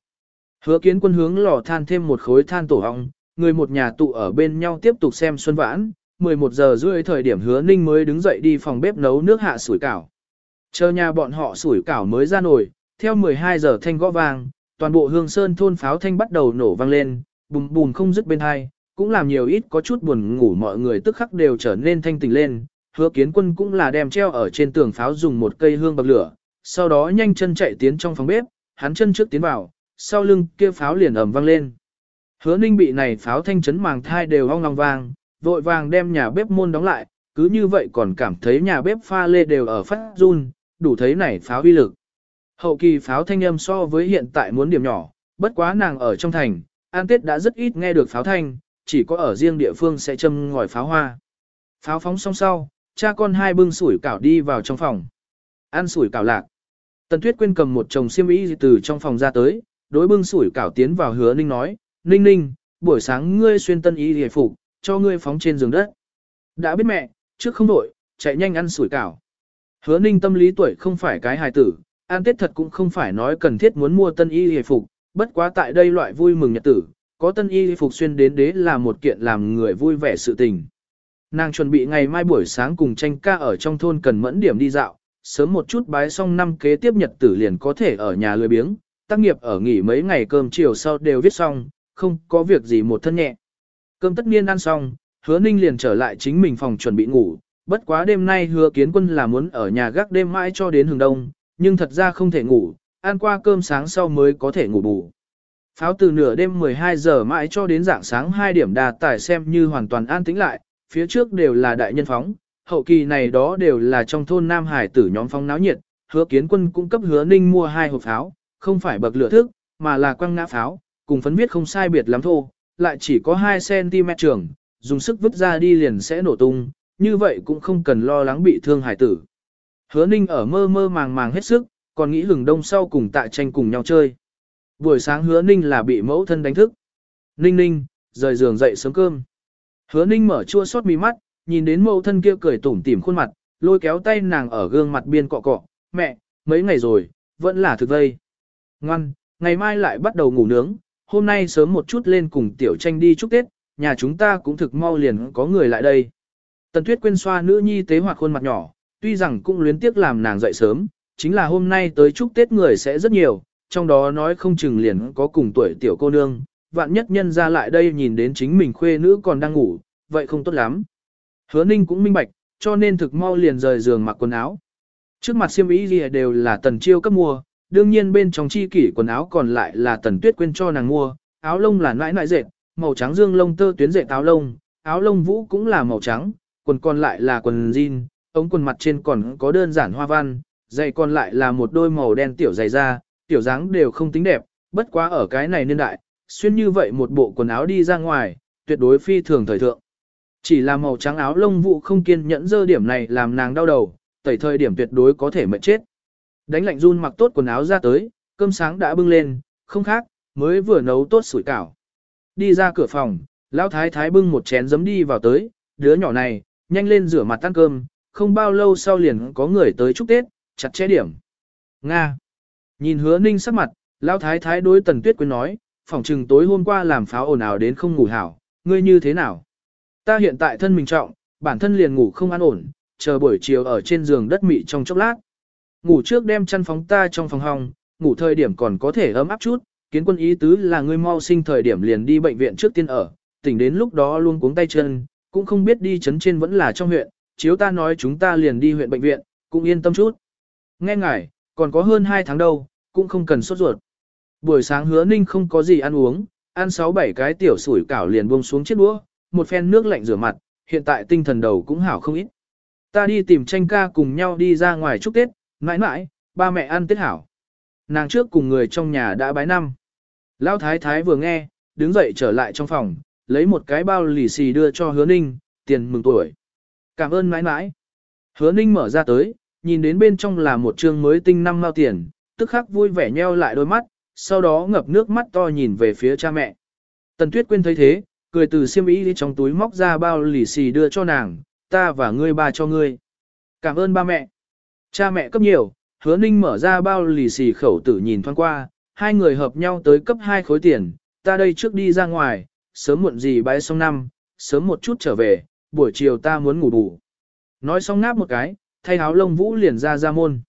Hứa kiến quân hướng lò than thêm một khối than tổ hong, người một nhà tụ ở bên nhau tiếp tục xem xuân vãn, 11 giờ rưỡi thời điểm hứa ninh mới đứng dậy đi phòng bếp nấu nước hạ sủi cảo. Chờ nhà bọn họ sủi cảo mới ra nổi. theo 12 giờ thanh gõ vang, toàn bộ hương sơn thôn pháo thanh bắt đầu nổ vang lên, bùm bùm không dứt bên hai, cũng làm nhiều ít có chút buồn ngủ mọi người tức khắc đều trở nên thanh tỉnh lên. Hứa kiến quân cũng là đem treo ở trên tường pháo dùng một cây hương bậc lửa, sau đó nhanh chân chạy tiến trong phòng bếp, hắn chân trước tiến vào, sau lưng kia pháo liền ầm vang lên. Hứa ninh bị này pháo thanh chấn màng thai đều hong long vang, vội vàng đem nhà bếp môn đóng lại, cứ như vậy còn cảm thấy nhà bếp pha lê đều ở phát run, đủ thấy này pháo uy lực. Hậu kỳ pháo thanh âm so với hiện tại muốn điểm nhỏ, bất quá nàng ở trong thành, an tết đã rất ít nghe được pháo thanh, chỉ có ở riêng địa phương sẽ châm ngòi pháo hoa. Pháo phóng xong sau, cha con hai bưng sủi cảo đi vào trong phòng. Ăn sủi cảo lạc. Tần Tuyết Quyên cầm một chồng xiêm y từ trong phòng ra tới, đối bưng sủi cảo tiến vào hứa ninh nói, ninh ninh, buổi sáng ngươi xuyên tân y hề phục, cho ngươi phóng trên giường đất. Đã biết mẹ, trước không đổi, chạy nhanh ăn sủi cảo. Hứa ninh tâm lý tuổi không phải cái hài tử, an tết thật cũng không phải nói cần thiết muốn mua tân y hề phục, bất quá tại đây loại vui mừng nhật tử, có tân y phục xuyên đến đế là một kiện làm người vui vẻ sự tình. Nàng chuẩn bị ngày mai buổi sáng cùng tranh ca ở trong thôn cần mẫn điểm đi dạo, sớm một chút bái xong năm kế tiếp nhật tử liền có thể ở nhà lười biếng, tác nghiệp ở nghỉ mấy ngày cơm chiều sau đều viết xong, không có việc gì một thân nhẹ. Cơm tất nhiên ăn xong, hứa ninh liền trở lại chính mình phòng chuẩn bị ngủ, bất quá đêm nay hứa kiến quân là muốn ở nhà gác đêm mãi cho đến hừng đông, nhưng thật ra không thể ngủ, ăn qua cơm sáng sau mới có thể ngủ bù. Pháo từ nửa đêm 12 giờ mãi cho đến dạng sáng 2 điểm đà tải xem như hoàn toàn an tĩnh lại, phía trước đều là đại nhân phóng, hậu kỳ này đó đều là trong thôn Nam Hải tử nhóm phóng náo nhiệt, hứa kiến quân cung cấp hứa ninh mua hai hộp pháo, không phải bậc lửa thức, mà là quăng ngã pháo, cùng phấn viết không sai biệt lắm thô, lại chỉ có 2cm trường, dùng sức vứt ra đi liền sẽ nổ tung, như vậy cũng không cần lo lắng bị thương hải tử. Hứa ninh ở mơ mơ màng màng hết sức, còn nghĩ hừng đông sau cùng tại tranh cùng nhau chơi. Buổi sáng hứa ninh là bị mẫu thân đánh thức. Ninh ninh, rời giường dậy sớm cơm. Hứa ninh mở chua xót mí mắt, nhìn đến mẫu thân kia cười tủm tỉm khuôn mặt, lôi kéo tay nàng ở gương mặt biên cọ cọ. Mẹ, mấy ngày rồi, vẫn là thực vây. Ngoan, ngày mai lại bắt đầu ngủ nướng, hôm nay sớm một chút lên cùng tiểu tranh đi chúc Tết, nhà chúng ta cũng thực mau liền có người lại đây. Tần Tuyết quên xoa nữ nhi tế hoạt khuôn mặt nhỏ, tuy rằng cũng luyến tiếc làm nàng dậy sớm, chính là hôm nay tới chúc Tết người sẽ rất nhiều, trong đó nói không chừng liền có cùng tuổi tiểu cô nương, vạn nhất nhân ra lại đây nhìn đến chính mình khuê nữ còn đang ngủ, vậy không tốt lắm. Hứa ninh cũng minh bạch, cho nên thực mau liền rời giường mặc quần áo. Trước mặt siêm ý gì đều là tần chiêu cấp mua, đương nhiên bên trong chi kỷ quần áo còn lại là tần tuyết quên cho nàng mua, áo lông là nãi nãi dệt, màu trắng dương lông tơ tuyến dệt áo lông, áo lông vũ cũng là màu trắng, quần còn lại là quần jean, ống quần mặt trên còn có đơn giản hoa văn, giày còn lại là một đôi màu đen tiểu giày da, tiểu dáng đều không tính đẹp, bất quá ở cái này niên đại, xuyên như vậy một bộ quần áo đi ra ngoài, tuyệt đối phi thường thời thượng. Chỉ là màu trắng áo lông vụ không kiên nhẫn dơ điểm này làm nàng đau đầu, tẩy thời điểm tuyệt đối có thể mệt chết. Đánh lạnh run mặc tốt quần áo ra tới, cơm sáng đã bưng lên, không khác, mới vừa nấu tốt sủi cảo. Đi ra cửa phòng, lão thái thái bưng một chén giấm đi vào tới, đứa nhỏ này, nhanh lên rửa mặt ăn cơm, không bao lâu sau liền có người tới chúc Tết, chặt chẽ điểm. Nga. Nhìn hứa ninh sắc mặt, lão thái thái đối tần tuyết quyến nói, phòng trừng tối hôm qua làm pháo ồn ào đến không ngủ hảo, ngươi như thế nào? Ta hiện tại thân mình trọng, bản thân liền ngủ không an ổn, chờ buổi chiều ở trên giường đất mị trong chốc lát. Ngủ trước đem chăn phóng ta trong phòng hong, ngủ thời điểm còn có thể ấm áp chút, kiến quân ý tứ là ngươi mau sinh thời điểm liền đi bệnh viện trước tiên ở, tỉnh đến lúc đó luôn cuống tay chân, cũng không biết đi chấn trên vẫn là trong huyện, chiếu ta nói chúng ta liền đi huyện bệnh viện, cũng yên tâm chút. Nghe ngài, còn có hơn 2 tháng đâu, cũng không cần sốt ruột. Buổi sáng hứa ninh không có gì ăn uống, ăn 6-7 cái tiểu sủi cảo liền buông xuống chiếc đũa, một phen nước lạnh rửa mặt, hiện tại tinh thần đầu cũng hảo không ít. Ta đi tìm tranh ca cùng nhau đi ra ngoài chúc Tết, mãi mãi, ba mẹ ăn Tết hảo. Nàng trước cùng người trong nhà đã bái năm. Lão thái thái vừa nghe, đứng dậy trở lại trong phòng, lấy một cái bao lì xì đưa cho hứa ninh, tiền mừng tuổi. Cảm ơn mãi mãi. Hứa ninh mở ra tới, nhìn đến bên trong là một trương mới tinh năm mao tiền, tức khắc vui vẻ nheo lại đôi mắt, sau đó ngập nước mắt to nhìn về phía cha mẹ. Tần Tuyết Quyên thấy thế, cười từ xiêm y đi trong túi móc ra bao lì xì đưa cho nàng, ta và ngươi ba cho ngươi. Cảm ơn ba mẹ. Cha mẹ cấp nhiều, hứa ninh mở ra bao lì xì khẩu tử nhìn thoáng qua, hai người hợp nhau tới cấp hai khối tiền, ta đây trước đi ra ngoài, sớm muộn gì bái xong năm, sớm một chút trở về, buổi chiều ta muốn ngủ bù. Nói xong ngáp một cái, thay áo lông vũ liền ra ra môn.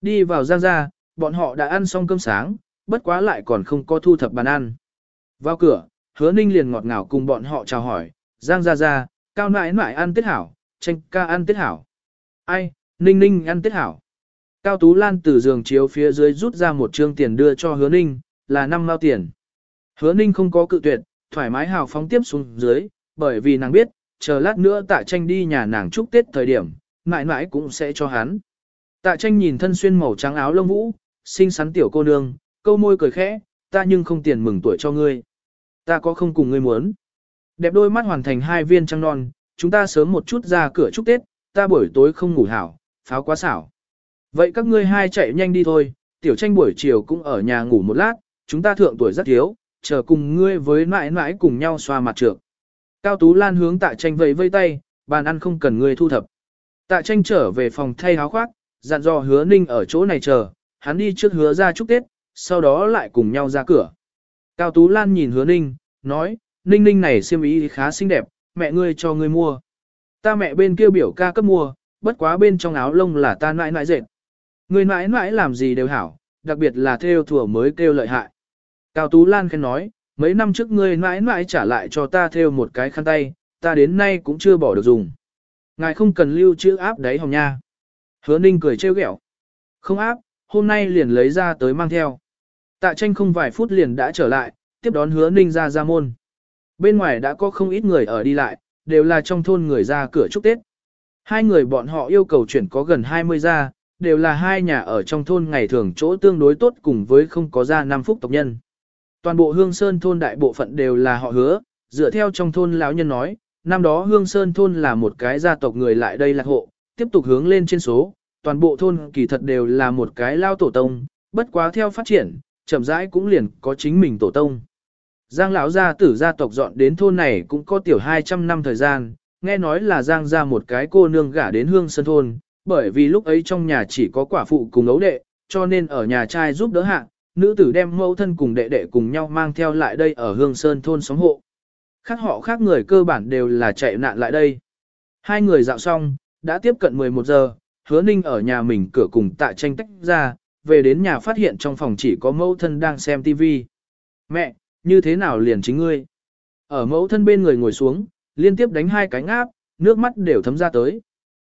Đi vào giang ra, bọn họ đã ăn xong cơm sáng, bất quá lại còn không có thu thập bàn ăn. Vào cửa, hứa ninh liền ngọt ngào cùng bọn họ chào hỏi, giang ra ra, cao nãi nãi ăn tiết hảo, tranh ca ăn tiết hảo. Ai, ninh ninh ăn tiết hảo. Cao Tú Lan từ giường chiếu phía dưới rút ra một trương tiền đưa cho hứa ninh, là năm mao tiền. Hứa ninh không có cự tuyệt, thoải mái hào phóng tiếp xuống dưới, bởi vì nàng biết, chờ lát nữa tạ tranh đi nhà nàng chúc Tết thời điểm, mãi mãi cũng sẽ cho hắn. Tạ tranh nhìn thân xuyên màu trắng áo lông vũ, xinh xắn tiểu cô nương, câu môi cười khẽ, ta nhưng không tiền mừng tuổi cho ngươi. Ta có không cùng ngươi muốn. Đẹp đôi mắt hoàn thành hai viên trăng non, chúng ta sớm một chút ra cửa chúc Tết, ta buổi tối không ngủ hảo, pháo quá xảo. Vậy các ngươi hai chạy nhanh đi thôi, tiểu tranh buổi chiều cũng ở nhà ngủ một lát, chúng ta thượng tuổi rất thiếu, chờ cùng ngươi với mãi mãi cùng nhau xoa mặt trược. Cao Tú Lan hướng tạ tranh vẫy vây tay, bàn ăn không cần ngươi thu thập. Tạ tranh trở về phòng thay áo khoác, dặn dò hứa ninh ở chỗ này chờ, hắn đi trước hứa ra chúc Tết, sau đó lại cùng nhau ra cửa. Cao Tú Lan nhìn hứa ninh, nói, ninh ninh này xem ý khá xinh đẹp, mẹ ngươi cho ngươi mua. Ta mẹ bên kia biểu ca cấp mua, bất quá bên trong áo lông là ta nãi nãi dệt. Ngươi nãi nãi làm gì đều hảo, đặc biệt là theo thủa mới kêu lợi hại. Cao Tú Lan khen nói, mấy năm trước ngươi nãi nãi trả lại cho ta theo một cái khăn tay, ta đến nay cũng chưa bỏ được dùng. Ngài không cần lưu chữ áp đấy hồng nha. Hứa ninh cười trêu ghẹo. Không áp, hôm nay liền lấy ra tới mang theo. Tạ tranh không vài phút liền đã trở lại, tiếp đón hứa ninh ra ra môn. Bên ngoài đã có không ít người ở đi lại, đều là trong thôn người ra cửa chúc Tết. Hai người bọn họ yêu cầu chuyển có gần 20 gia, đều là hai nhà ở trong thôn ngày thường chỗ tương đối tốt cùng với không có gia năm phúc tộc nhân. Toàn bộ Hương Sơn thôn đại bộ phận đều là họ hứa, dựa theo trong thôn lão nhân nói, năm đó Hương Sơn thôn là một cái gia tộc người lại đây lạc hộ, tiếp tục hướng lên trên số, toàn bộ thôn kỳ thật đều là một cái lao tổ tông, bất quá theo phát triển, chậm rãi cũng liền có chính mình tổ tông. Giang lão gia tử gia tộc dọn đến thôn này cũng có tiểu 200 năm thời gian, nghe nói là Giang ra một cái cô nương gả đến hương sơn thôn, bởi vì lúc ấy trong nhà chỉ có quả phụ cùng ấu đệ, cho nên ở nhà trai giúp đỡ hạ, nữ tử đem mẫu thân cùng đệ đệ cùng nhau mang theo lại đây ở hương sơn thôn sống hộ. Khác họ khác người cơ bản đều là chạy nạn lại đây. Hai người dạo xong, đã tiếp cận 11 giờ, hứa ninh ở nhà mình cửa cùng tạ tranh tách ra, về đến nhà phát hiện trong phòng chỉ có mẫu thân đang xem TV. Mẹ, như thế nào liền chính ngươi? Ở mẫu thân bên người ngồi xuống, liên tiếp đánh hai cái ngáp, nước mắt đều thấm ra tới.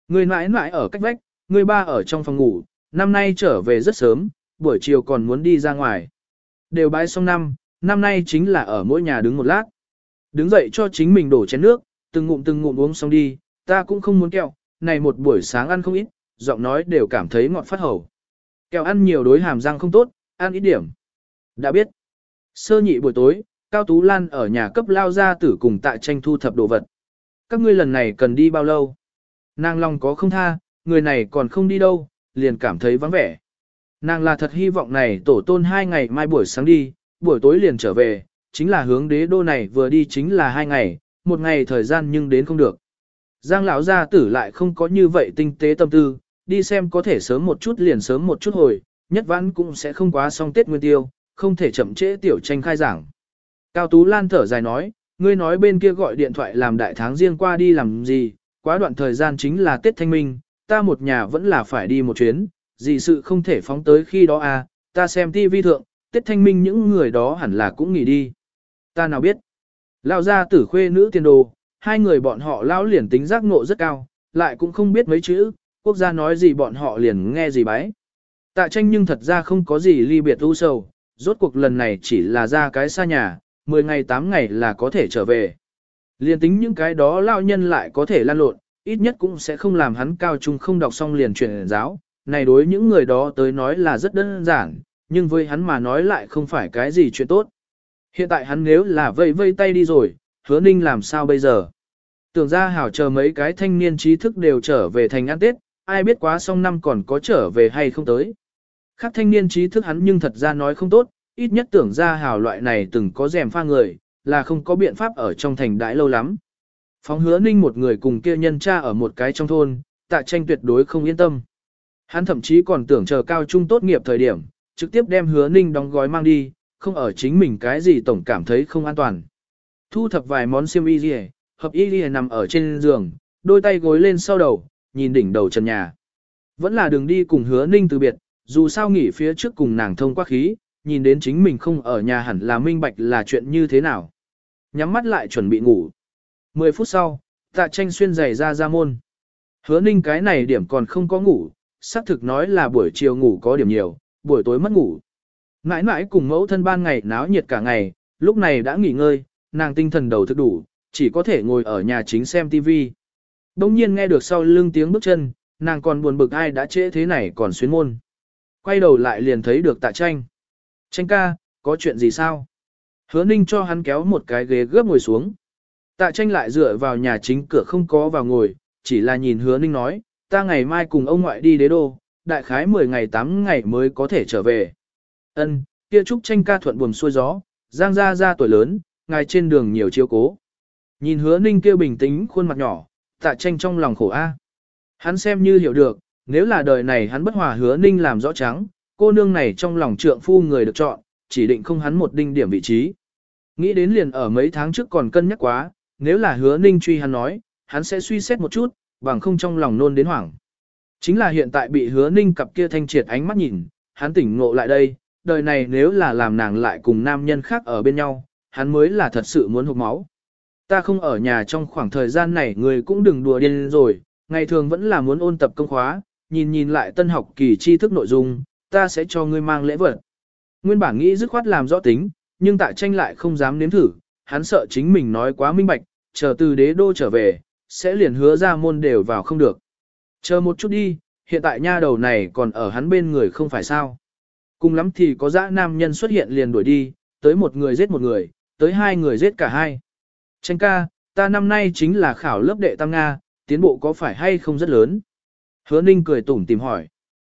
Người mãi mãi ở cách vách, người ba ở trong phòng ngủ, năm nay trở về rất sớm, buổi chiều còn muốn đi ra ngoài. Đều bái xong năm, năm nay chính là ở mỗi nhà đứng một lát. Đứng dậy cho chính mình đổ chén nước, từng ngụm từng ngụm uống xong đi, ta cũng không muốn kẹo, này một buổi sáng ăn không ít, giọng nói đều cảm thấy ngọt phát hầu. Kẹo ăn nhiều đối hàm răng không tốt, ăn ít điểm. Đã biết. Sơ nhị buổi tối, Cao Tú Lan ở nhà cấp lao ra tử cùng tại tranh thu thập đồ vật. Các ngươi lần này cần đi bao lâu? Nàng lòng có không tha, người này còn không đi đâu, liền cảm thấy vắng vẻ. Nàng là thật hy vọng này tổ tôn hai ngày mai buổi sáng đi, buổi tối liền trở về, chính là hướng đế đô này vừa đi chính là hai ngày, một ngày thời gian nhưng đến không được. Giang lão gia tử lại không có như vậy tinh tế tâm tư, đi xem có thể sớm một chút liền sớm một chút hồi, nhất vãn cũng sẽ không quá xong Tết Nguyên Tiêu, không thể chậm trễ tiểu tranh khai giảng. Cao Tú Lan thở dài nói, ngươi nói bên kia gọi điện thoại làm đại tháng riêng qua đi làm gì, quá đoạn thời gian chính là Tết Thanh Minh, ta một nhà vẫn là phải đi một chuyến, gì sự không thể phóng tới khi đó à, ta xem TV thượng, Tết Thanh Minh những người đó hẳn là cũng nghỉ đi. Ta nào biết, lão gia tử khuê nữ tiền đồ, hai người bọn họ lão liền tính giác ngộ rất cao, lại cũng không biết mấy chữ, quốc gia nói gì bọn họ liền nghe gì bái. Tạ tranh nhưng thật ra không có gì ly biệt u sầu, rốt cuộc lần này chỉ là ra cái xa nhà, 10 ngày 8 ngày là có thể trở về. Liên tính những cái đó lao nhân lại có thể lan lộn, ít nhất cũng sẽ không làm hắn cao trung không đọc xong liền chuyển giáo. Này đối những người đó tới nói là rất đơn giản, nhưng với hắn mà nói lại không phải cái gì chuyện tốt. Hiện tại hắn nếu là vây vây tay đi rồi, hứa ninh làm sao bây giờ? Tưởng ra hảo chờ mấy cái thanh niên trí thức đều trở về thành ăn Tết, ai biết quá xong năm còn có trở về hay không tới. Khác thanh niên trí thức hắn nhưng thật ra nói không tốt, ít nhất tưởng ra hào loại này từng có rèm pha người, là không có biện pháp ở trong thành đãi lâu lắm. Phóng hứa ninh một người cùng kia nhân cha ở một cái trong thôn, tạ tranh tuyệt đối không yên tâm. Hắn thậm chí còn tưởng chờ cao trung tốt nghiệp thời điểm, trực tiếp đem hứa ninh đóng gói mang đi, không ở chính mình cái gì tổng cảm thấy không an toàn. Thu thập vài món xiêm y gì, hợp y gì nằm ở trên giường, đôi tay gối lên sau đầu, nhìn đỉnh đầu trần nhà. Vẫn là đường đi cùng hứa ninh từ biệt, dù sao nghỉ phía trước cùng nàng thông qua khí, nhìn đến chính mình không ở nhà hẳn là minh bạch là chuyện như thế nào. Nhắm mắt lại chuẩn bị ngủ. 10 phút sau, tạ tranh xuyên giày ra ra môn. Hứa ninh cái này điểm còn không có ngủ, xác thực nói là buổi chiều ngủ có điểm nhiều, buổi tối mất ngủ. Mãi mãi cùng mẫu thân ban ngày náo nhiệt cả ngày, lúc này đã nghỉ ngơi, nàng tinh thần đầu thức đủ, chỉ có thể ngồi ở nhà chính xem TV. Đông nhiên nghe được sau lưng tiếng bước chân, nàng còn buồn bực ai đã trễ thế này còn xuyên môn. Quay đầu lại liền thấy được tạ tranh. Tranh ca, có chuyện gì sao? Hứa ninh cho hắn kéo một cái ghế gớp ngồi xuống. Tạ tranh lại dựa vào nhà chính cửa không có vào ngồi, chỉ là nhìn hứa ninh nói, ta ngày mai cùng ông ngoại đi đế đô, đại khái 10 ngày 8 ngày mới có thể trở về. Ân, kia trúc tranh ca thuận buồm xuôi gió, giang ra ra tuổi lớn, ngài trên đường nhiều chiêu cố. Nhìn hứa ninh kia bình tĩnh khuôn mặt nhỏ, tạ tranh trong lòng khổ a. Hắn xem như hiểu được, nếu là đời này hắn bất hòa hứa ninh làm rõ trắng, cô nương này trong lòng trượng phu người được chọn, chỉ định không hắn một đinh điểm vị trí. Nghĩ đến liền ở mấy tháng trước còn cân nhắc quá, nếu là hứa ninh truy hắn nói, hắn sẽ suy xét một chút, bằng không trong lòng nôn đến hoảng. Chính là hiện tại bị hứa ninh cặp kia thanh triệt ánh mắt nhìn, hắn tỉnh ngộ lại đây, đời này nếu là làm nàng lại cùng nam nhân khác ở bên nhau, hắn mới là thật sự muốn hụt máu. Ta không ở nhà trong khoảng thời gian này người cũng đừng đùa điên rồi, ngày thường vẫn là muốn ôn tập công khóa, nhìn nhìn lại tân học kỳ tri thức nội dung, ta sẽ cho ngươi mang lễ vật. Nguyên bản nghĩ dứt khoát làm rõ tính, nhưng tạ tranh lại không dám nếm thử, hắn sợ chính mình nói quá minh bạch, chờ từ đế đô trở về, sẽ liền hứa ra môn đều vào không được. Chờ một chút đi, hiện tại nha đầu này còn ở hắn bên người không phải sao. Cùng lắm thì có dã nam nhân xuất hiện liền đuổi đi, tới một người giết một người, tới hai người giết cả hai. Tranh ca, ta năm nay chính là khảo lớp đệ tam Nga, tiến bộ có phải hay không rất lớn. Hứa ninh cười tủm tìm hỏi.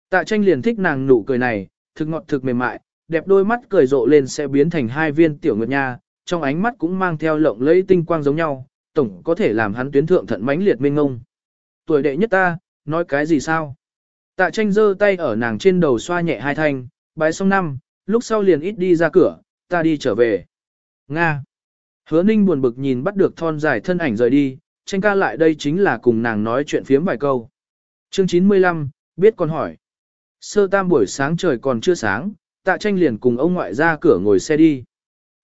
Tạ tranh liền thích nàng nụ cười này, thực ngọt thực mềm mại, đẹp đôi mắt cười rộ lên sẽ biến thành hai viên tiểu nguyệt nha, trong ánh mắt cũng mang theo lộng lẫy tinh quang giống nhau, tổng có thể làm hắn tuyến thượng thận mãnh liệt mênh ngông. Tuổi đệ nhất ta, nói cái gì sao? Tạ tranh giơ tay ở nàng trên đầu xoa nhẹ hai thanh, bái xong năm, lúc sau liền ít đi ra cửa, ta đi trở về. Nga. Hứa ninh buồn bực nhìn bắt được thon dài thân ảnh rời đi, tranh ca lại đây chính là cùng nàng nói chuyện phiếm vài câu. Chương 95, biết con hỏi. Sơ tam buổi sáng trời còn chưa sáng, tạ tranh liền cùng ông ngoại ra cửa ngồi xe đi.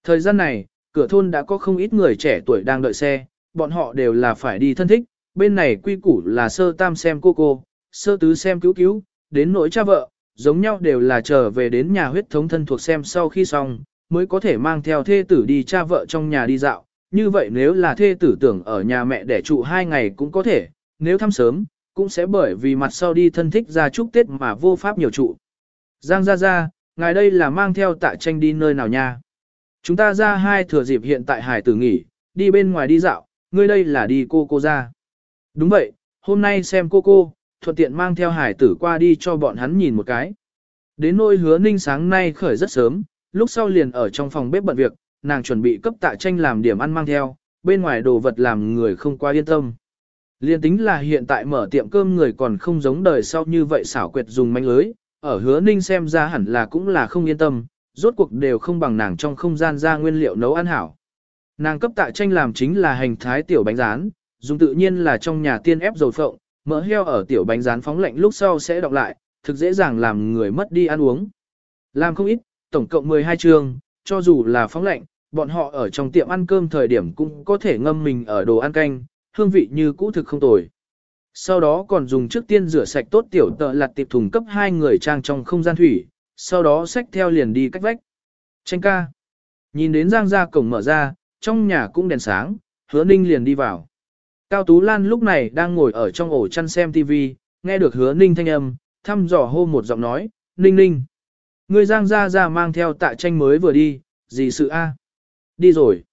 Thời gian này, cửa thôn đã có không ít người trẻ tuổi đang đợi xe, bọn họ đều là phải đi thân thích, bên này quy củ là sơ tam xem cô cô, sơ tứ xem cứu cứu, đến nỗi cha vợ, giống nhau đều là trở về đến nhà huyết thống thân thuộc xem sau khi xong, mới có thể mang theo thê tử đi cha vợ trong nhà đi dạo. Như vậy nếu là thê tử tưởng ở nhà mẹ để trụ hai ngày cũng có thể, nếu thăm sớm, cũng sẽ bởi vì mặt sau đi thân thích ra chúc Tết mà vô pháp nhiều trụ. Giang ra ra, ngài đây là mang theo tạ tranh đi nơi nào nha? Chúng ta ra hai thừa dịp hiện tại hải tử nghỉ, đi bên ngoài đi dạo, ngươi đây là đi cô cô ra. Đúng vậy, hôm nay xem cô cô, thuận tiện mang theo hải tử qua đi cho bọn hắn nhìn một cái. Đến nỗi hứa ninh sáng nay khởi rất sớm, lúc sau liền ở trong phòng bếp bận việc, nàng chuẩn bị cấp tạ tranh làm điểm ăn mang theo, bên ngoài đồ vật làm người không qua yên tâm. Liên tính là hiện tại mở tiệm cơm người còn không giống đời sau như vậy xảo quyệt dùng manh lưới, ở hứa ninh xem ra hẳn là cũng là không yên tâm, rốt cuộc đều không bằng nàng trong không gian ra nguyên liệu nấu ăn hảo. Nàng cấp tạ tranh làm chính là hành thái tiểu bánh rán, dùng tự nhiên là trong nhà tiên ép dầu phộng, mỡ heo ở tiểu bánh rán phóng lạnh lúc sau sẽ đọc lại, thực dễ dàng làm người mất đi ăn uống. Làm không ít, tổng cộng 12 chương, cho dù là phóng lạnh, bọn họ ở trong tiệm ăn cơm thời điểm cũng có thể ngâm mình ở đồ ăn canh, hương vị như cũ thực không tồi. Sau đó còn dùng trước tiên rửa sạch tốt tiểu tợ lặt tiệp thùng cấp hai người trang trong không gian thủy, sau đó xách theo liền đi cách vách. Tranh ca. Nhìn đến giang ra cổng mở ra, trong nhà cũng đèn sáng, hứa ninh liền đi vào. Cao Tú Lan lúc này đang ngồi ở trong ổ chăn xem TV, nghe được hứa ninh thanh âm, thăm dò hô một giọng nói, ninh ninh. Người giang ra ra mang theo tạ tranh mới vừa đi, gì sự a? Đi rồi.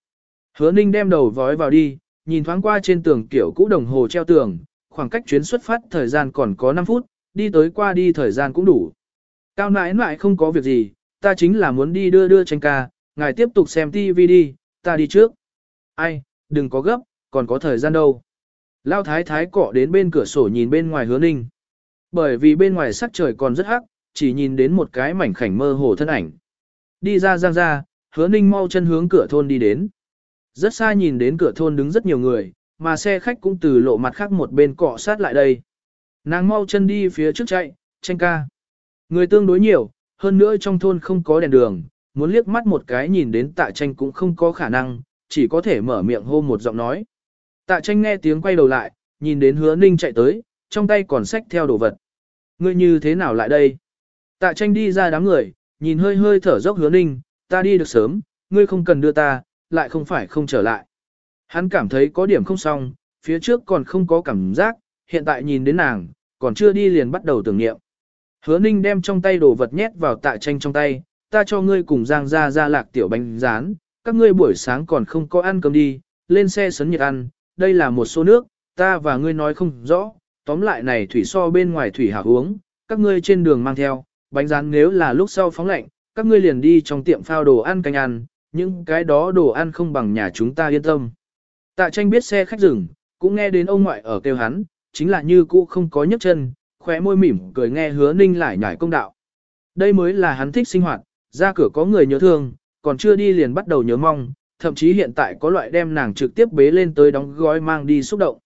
Hứa ninh đem đầu vói vào đi, nhìn thoáng qua trên tường kiểu cũ đồng hồ treo tường, khoảng cách chuyến xuất phát thời gian còn có 5 phút, đi tới qua đi thời gian cũng đủ. Cao nãi nãi không có việc gì, ta chính là muốn đi đưa đưa tranh ca, ngài tiếp tục xem TV đi, ta đi trước. Ai, đừng có gấp, còn có thời gian đâu. Lao thái thái cọ đến bên cửa sổ nhìn bên ngoài hứa ninh. Bởi vì bên ngoài sắc trời còn rất hắc, chỉ nhìn đến một cái mảnh khảnh mơ hồ thân ảnh. Đi ra giang ra, hứa ninh mau chân hướng cửa thôn đi đến. Rất xa nhìn đến cửa thôn đứng rất nhiều người, mà xe khách cũng từ lộ mặt khác một bên cọ sát lại đây. Nàng mau chân đi phía trước chạy, tranh ca. Người tương đối nhiều, hơn nữa trong thôn không có đèn đường, muốn liếc mắt một cái nhìn đến tạ tranh cũng không có khả năng, chỉ có thể mở miệng hô một giọng nói. Tạ tranh nghe tiếng quay đầu lại, nhìn đến hứa ninh chạy tới, trong tay còn xách theo đồ vật. Ngươi như thế nào lại đây? Tạ tranh đi ra đám người, nhìn hơi hơi thở dốc hứa ninh, ta đi được sớm, ngươi không cần đưa ta, lại không phải không trở lại. Hắn cảm thấy có điểm không xong, phía trước còn không có cảm giác, hiện tại nhìn đến nàng, còn chưa đi liền bắt đầu tưởng niệm. Hứa ninh đem trong tay đồ vật nhét vào tạ tranh trong tay, ta cho ngươi cùng giang ra ra lạc tiểu bánh rán, các ngươi buổi sáng còn không có ăn cơm đi, lên xe sấn nhiệt ăn, đây là một số nước, ta và ngươi nói không rõ, tóm lại này thủy so bên ngoài thủy hạ uống, các ngươi trên đường mang theo, bánh rán nếu là lúc sau phóng lạnh, các ngươi liền đi trong tiệm phao đồ ăn canh ăn, những cái đó đồ ăn không bằng nhà chúng ta yên tâm. Tạ tranh biết xe khách dừng, cũng nghe đến ông ngoại ở kêu hắn, chính là như cũ không có nhấc chân, khóe môi mỉm cười nghe hứa ninh lại nhảy công đạo. Đây mới là hắn thích sinh hoạt, ra cửa có người nhớ thương, còn chưa đi liền bắt đầu nhớ mong, thậm chí hiện tại có loại đem nàng trực tiếp bế lên tới đóng gói mang đi xúc động.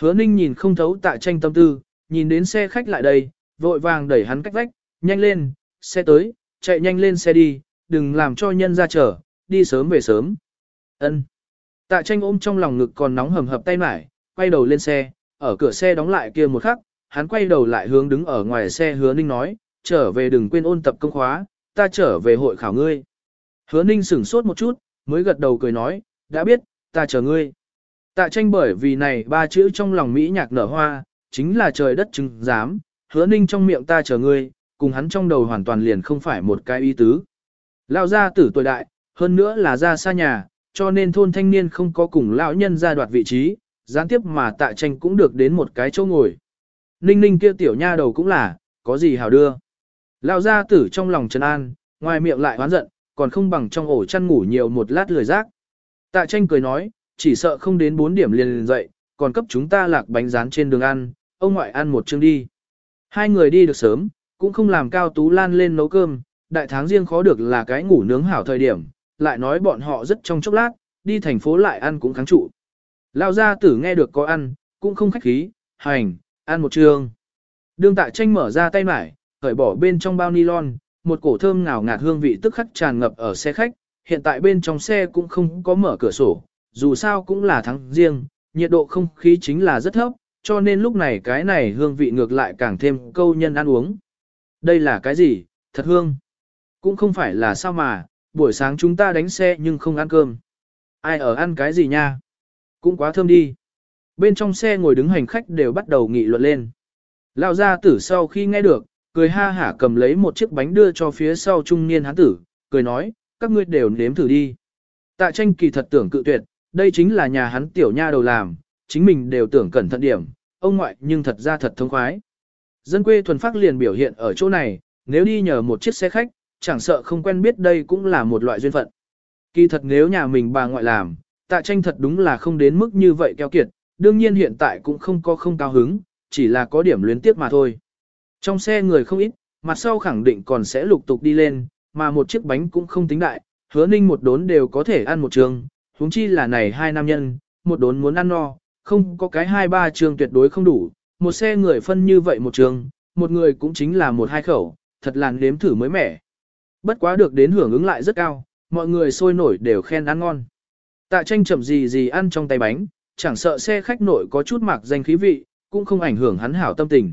Hứa ninh nhìn không thấu tạ tranh tâm tư, nhìn đến xe khách lại đây, vội vàng đẩy hắn cách vách, nhanh lên, xe tới, chạy nhanh lên xe đi, đừng làm cho nhân ra chờ, đi sớm về sớm. Ân. Tạ tranh ôm trong lòng ngực còn nóng hầm hập tay mải, quay đầu lên xe, ở cửa xe đóng lại kia một khắc, hắn quay đầu lại hướng đứng ở ngoài xe hứa ninh nói, trở về đừng quên ôn tập công khóa, ta trở về hội khảo ngươi. Hứa ninh sửng sốt một chút, mới gật đầu cười nói, đã biết, ta chờ ngươi. Tạ tranh bởi vì này ba chữ trong lòng Mỹ nhạc nở hoa, chính là trời đất chứng giám, hứa ninh trong miệng ta chờ ngươi, cùng hắn trong đầu hoàn toàn liền không phải một cái ý tứ. Lao gia tử tuổi đại, hơn nữa là ra xa nhà, cho nên thôn thanh niên không có cùng lão nhân ra đoạt vị trí, gián tiếp mà tạ tranh cũng được đến một cái chỗ ngồi. Ninh ninh kia tiểu nha đầu cũng là, có gì hảo đưa. Lao gia tử trong lòng trấn an, ngoài miệng lại hoán giận, còn không bằng trong ổ chăn ngủ nhiều một lát lười rác. Tạ tranh cười nói, chỉ sợ không đến 4 điểm liền liền dậy, còn cấp chúng ta lạc bánh rán trên đường ăn, ông ngoại ăn một chương đi. Hai người đi được sớm, cũng không làm cao tú lan lên nấu cơm, đại tháng riêng khó được là cái ngủ nướng hảo thời điểm, lại nói bọn họ rất trong chốc lát, đi thành phố lại ăn cũng kháng trụ. Lao gia tử nghe được có ăn, cũng không khách khí, hành, ăn một trường. Đương tạ tranh mở ra tay mải, khởi bỏ bên trong bao nylon, một cổ thơm ngào ngạt hương vị tức khắc tràn ngập ở xe khách, hiện tại bên trong xe cũng không có mở cửa sổ, dù sao cũng là tháng riêng, nhiệt độ không khí chính là rất thấp, cho nên lúc này cái này hương vị ngược lại càng thêm câu nhân ăn uống. Đây là cái gì, thật hương. Cũng không phải là sao mà, buổi sáng chúng ta đánh xe nhưng không ăn cơm. Ai ở ăn cái gì nha? Cũng quá thơm đi. Bên trong xe ngồi đứng hành khách đều bắt đầu nghị luận lên. Lão gia tử sau khi nghe được, cười ha hả cầm lấy một chiếc bánh đưa cho phía sau trung niên hán tử, cười nói, các ngươi đều nếm thử đi. Tạ tranh kỳ thật tưởng cự tuyệt, đây chính là nhà hắn tiểu nha đầu làm, chính mình đều tưởng cẩn thận điểm, ông ngoại nhưng thật ra thật thông khoái. Dân quê thuần phát liền biểu hiện ở chỗ này, nếu đi nhờ một chiếc xe khách, chẳng sợ không quen biết đây cũng là một loại duyên phận. Kỳ thật nếu nhà mình bà ngoại làm, tạ tranh thật đúng là không đến mức như vậy keo kiệt, đương nhiên hiện tại cũng không có không cao hứng, chỉ là có điểm luyến tiếc mà thôi. Trong xe người không ít, mặt sau khẳng định còn sẽ lục tục đi lên, mà một chiếc bánh cũng không tính đại, hứa ninh một đốn đều có thể ăn một trường, huống chi là này hai nam nhân, một đốn muốn ăn no, không có cái hai ba trường tuyệt đối không đủ, một xe người phân như vậy một trường, một người cũng chính là một hai khẩu, thật là nếm thử mới mẻ. Bất quá được đến hưởng ứng lại rất cao, mọi người sôi nổi đều khen ăn ngon. Tạ tranh chậm gì gì ăn trong tay bánh, chẳng sợ xe khách nội có chút mạc danh khí vị, cũng không ảnh hưởng hắn hảo tâm tình.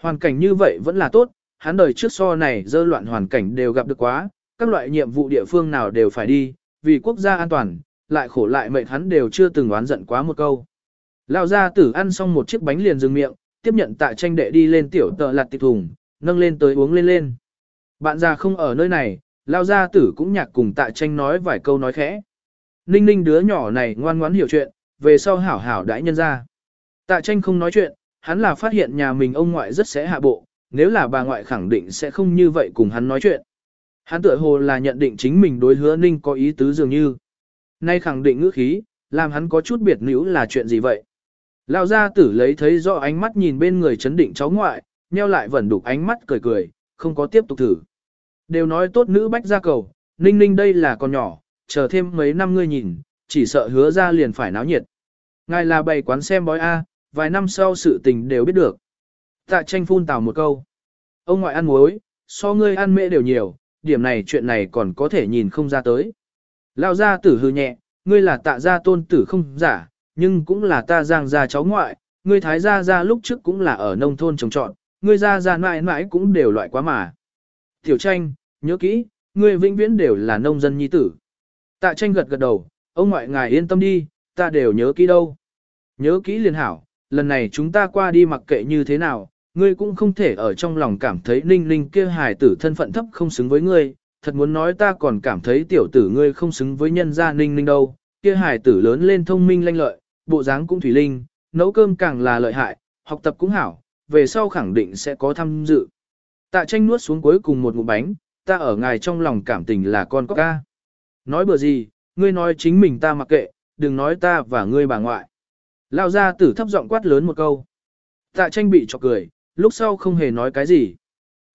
Hoàn cảnh như vậy vẫn là tốt, hắn đời trước so này dơ loạn hoàn cảnh đều gặp được quá, các loại nhiệm vụ địa phương nào đều phải đi, vì quốc gia an toàn, lại khổ lại mệnh hắn đều chưa từng oán giận quá một câu. Lão gia tử ăn xong một chiếc bánh liền dừng miệng, tiếp nhận tạ tranh đệ đi lên tiểu tợ lặt tịch thùng, nâng lên tới uống lên lên. Bạn già không ở nơi này, Lão gia tử cũng nhạc cùng tạ tranh nói vài câu nói khẽ. Ninh ninh đứa nhỏ này ngoan ngoãn hiểu chuyện, về sau hảo hảo đãi nhân ra. Tạ tranh không nói chuyện, hắn là phát hiện nhà mình ông ngoại rất sẽ hạ bộ, nếu là bà ngoại khẳng định sẽ không như vậy cùng hắn nói chuyện. Hắn tựa hồ là nhận định chính mình đối hứa ninh có ý tứ dường như. Nay khẳng định ngữ khí, làm hắn có chút biệt nữ là chuyện gì vậy. Lão gia tử lấy thấy rõ ánh mắt nhìn bên người chấn định cháu ngoại, nheo lại vẫn đục ánh mắt cười cười, không có tiếp tục thử. Đều nói tốt nữ bách gia cầu, ninh ninh đây là con nhỏ, chờ thêm mấy năm ngươi nhìn, chỉ sợ hứa ra liền phải náo nhiệt. Ngài là bày quán xem bói A, vài năm sau sự tình đều biết được. Tạ tranh phun tào một câu. Ông ngoại ăn muối, so ngươi ăn mễ đều nhiều, điểm này chuyện này còn có thể nhìn không ra tới. Lao gia tử hư nhẹ, ngươi là tạ gia tôn tử không giả, nhưng cũng là ta giang gia cháu ngoại, ngươi thái gia gia lúc trước cũng là ở nông thôn trồng trọt, ngươi gia gia mãi mãi cũng đều loại quá mà. Tiểu tranh, nhớ kỹ, ngươi vĩnh viễn đều là nông dân nhi tử. Tạ tranh gật gật đầu, ông ngoại ngài yên tâm đi, ta đều nhớ kỹ đâu. Nhớ kỹ liền hảo, lần này chúng ta qua đi mặc kệ như thế nào, ngươi cũng không thể ở trong lòng cảm thấy ninh ninh kia hài tử thân phận thấp không xứng với ngươi, thật muốn nói ta còn cảm thấy tiểu tử ngươi không xứng với nhân gia ninh ninh đâu, kia hài tử lớn lên thông minh lanh lợi, bộ dáng cũng thủy linh, nấu cơm càng là lợi hại, học tập cũng hảo, về sau khẳng định sẽ có tham dự. Tạ tranh nuốt xuống cuối cùng một ngụm bánh, ta ở ngài trong lòng cảm tình là con có ca. Nói bừa gì, ngươi nói chính mình ta mặc kệ, đừng nói ta và ngươi bà ngoại. Lao ra tử thấp giọng quát lớn một câu. Tạ tranh bị chọc cười, lúc sau không hề nói cái gì.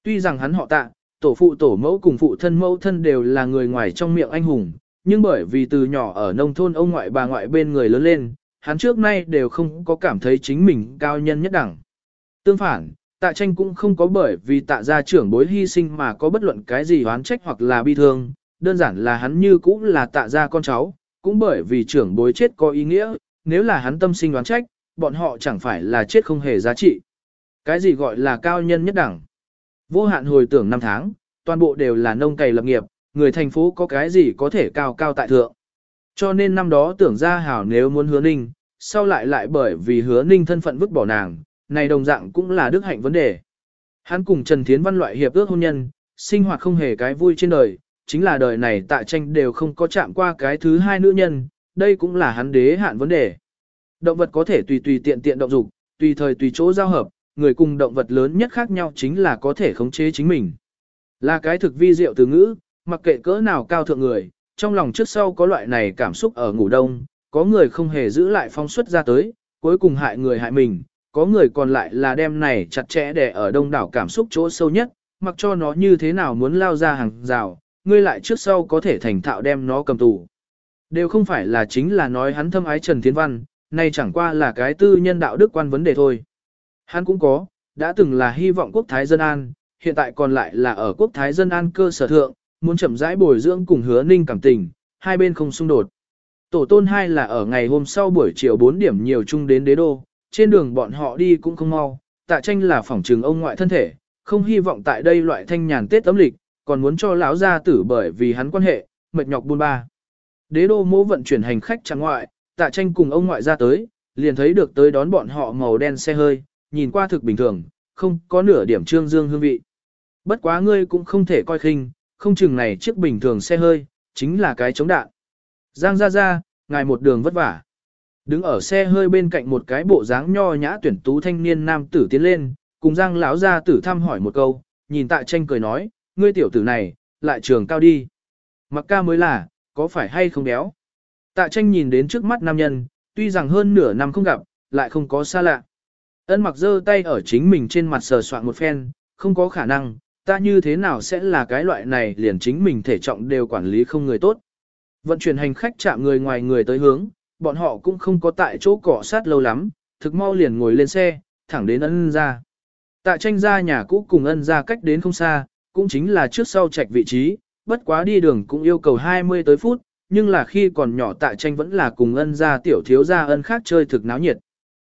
Tuy rằng hắn họ tạ, tổ phụ tổ mẫu cùng phụ thân mẫu thân đều là người ngoài trong miệng anh hùng, nhưng bởi vì từ nhỏ ở nông thôn ông ngoại bà ngoại bên người lớn lên, hắn trước nay đều không có cảm thấy chính mình cao nhân nhất đẳng. Tương phản, tạ tranh cũng không có bởi vì tạ gia trưởng bối hy sinh mà có bất luận cái gì oán trách hoặc là bi thương, đơn giản là hắn như cũ là tạ gia con cháu, cũng bởi vì trưởng bối chết có ý nghĩa, nếu là hắn tâm sinh đoán trách, bọn họ chẳng phải là chết không hề giá trị. Cái gì gọi là cao nhân nhất đẳng? Vô hạn hồi tưởng năm tháng, toàn bộ đều là nông cày lập nghiệp, người thành phố có cái gì có thể cao cao tại thượng. Cho nên năm đó tưởng ra hảo nếu muốn hứa ninh, sau lại lại bởi vì hứa ninh thân phận vứt bỏ nàng, này đồng dạng cũng là đức hạnh vấn đề. Hắn cùng Trần Thiến Văn loại hiệp ước hôn nhân, sinh hoạt không hề cái vui trên đời, chính là đời này tại tranh đều không có chạm qua cái thứ hai nữ nhân, đây cũng là hắn đế hạn vấn đề. Động vật có thể tùy tùy tiện tiện động dục, tùy thời tùy chỗ giao hợp, người cùng động vật lớn nhất khác nhau chính là có thể khống chế chính mình. Là cái thực vi diệu từ ngữ, mặc kệ cỡ nào cao thượng người, trong lòng trước sau có loại này cảm xúc ở ngủ đông, có người không hề giữ lại phong suất ra tới, cuối cùng hại người hại mình, có người còn lại là đem này chặt chẽ để ở đông đảo cảm xúc chỗ sâu nhất, mặc cho nó như thế nào muốn lao ra hàng rào, ngươi lại trước sau có thể thành thạo đem nó cầm tù. Đều không phải là chính là nói hắn thâm ái Trần Thiên Văn, nay chẳng qua là cái tư nhân đạo đức quan vấn đề thôi. Hắn cũng có, đã từng là hy vọng quốc thái dân an, hiện tại còn lại là ở quốc thái dân an cơ sở thượng, muốn chậm rãi bồi dưỡng cùng hứa ninh cảm tình, hai bên không xung đột. Tổ tôn hai là ở ngày hôm sau buổi chiều 4 điểm nhiều chung đến đế đô, trên đường bọn họ đi cũng không mau, tạ tranh là phỏng trừng ông ngoại thân thể, không hy vọng tại đây loại thanh nhàn tết tấm lịch, còn muốn cho lão gia tử bởi vì hắn quan hệ, mệt nhọc buôn ba. Đế đô mô vận chuyển hành khách chẳng ngoại, tạ tranh cùng ông ngoại ra tới, liền thấy được tới đón bọn họ màu đen xe hơi, nhìn qua thực bình thường, không có nửa điểm trương dương hương vị. Bất quá ngươi cũng không thể coi khinh, không chừng này chiếc bình thường xe hơi, chính là cái chống đạn. Giang ra ra, ngài một đường vất vả. Đứng ở xe hơi bên cạnh một cái bộ dáng nho nhã tuyển tú thanh niên nam tử tiến lên, cùng Giang lão gia tử thăm hỏi một câu, nhìn Tạ tranh cười nói, ngươi tiểu tử này, lại trường cao đi. Mặc ca mới là, có phải hay không béo? Tạ tranh nhìn đến trước mắt nam nhân, tuy rằng hơn nửa năm không gặp, lại không có xa lạ. Ân mặc giơ tay ở chính mình trên mặt sờ soạn một phen, không có khả năng, ta như thế nào sẽ là cái loại này liền chính mình thể trọng đều quản lý không người tốt. Vận chuyển hành khách chạm người ngoài người tới hướng, bọn họ cũng không có tại chỗ cỏ sát lâu lắm, thực mau liền ngồi lên xe, thẳng đến ân ra. Tạ tranh ra nhà cũ cùng ân ra cách đến không xa, cũng chính là trước sau chạch vị trí, bất quá đi đường cũng yêu cầu 20 tới phút, nhưng là khi còn nhỏ tạ tranh vẫn là cùng ân ra tiểu thiếu gia ân khác chơi thực náo nhiệt.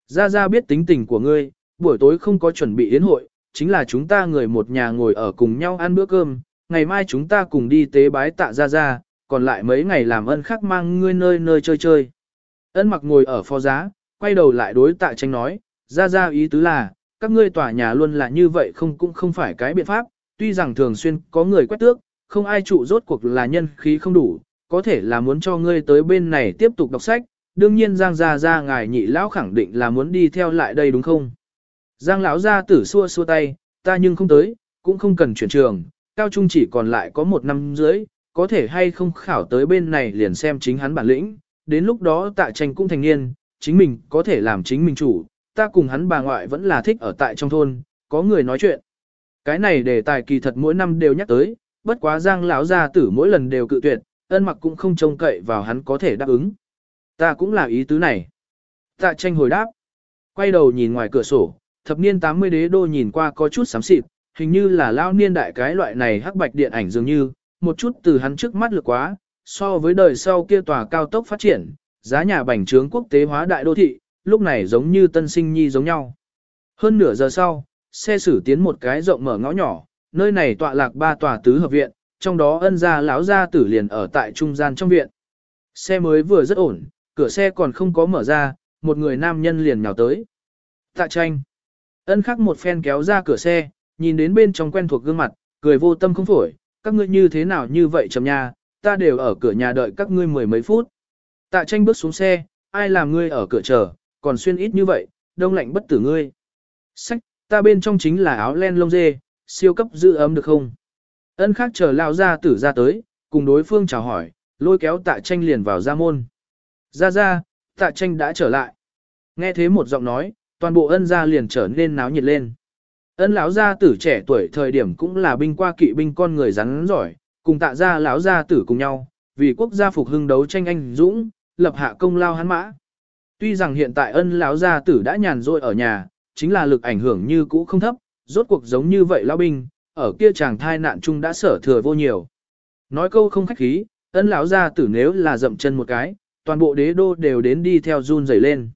Gia Gia biết tính tình của ngươi, buổi tối không có chuẩn bị yến hội, chính là chúng ta người một nhà ngồi ở cùng nhau ăn bữa cơm, ngày mai chúng ta cùng đi tế bái tạ Gia Gia, còn lại mấy ngày làm ân khác mang ngươi nơi nơi chơi chơi. Ân mặc ngồi ở phó giá, quay đầu lại đối tạ tranh nói, Gia Gia ý tứ là, các ngươi tòa nhà luôn là như vậy không cũng không phải cái biện pháp, tuy rằng thường xuyên có người quét tước, không ai trụ rốt cuộc là nhân khí không đủ, có thể là muốn cho ngươi tới bên này tiếp tục đọc sách, đương nhiên Giang gia gia ngài nhị lão khẳng định là muốn đi theo lại đây đúng không? Giang lão gia tử xua xua tay, ta nhưng không tới, cũng không cần chuyển trường, cao trung chỉ còn lại có một năm rưỡi, có thể hay không khảo tới bên này liền xem chính hắn bản lĩnh, đến lúc đó tạ tranh cũng thành niên, chính mình có thể làm chính mình chủ, ta cùng hắn bà ngoại vẫn là thích ở tại trong thôn, có người nói chuyện. Cái này đề tài kỳ thật mỗi năm đều nhắc tới, bất quá Giang lão gia tử mỗi lần đều cự tuyệt, ân mặc cũng không trông cậy vào hắn có thể đáp ứng. Ta cũng là ý tứ này. Tạ tranh hồi đáp. Quay đầu nhìn ngoài cửa sổ, thập niên 80 đế đô nhìn qua có chút xám xịt, hình như là lao niên đại cái loại này hắc bạch điện ảnh dường như, một chút từ hắn trước mắt lực quá, so với đời sau kia tòa cao tốc phát triển, giá nhà bành trướng quốc tế hóa đại đô thị, lúc này giống như tân sinh nhi giống nhau. Hơn nửa giờ sau, xe xử tiến một cái rộng mở ngõ nhỏ, nơi này tọa lạc ba tòa tứ hợp viện, trong đó ân gia lão gia tử liền ở tại trung gian trong viện. Xe mới vừa rất ổn, cửa xe còn không có mở ra, một người nam nhân liền nhào tới. Tạ tranh. Ân khắc một phen kéo ra cửa xe, nhìn đến bên trong quen thuộc gương mặt, cười vô tâm không phổi, các ngươi như thế nào như vậy chầm nha, ta đều ở cửa nhà đợi các ngươi mười mấy phút. Tạ tranh bước xuống xe, ai làm ngươi ở cửa chờ, còn xuyên ít như vậy, đông lạnh bất tử ngươi. Sách, ta bên trong chính là áo len lông dê, siêu cấp giữ ấm được không? Ân khắc chờ lao ra tử ra tới, cùng đối phương chào hỏi, lôi kéo tạ tranh liền vào ra môn. Ra ra, tạ tranh đã trở lại. Nghe thế một giọng nói, toàn bộ ân gia liền trở nên náo nhiệt lên. Ân lão gia tử trẻ tuổi thời điểm cũng là binh qua kỵ binh con người rắn giỏi, cùng tạ gia lão gia tử cùng nhau, vì quốc gia phục hưng đấu tranh anh dũng, lập hạ công lao hắn mã. Tuy rằng hiện tại ân lão gia tử đã nhàn rỗi ở nhà, chính là lực ảnh hưởng như cũ không thấp, rốt cuộc giống như vậy lão binh, ở kia chàng thai nạn chung đã sở thừa vô nhiều. Nói câu không khách khí, ân lão gia tử nếu là dậm chân một cái, toàn bộ đế đô đều đến đi theo run rẩy lên.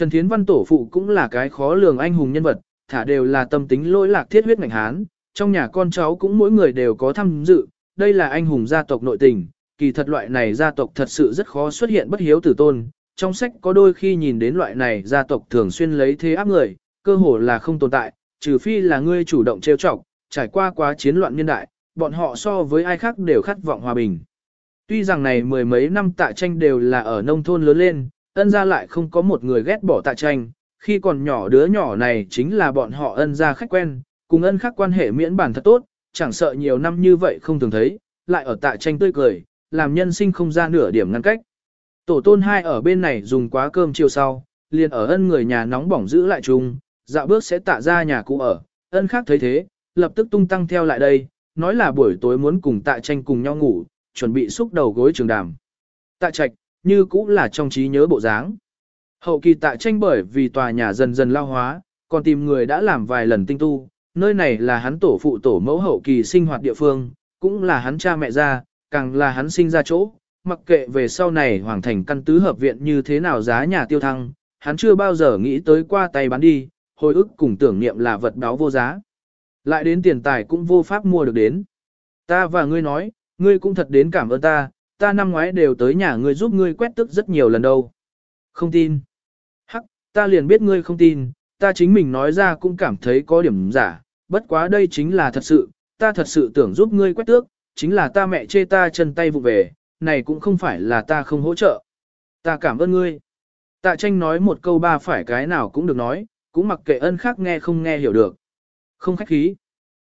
Trần Thiến Văn tổ phụ cũng là cái khó lường anh hùng nhân vật, thả đều là tâm tính lỗi lạc thiết huyết ngành hán, trong nhà con cháu cũng mỗi người đều có tham dự, đây là anh hùng gia tộc nội tình, kỳ thật loại này gia tộc thật sự rất khó xuất hiện bất hiếu tử tôn. Trong sách có đôi khi nhìn đến loại này gia tộc thường xuyên lấy thế áp người, cơ hồ là không tồn tại, trừ phi là ngươi chủ động trêu chọc, trải qua quá chiến loạn nhân đại, bọn họ so với ai khác đều khát vọng hòa bình. Tuy rằng này mười mấy năm tạ tranh đều là ở nông thôn lớn lên, ân gia lại không có một người ghét bỏ tạ tranh, khi còn nhỏ đứa nhỏ này chính là bọn họ ân gia khách quen, cùng ân khác quan hệ miễn bản thật tốt, chẳng sợ nhiều năm như vậy không thường thấy, lại ở tạ tranh tươi cười, làm nhân sinh không ra nửa điểm ngăn cách. Tổ tôn hai ở bên này dùng quá cơm chiều sau, liền ở ân người nhà nóng bỏng giữ lại chung, dạo bước sẽ tạ ra nhà cũ ở, ân khác thấy thế, lập tức tung tăng theo lại đây, nói là buổi tối muốn cùng tạ tranh cùng nhau ngủ, chuẩn bị xúc đầu gối trường đàm. Tạ trạch, như cũ là trong trí nhớ bộ dáng. Hậu kỳ tại tranh bởi vì tòa nhà dần dần lao hóa, còn tìm người đã làm vài lần tinh tu, nơi này là hắn tổ phụ tổ mẫu hậu kỳ sinh hoạt địa phương, cũng là hắn cha mẹ ra, càng là hắn sinh ra chỗ, mặc kệ về sau này hoàng thành căn tứ hợp viện như thế nào giá nhà tiêu thăng, hắn chưa bao giờ nghĩ tới qua tay bán đi, hồi ức cùng tưởng niệm là vật đáo vô giá. Lại đến tiền tài cũng vô pháp mua được đến. Ta và ngươi nói, ngươi cũng thật đến cảm ơn ta, ta năm ngoái đều tới nhà ngươi giúp ngươi quét tức rất nhiều lần đâu. Không tin. Hắc, ta liền biết ngươi không tin, ta chính mình nói ra cũng cảm thấy có điểm giả, bất quá đây chính là thật sự, ta thật sự tưởng giúp ngươi quét tước, chính là ta mẹ chê ta chân tay vụ về, này cũng không phải là ta không hỗ trợ. Ta cảm ơn ngươi. Tạ tranh nói một câu ba phải cái nào cũng được nói, cũng mặc kệ ân khác nghe không nghe hiểu được. Không khách khí.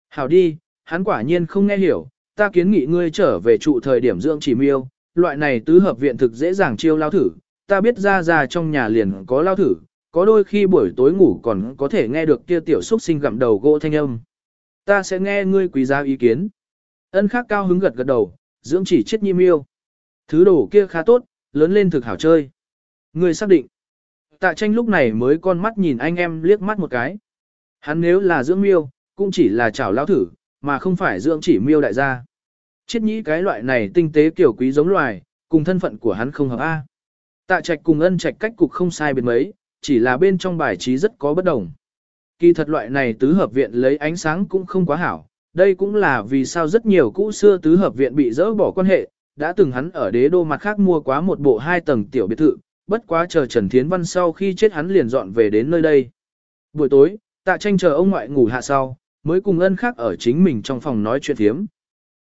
Hảo đi, hắn quả nhiên không nghe hiểu, ta kiến nghị ngươi trở về trụ thời điểm dưỡng chỉ miêu, loại này tứ hợp viện thực dễ dàng chiêu lao thử, ta biết ra ra trong nhà liền có lao thử, có đôi khi buổi tối ngủ còn có thể nghe được kia tiểu xúc sinh gặm đầu gỗ thanh âm. Ta sẽ nghe ngươi quý giá ý kiến. Ân khác cao hứng gật gật đầu, dưỡng chỉ chết nhi miêu. Thứ đồ kia khá tốt, lớn lên thực hảo chơi. Ngươi xác định. Tạ tranh lúc này mới con mắt nhìn anh em liếc mắt một cái. Hắn nếu là dưỡng miêu, cũng chỉ là chảo lao thử, mà không phải dưỡng chỉ miêu đại gia. Chết nhĩ cái loại này tinh tế kiểu quý giống loài, cùng thân phận của hắn không hợp A. Tạ trạch cùng ân trạch cách cục không sai biệt mấy, chỉ là bên trong bài trí rất có bất đồng. Kỳ thật loại này tứ hợp viện lấy ánh sáng cũng không quá hảo, đây cũng là vì sao rất nhiều cũ xưa tứ hợp viện bị dỡ bỏ quan hệ, đã từng hắn ở đế đô mặt khác mua quá một bộ hai tầng tiểu biệt thự, bất quá chờ Trần Thiến Văn sau khi chết hắn liền dọn về đến nơi đây. Buổi tối, tạ tranh chờ ông ngoại ngủ hạ sau, mới cùng ân khác ở chính mình trong phòng nói chuyện thiếm.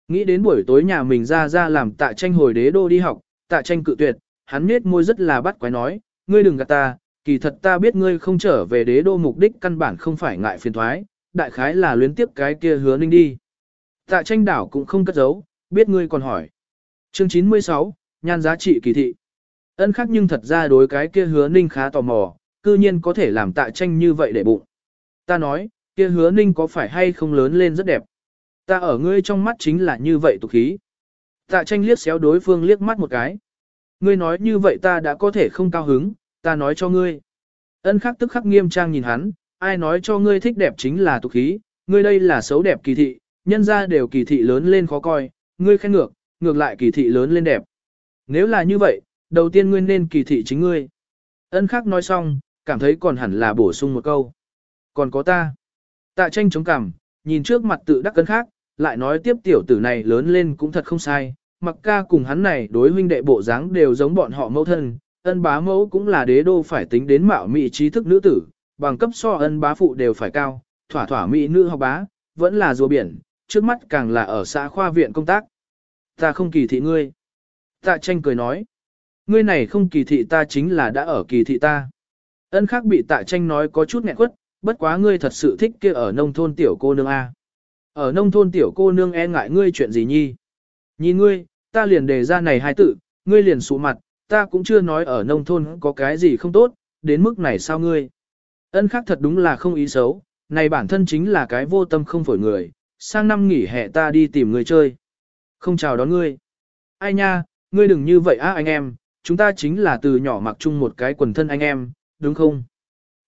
Nghĩ đến buổi tối nhà mình ra ra làm tạ tranh hồi đế đô đi học, tạ tranh cự tuyệt, hắn nết môi rất là bắt quái nói, ngươi đừng gạt ta, kỳ thật ta biết ngươi không trở về đế đô mục đích căn bản không phải ngại phiền thoái, đại khái là luyến tiếp cái kia hứa ninh đi. Tạ tranh đảo cũng không cất giấu, biết ngươi còn hỏi. Chương 96, nhan giá trị kỳ thị. Ân khác nhưng thật ra đối cái kia hứa ninh khá tò mò, cư nhiên có thể làm tạ tranh như vậy để bụng. Ta nói, kia hứa ninh có phải hay không lớn lên rất đẹp. Ta ở ngươi trong mắt chính là như vậy tục khí. Tạ tranh liếc xéo đối phương liếc mắt một cái. Ngươi nói như vậy ta đã có thể không cao hứng, ta nói cho ngươi. Ân khắc tức khắc nghiêm trang nhìn hắn, ai nói cho ngươi thích đẹp chính là tục khí, ngươi đây là xấu đẹp kỳ thị, nhân ra đều kỳ thị lớn lên khó coi, ngươi khen ngược, ngược lại kỳ thị lớn lên đẹp. Nếu là như vậy, đầu tiên ngươi nên kỳ thị chính ngươi. Ân khắc nói xong, cảm thấy còn hẳn là bổ sung một câu. Còn có ta. Tạ tranh chống cằm, nhìn trước mặt tự đắc ân khắc, lại nói tiếp tiểu tử này lớn lên cũng thật không sai, mặc ca cùng hắn này đối huynh đệ bộ dáng đều giống bọn họ mẫu thân, ân bá mẫu cũng là đế đô phải tính đến mạo mỹ trí thức nữ tử, bằng cấp so ân bá phụ đều phải cao, thỏa thỏa mỹ nữ học bá, vẫn là rùa biển, trước mắt càng là ở xã khoa viện công tác. Ta không kỳ thị ngươi. Tạ tranh cười nói. Ngươi này không kỳ thị ta chính là đã ở kỳ thị ta. Ân khác bị tạ tranh nói có chút nghẹn quất, bất quá ngươi thật sự thích kia ở nông thôn tiểu cô nương A. Ở nông thôn tiểu cô nương e ngại ngươi chuyện gì nhi. Nhìn ngươi, ta liền đề ra này hai tự, ngươi liền sụ mặt, ta cũng chưa nói ở nông thôn có cái gì không tốt, đến mức này sao ngươi. Ân khắc thật đúng là không ý xấu, này bản thân chính là cái vô tâm không phổi người, sang năm nghỉ hè ta đi tìm người chơi. Không chào đón ngươi. Ai nha, ngươi đừng như vậy á anh em, chúng ta chính là từ nhỏ mặc chung một cái quần thân anh em, đúng không?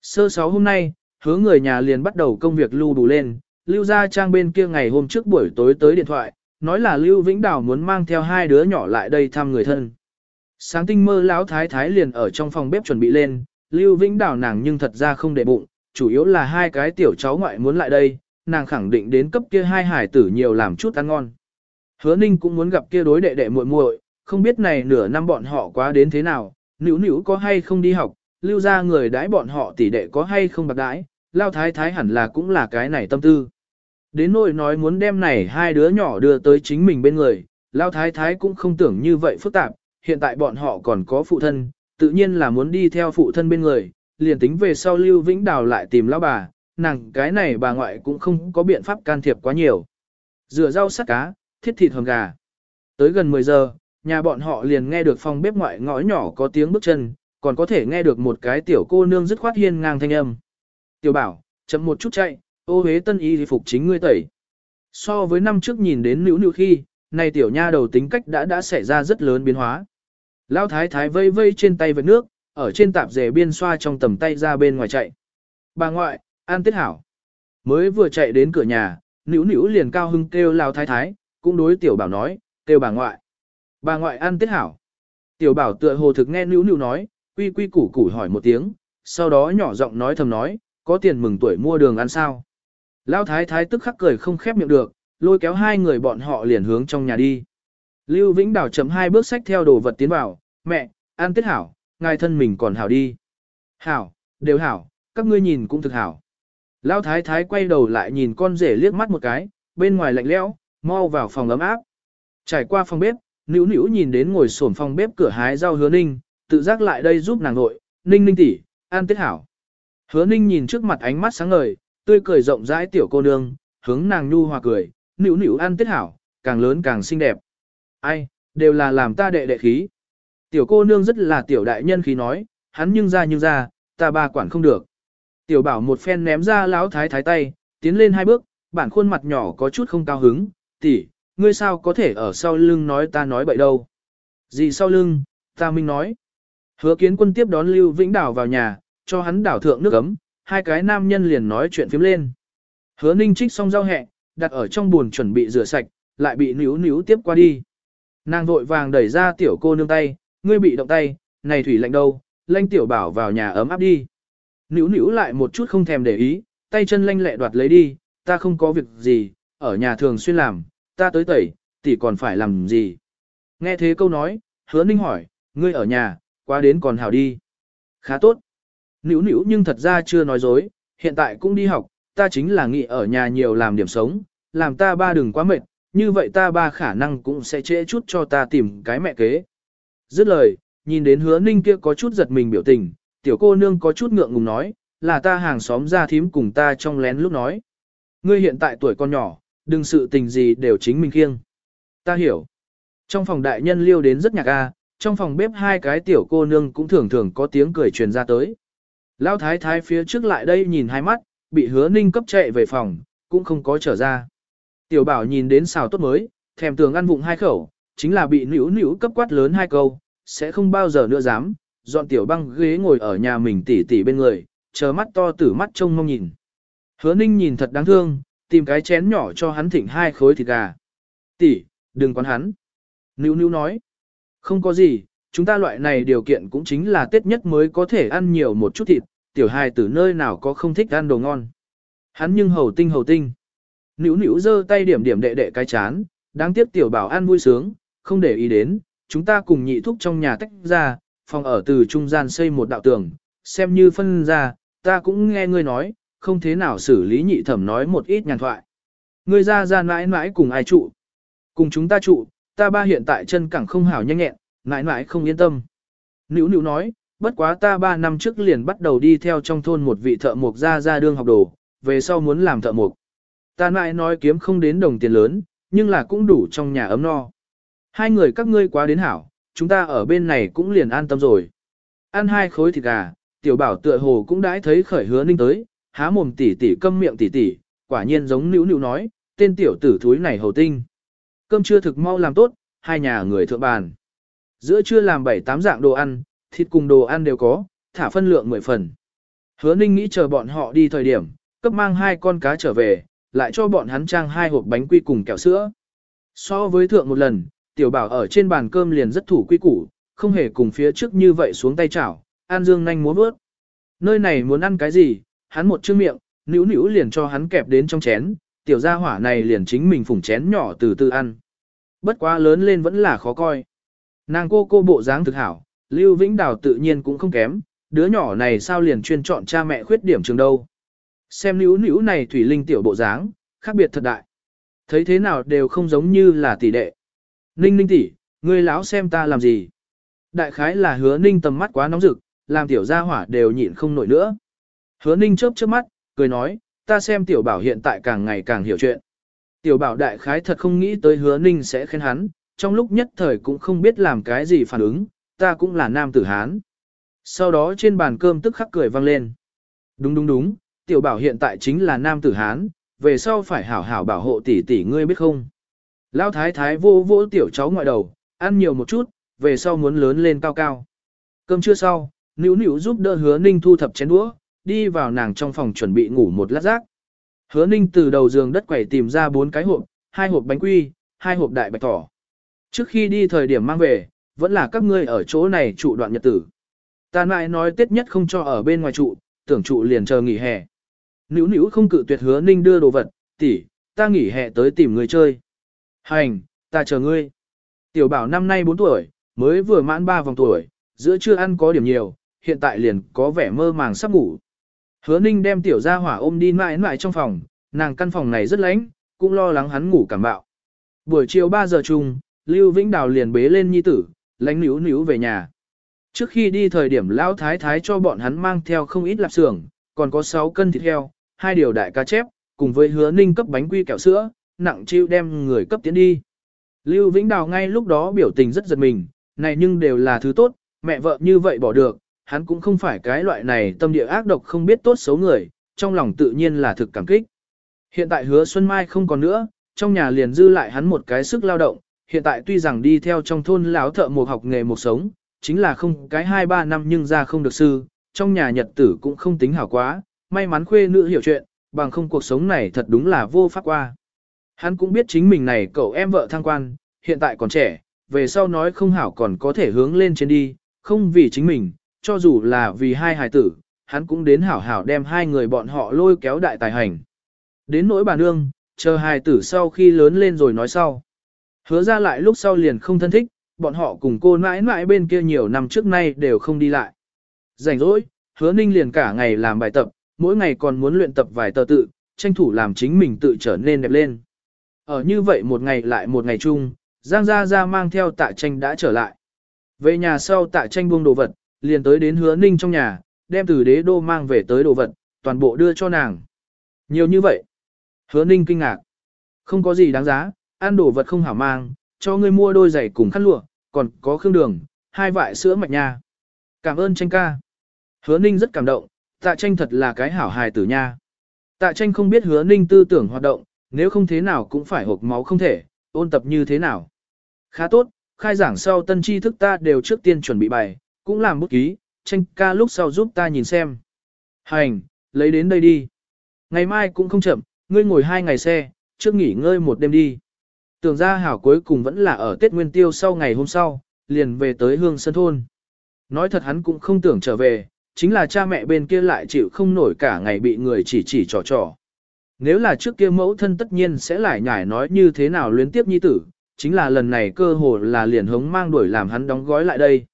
Sơ sáu hôm nay, hứa người nhà liền bắt đầu công việc lưu đủ lên, lưu gia trang bên kia ngày hôm trước buổi tối tới điện thoại, nói là Lưu Vĩnh Đào muốn mang theo hai đứa nhỏ lại đây thăm người thân. Sáng tinh mơ lão thái thái liền ở trong phòng bếp chuẩn bị lên, Lưu Vĩnh Đào nàng nhưng thật ra không để bụng, chủ yếu là hai cái tiểu cháu ngoại muốn lại đây, nàng khẳng định đến cấp kia hai hải tử nhiều làm chút ăn ngon. Hứa Ninh cũng muốn gặp kia đối đệ đệ muội muội, không biết này nửa năm bọn họ quá đến thế nào, nữ nữ có hay không đi học, lưu ra người đãi bọn họ tỷ đệ có hay không bạc đãi, lao thái thái hẳn là cũng là cái này tâm tư. Đến nỗi nói muốn đem này hai đứa nhỏ đưa tới chính mình bên người, lao thái thái cũng không tưởng như vậy phức tạp, hiện tại bọn họ còn có phụ thân, tự nhiên là muốn đi theo phụ thân bên người, liền tính về sau Lưu Vĩnh Đào lại tìm lão bà, nàng cái này bà ngoại cũng không có biện pháp can thiệp quá nhiều. Rửa rau sắt cá, thiết thịt hầm gà. Tới gần 10 giờ, nhà bọn họ liền nghe được phòng bếp ngoại ngõ nhỏ có tiếng bước chân, còn có thể nghe được một cái tiểu cô nương dứt khoát hiên ngang thanh âm. Tiểu bảo, chậm một chút chạy, ô hế tân y phục chính ngươi tẩy. So với năm trước nhìn đến nữ nữ khi, này tiểu nha đầu tính cách đã đã xảy ra rất lớn biến hóa. Lão thái thái vây vây trên tay vật nước, ở trên tạp dề biên xoa trong tầm tay ra bên ngoài chạy. Bà ngoại, an tiết hảo. Mới vừa chạy đến cửa nhà, nữ nữ liền cao hưng kêu lão thái thái, cũng đối tiểu bảo nói, kêu bà ngoại. Bà ngoại an tiết hảo. Tiểu bảo tựa hồ thực nghe nữ nữ nói, quy quy củ củ hỏi một tiếng, sau đó nhỏ giọng nói thầm nói, có tiền mừng tuổi mua đường ăn sao. Lão thái thái tức khắc cười không khép miệng được, lôi kéo hai người bọn họ liền hướng trong nhà đi. Lưu Vĩnh Đào chậm hai bước sách theo đồ vật tiến vào, mẹ, an tết hảo, ngài thân mình còn hảo đi. Hảo, đều hảo, các ngươi nhìn cũng thực hảo. Lão thái thái quay đầu lại nhìn con rể liếc mắt một cái, bên ngoài lạnh lẽo, mau vào phòng ấm áp. Trải qua phòng bếp, nữu nữu nhìn đến ngồi xổm phòng bếp cửa hái rau hứa ninh, tự giác lại đây giúp nàng nội, ninh ninh tỷ, an tết hảo. Hứa ninh nhìn trước mặt ánh mắt sáng ngời, tươi cười rộng rãi tiểu cô nương, hướng nàng nhu hòa cười, nữu nữu ăn tết hảo, càng lớn càng xinh đẹp. Ai, đều là làm ta đệ đệ khí. Tiểu cô nương rất là tiểu đại nhân khí nói, hắn nhưng ra nhưng ra, ta ba quản không được. Tiểu bảo một phen ném ra lão thái thái tay, tiến lên hai bước, bản khuôn mặt nhỏ có chút không cao hứng, tỷ, ngươi sao có thể ở sau lưng nói ta nói bậy đâu. Gì sau lưng, ta minh nói. Hứa kiến quân tiếp đón Lưu Vĩnh Đảo vào nhà, cho hắn đảo thượng nước ấm, hai cái nam nhân liền nói chuyện phím lên. Hứa ninh trích xong rau hẹ, đặt ở trong buồn chuẩn bị rửa sạch, lại bị níu níu tiếp qua đi. Nàng vội vàng đẩy ra tiểu cô nương tay, ngươi bị động tay, này thủy lạnh đâu, lanh tiểu bảo vào nhà ấm áp đi. Níu níu lại một chút không thèm để ý, tay chân lanh lẹ đoạt lấy đi, ta không có việc gì, ở nhà thường xuyên làm, ta tới tẩy, tỷ còn phải làm gì. Nghe thế câu nói, hứa ninh hỏi, ngươi ở nhà, qua đến còn hảo đi. Khá tốt. Nữu nữu nhưng thật ra chưa nói dối, hiện tại cũng đi học, ta chính là nghĩ ở nhà nhiều làm điểm sống, làm ta ba đừng quá mệt, như vậy ta ba khả năng cũng sẽ trễ chút cho ta tìm cái mẹ kế. Dứt lời, nhìn đến hứa ninh kia có chút giật mình biểu tình, tiểu cô nương có chút ngượng ngùng nói, là ta hàng xóm ra thím cùng ta trong lén lúc nói. Ngươi hiện tại tuổi con nhỏ, đừng sự tình gì đều chính mình khiêng. Ta hiểu. Trong phòng đại nhân liêu đến rất nhạc a, trong phòng bếp hai cái tiểu cô nương cũng thường thường có tiếng cười truyền ra tới. Lão thái thái phía trước lại đây nhìn hai mắt, bị hứa ninh cấp chạy về phòng, cũng không có trở ra. Tiểu bảo nhìn đến xào tốt mới, thèm tường ăn vụng hai khẩu, chính là bị nữu nữu cấp quát lớn hai câu, sẽ không bao giờ nữa dám, dọn tiểu băng ghế ngồi ở nhà mình tỉ tỉ bên người, chờ mắt to tử mắt trông mong nhìn. Hứa ninh nhìn thật đáng thương, tìm cái chén nhỏ cho hắn thỉnh hai khối thịt gà. Tỷ, đừng quán hắn. Nữu nữu nói, không có gì, chúng ta loại này điều kiện cũng chính là tết nhất mới có thể ăn nhiều một chút thịt, tiểu hài từ nơi nào có không thích ăn đồ ngon. Hắn nhưng hầu tinh hầu tinh. Nữu nữu giơ tay điểm điểm đệ đệ cái chán, đáng tiếc tiểu bảo ăn vui sướng, không để ý đến, chúng ta cùng nhị thúc trong nhà tách ra, phòng ở từ trung gian xây một đạo tường, xem như phân ra, ta cũng nghe ngươi nói, không thế nào xử lý nhị thẩm nói một ít nhàn thoại. Ngươi ra ra mãi mãi cùng ai trụ? Cùng chúng ta trụ, ta ba hiện tại chân cẳng không hảo nhanh nhẹn, mãi mãi không yên tâm. Nữu nữu nói, bất quá ta ba năm trước liền bắt đầu đi theo trong thôn một vị thợ mộc ra ra đương học đồ, về sau muốn làm thợ mộc. Ta mãi nói kiếm không đến đồng tiền lớn, nhưng là cũng đủ trong nhà ấm no. Hai người các ngươi quá đến hảo, chúng ta ở bên này cũng liền an tâm rồi. Ăn hai khối thịt gà, tiểu bảo tựa hồ cũng đã thấy khởi hứa ninh tới, há mồm tỉ tỉ câm miệng tỉ tỉ, quả nhiên giống nữu nữu nói, tên tiểu tử thúi này hầu tinh. Cơm chưa thực mau làm tốt, hai nhà người thượng bàn. Giữa trưa làm bảy tám dạng đồ ăn, thịt cùng đồ ăn đều có, thả phân lượng 10 phần. Hứa Ninh nghĩ chờ bọn họ đi thời điểm, cấp mang hai con cá trở về, lại cho bọn hắn trang hai hộp bánh quy cùng kẹo sữa. So với thượng một lần, tiểu bảo ở trên bàn cơm liền rất thủ quy củ, không hề cùng phía trước như vậy xuống tay chảo, an dương nhanh muốn bước. Nơi này muốn ăn cái gì, hắn một chữ miệng, nữu nữu liền cho hắn kẹp đến trong chén, tiểu gia hỏa này liền chính mình phủng chén nhỏ từ từ ăn. Bất quá lớn lên vẫn là khó coi. Nàng cô cô bộ dáng thực hảo, Lưu Vĩnh Đào tự nhiên cũng không kém, đứa nhỏ này sao liền chuyên chọn cha mẹ khuyết điểm trường đâu. Xem nữ nữ này thủy linh tiểu bộ dáng, khác biệt thật đại. Thấy thế nào đều không giống như là tỷ đệ. Ninh ninh tỷ, ngươi lão xem ta làm gì. Đại khái là hứa ninh tầm mắt quá nóng rực, làm tiểu gia hỏa đều nhịn không nổi nữa. Hứa ninh chớp chớp mắt, cười nói, ta xem tiểu bảo hiện tại càng ngày càng hiểu chuyện. Tiểu bảo đại khái thật không nghĩ tới hứa ninh sẽ khen hắn, trong lúc nhất thời cũng không biết làm cái gì phản ứng, ta cũng là nam tử Hán. Sau đó trên bàn cơm tức khắc cười vang lên. Đúng đúng đúng, tiểu bảo hiện tại chính là nam tử Hán, về sau phải hảo hảo bảo hộ tỷ tỷ ngươi biết không. Lão thái thái vô vô tiểu cháu ngoại đầu, ăn nhiều một chút, về sau muốn lớn lên cao cao. Cơm trưa sau, nữ nữ giúp đỡ Hứa Ninh thu thập chén đũa, đi vào nàng trong phòng chuẩn bị ngủ một lát rác. Hứa Ninh từ đầu giường đất quẩy tìm ra bốn cái hộp, hai hộp bánh quy, hai hộp đại bạch tỏ. Trước khi đi thời điểm mang về, vẫn là các ngươi ở chỗ này trụ đoạn nhật tử. Ta mãi nói tết nhất không cho ở bên ngoài trụ, tưởng trụ liền chờ nghỉ hè. Nữu nữu không cự tuyệt hứa ninh đưa đồ vật, tỷ, ta nghỉ hè tới tìm người chơi. Hành, ta chờ ngươi. Tiểu bảo năm nay 4 tuổi, mới vừa mãn 3 vòng tuổi, giữa trưa ăn có điểm nhiều, hiện tại liền có vẻ mơ màng sắp ngủ. Hứa ninh đem tiểu gia hỏa ôm đi mãi mãi trong phòng, nàng căn phòng này rất lạnh, cũng lo lắng hắn ngủ cảm bạo. Buổi chiều 3 giờ chung, Lưu Vĩnh Đào liền bế lên nhi tử, lánh níu níu về nhà. Trước khi đi thời điểm lão thái thái cho bọn hắn mang theo không ít lạp xưởng, còn có 6 cân thịt heo, hai điều đại cá chép, cùng với hứa ninh cấp bánh quy kẹo sữa, nặng chịu đem người cấp tiến đi. Lưu Vĩnh Đào ngay lúc đó biểu tình rất giật mình, này nhưng đều là thứ tốt, mẹ vợ như vậy bỏ được, hắn cũng không phải cái loại này tâm địa ác độc không biết tốt xấu người, trong lòng tự nhiên là thực cảm kích. Hiện tại hứa Xuân Mai không còn nữa, trong nhà liền dư lại hắn một cái sức lao động, hiện tại tuy rằng đi theo trong thôn lão thợ một học nghề một sống, chính là không cái 2-3 năm nhưng ra không được sư, trong nhà nhật tử cũng không tính hảo quá, may mắn khuê nữ hiểu chuyện, bằng không cuộc sống này thật đúng là vô pháp qua. Hắn cũng biết chính mình này cậu em vợ thăng quan, hiện tại còn trẻ, về sau nói không hảo còn có thể hướng lên trên đi, không vì chính mình, cho dù là vì hai hài tử, hắn cũng đến hảo hảo đem hai người bọn họ lôi kéo đại tài hành. Đến nỗi bà nương, chờ hài tử sau khi lớn lên rồi nói sau. Hứa ra lại lúc sau liền không thân thích, bọn họ cùng cô mãi mãi bên kia nhiều năm trước nay đều không đi lại. Rảnh rỗi, hứa ninh liền cả ngày làm bài tập, mỗi ngày còn muốn luyện tập vài tờ tự, tranh thủ làm chính mình tự trở nên đẹp lên. Ở như vậy một ngày lại một ngày chung, Giang Gia Gia mang theo tạ tranh đã trở lại. Về nhà sau tạ tranh buông đồ vật, liền tới đến hứa ninh trong nhà, đem từ đế đô mang về tới đồ vật, toàn bộ đưa cho nàng. Nhiều như vậy. Hứa ninh kinh ngạc. Không có gì đáng giá, ăn đồ vật không hảo mang, cho ngươi mua đôi giày cùng khăn lụa, còn có khương đường, hai vại sữa mạch nha. Cảm ơn tranh ca. Hứa ninh rất cảm động, tạ tranh thật là cái hảo hài tử nha. Tạ tranh không biết hứa ninh tư tưởng hoạt động, nếu không thế nào cũng phải hộp máu không thể, ôn tập như thế nào. Khá tốt, khai giảng sau tân tri thức ta đều trước tiên chuẩn bị bài, cũng làm bút ký, tranh ca lúc sau giúp ta nhìn xem. Hành, lấy đến đây đi. Ngày mai cũng không chậm, ngươi ngồi hai ngày xe, trước nghỉ ngơi một đêm đi. Tưởng ra hảo cuối cùng vẫn là ở Tết Nguyên Tiêu sau ngày hôm sau, liền về tới hương sân thôn. Nói thật hắn cũng không tưởng trở về, chính là cha mẹ bên kia lại chịu không nổi cả ngày bị người chỉ chỉ trò trò. Nếu là trước kia mẫu thân tất nhiên sẽ lại nhải nói như thế nào luyến tiếp nhi tử, chính là lần này cơ hồ là liền hống mang đuổi làm hắn đóng gói lại đây.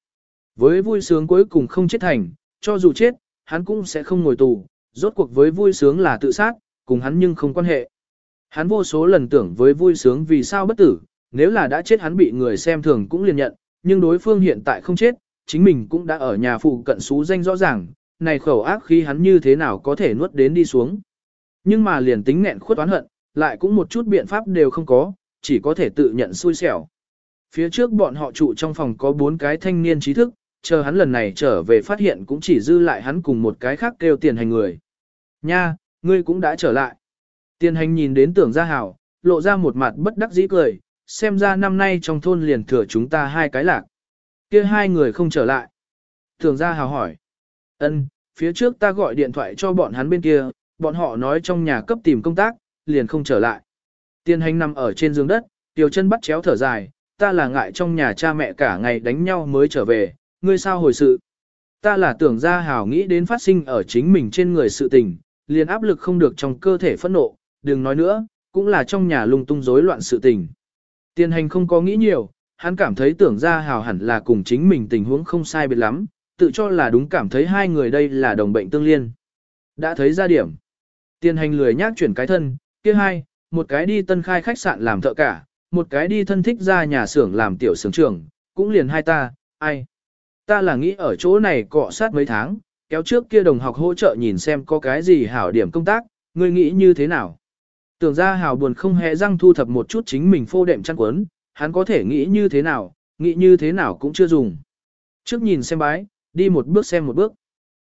Với vui sướng cuối cùng không chết thành, cho dù chết, hắn cũng sẽ không ngồi tù, rốt cuộc với vui sướng là tự sát, cùng hắn nhưng không quan hệ. Hắn vô số lần tưởng với vui sướng vì sao bất tử, nếu là đã chết hắn bị người xem thường cũng liền nhận, nhưng đối phương hiện tại không chết, chính mình cũng đã ở nhà phụ cận xú danh rõ ràng, này khẩu ác khi hắn như thế nào có thể nuốt đến đi xuống. Nhưng mà liền tính nghẹn khuất oán hận, lại cũng một chút biện pháp đều không có, chỉ có thể tự nhận xui xẻo. Phía trước bọn họ trụ trong phòng có bốn cái thanh niên trí thức, chờ hắn lần này trở về phát hiện cũng chỉ dư lại hắn cùng một cái khác kêu tiền hành người. Nha, ngươi cũng đã trở lại. Tiền hành nhìn đến tưởng gia hảo, lộ ra một mặt bất đắc dĩ cười, xem ra năm nay trong thôn liền thừa chúng ta hai cái lạc. kia hai người không trở lại. Tưởng gia hào hỏi. ân phía trước ta gọi điện thoại cho bọn hắn bên kia, bọn họ nói trong nhà cấp tìm công tác, liền không trở lại. Tiền hành nằm ở trên giường đất, Tiểu chân bắt chéo thở dài, ta là ngại trong nhà cha mẹ cả ngày đánh nhau mới trở về, ngươi sao hồi sự. Ta là tưởng ra hảo nghĩ đến phát sinh ở chính mình trên người sự tình, liền áp lực không được trong cơ thể phẫn nộ, đừng nói nữa, cũng là trong nhà lung tung rối loạn sự tình. Tiền hành không có nghĩ nhiều, hắn cảm thấy tưởng ra hào hẳn là cùng chính mình tình huống không sai biệt lắm, tự cho là đúng cảm thấy hai người đây là đồng bệnh tương liên. Đã thấy ra điểm. tiền hành lười nhác chuyển cái thân, kia hai, một cái đi tân khai khách sạn làm thợ cả, một cái đi thân thích ra nhà xưởng làm tiểu xưởng trưởng, cũng liền hai ta, ai. Ta là nghĩ ở chỗ này cọ sát mấy tháng, kéo trước kia đồng học hỗ trợ nhìn xem có cái gì hảo điểm công tác, ngươi nghĩ như thế nào. Tưởng ra hào buồn không hề răng thu thập một chút chính mình phô đệm chăn quấn, hắn có thể nghĩ như thế nào, nghĩ như thế nào cũng chưa dùng. Trước nhìn xem bái, đi một bước xem một bước.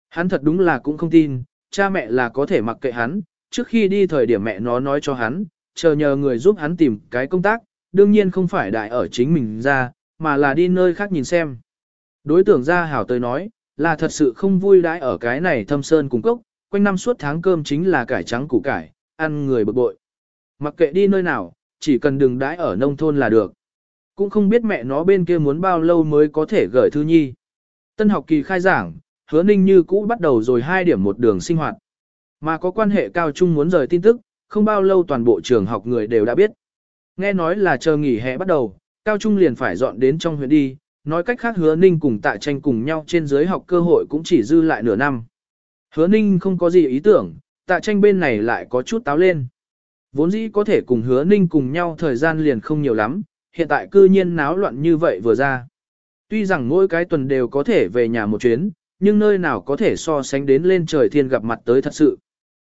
Hắn thật đúng là cũng không tin, cha mẹ là có thể mặc kệ hắn, trước khi đi thời điểm mẹ nó nói cho hắn, chờ nhờ người giúp hắn tìm cái công tác, đương nhiên không phải đại ở chính mình ra, mà là đi nơi khác nhìn xem. Đối tượng ra hảo tới nói, là thật sự không vui đãi ở cái này thâm sơn cùng cốc, quanh năm suốt tháng cơm chính là cải trắng củ cải, ăn người bực bội. Mặc kệ đi nơi nào, chỉ cần đừng đãi ở nông thôn là được. Cũng không biết mẹ nó bên kia muốn bao lâu mới có thể gửi thư nhi. Tân học kỳ khai giảng, hứa ninh như cũ bắt đầu rồi hai điểm một đường sinh hoạt. Mà có quan hệ cao trung muốn rời tin tức, không bao lâu toàn bộ trường học người đều đã biết. Nghe nói là chờ nghỉ hè bắt đầu, cao trung liền phải dọn đến trong huyện đi, nói cách khác hứa ninh cùng tạ tranh cùng nhau trên dưới học cơ hội cũng chỉ dư lại nửa năm. Hứa ninh không có gì ý tưởng, tạ tranh bên này lại có chút táo lên. Vốn dĩ có thể cùng hứa ninh cùng nhau thời gian liền không nhiều lắm, hiện tại cư nhiên náo loạn như vậy vừa ra. Tuy rằng mỗi cái tuần đều có thể về nhà một chuyến, nhưng nơi nào có thể so sánh đến lên trời thiên gặp mặt tới thật sự.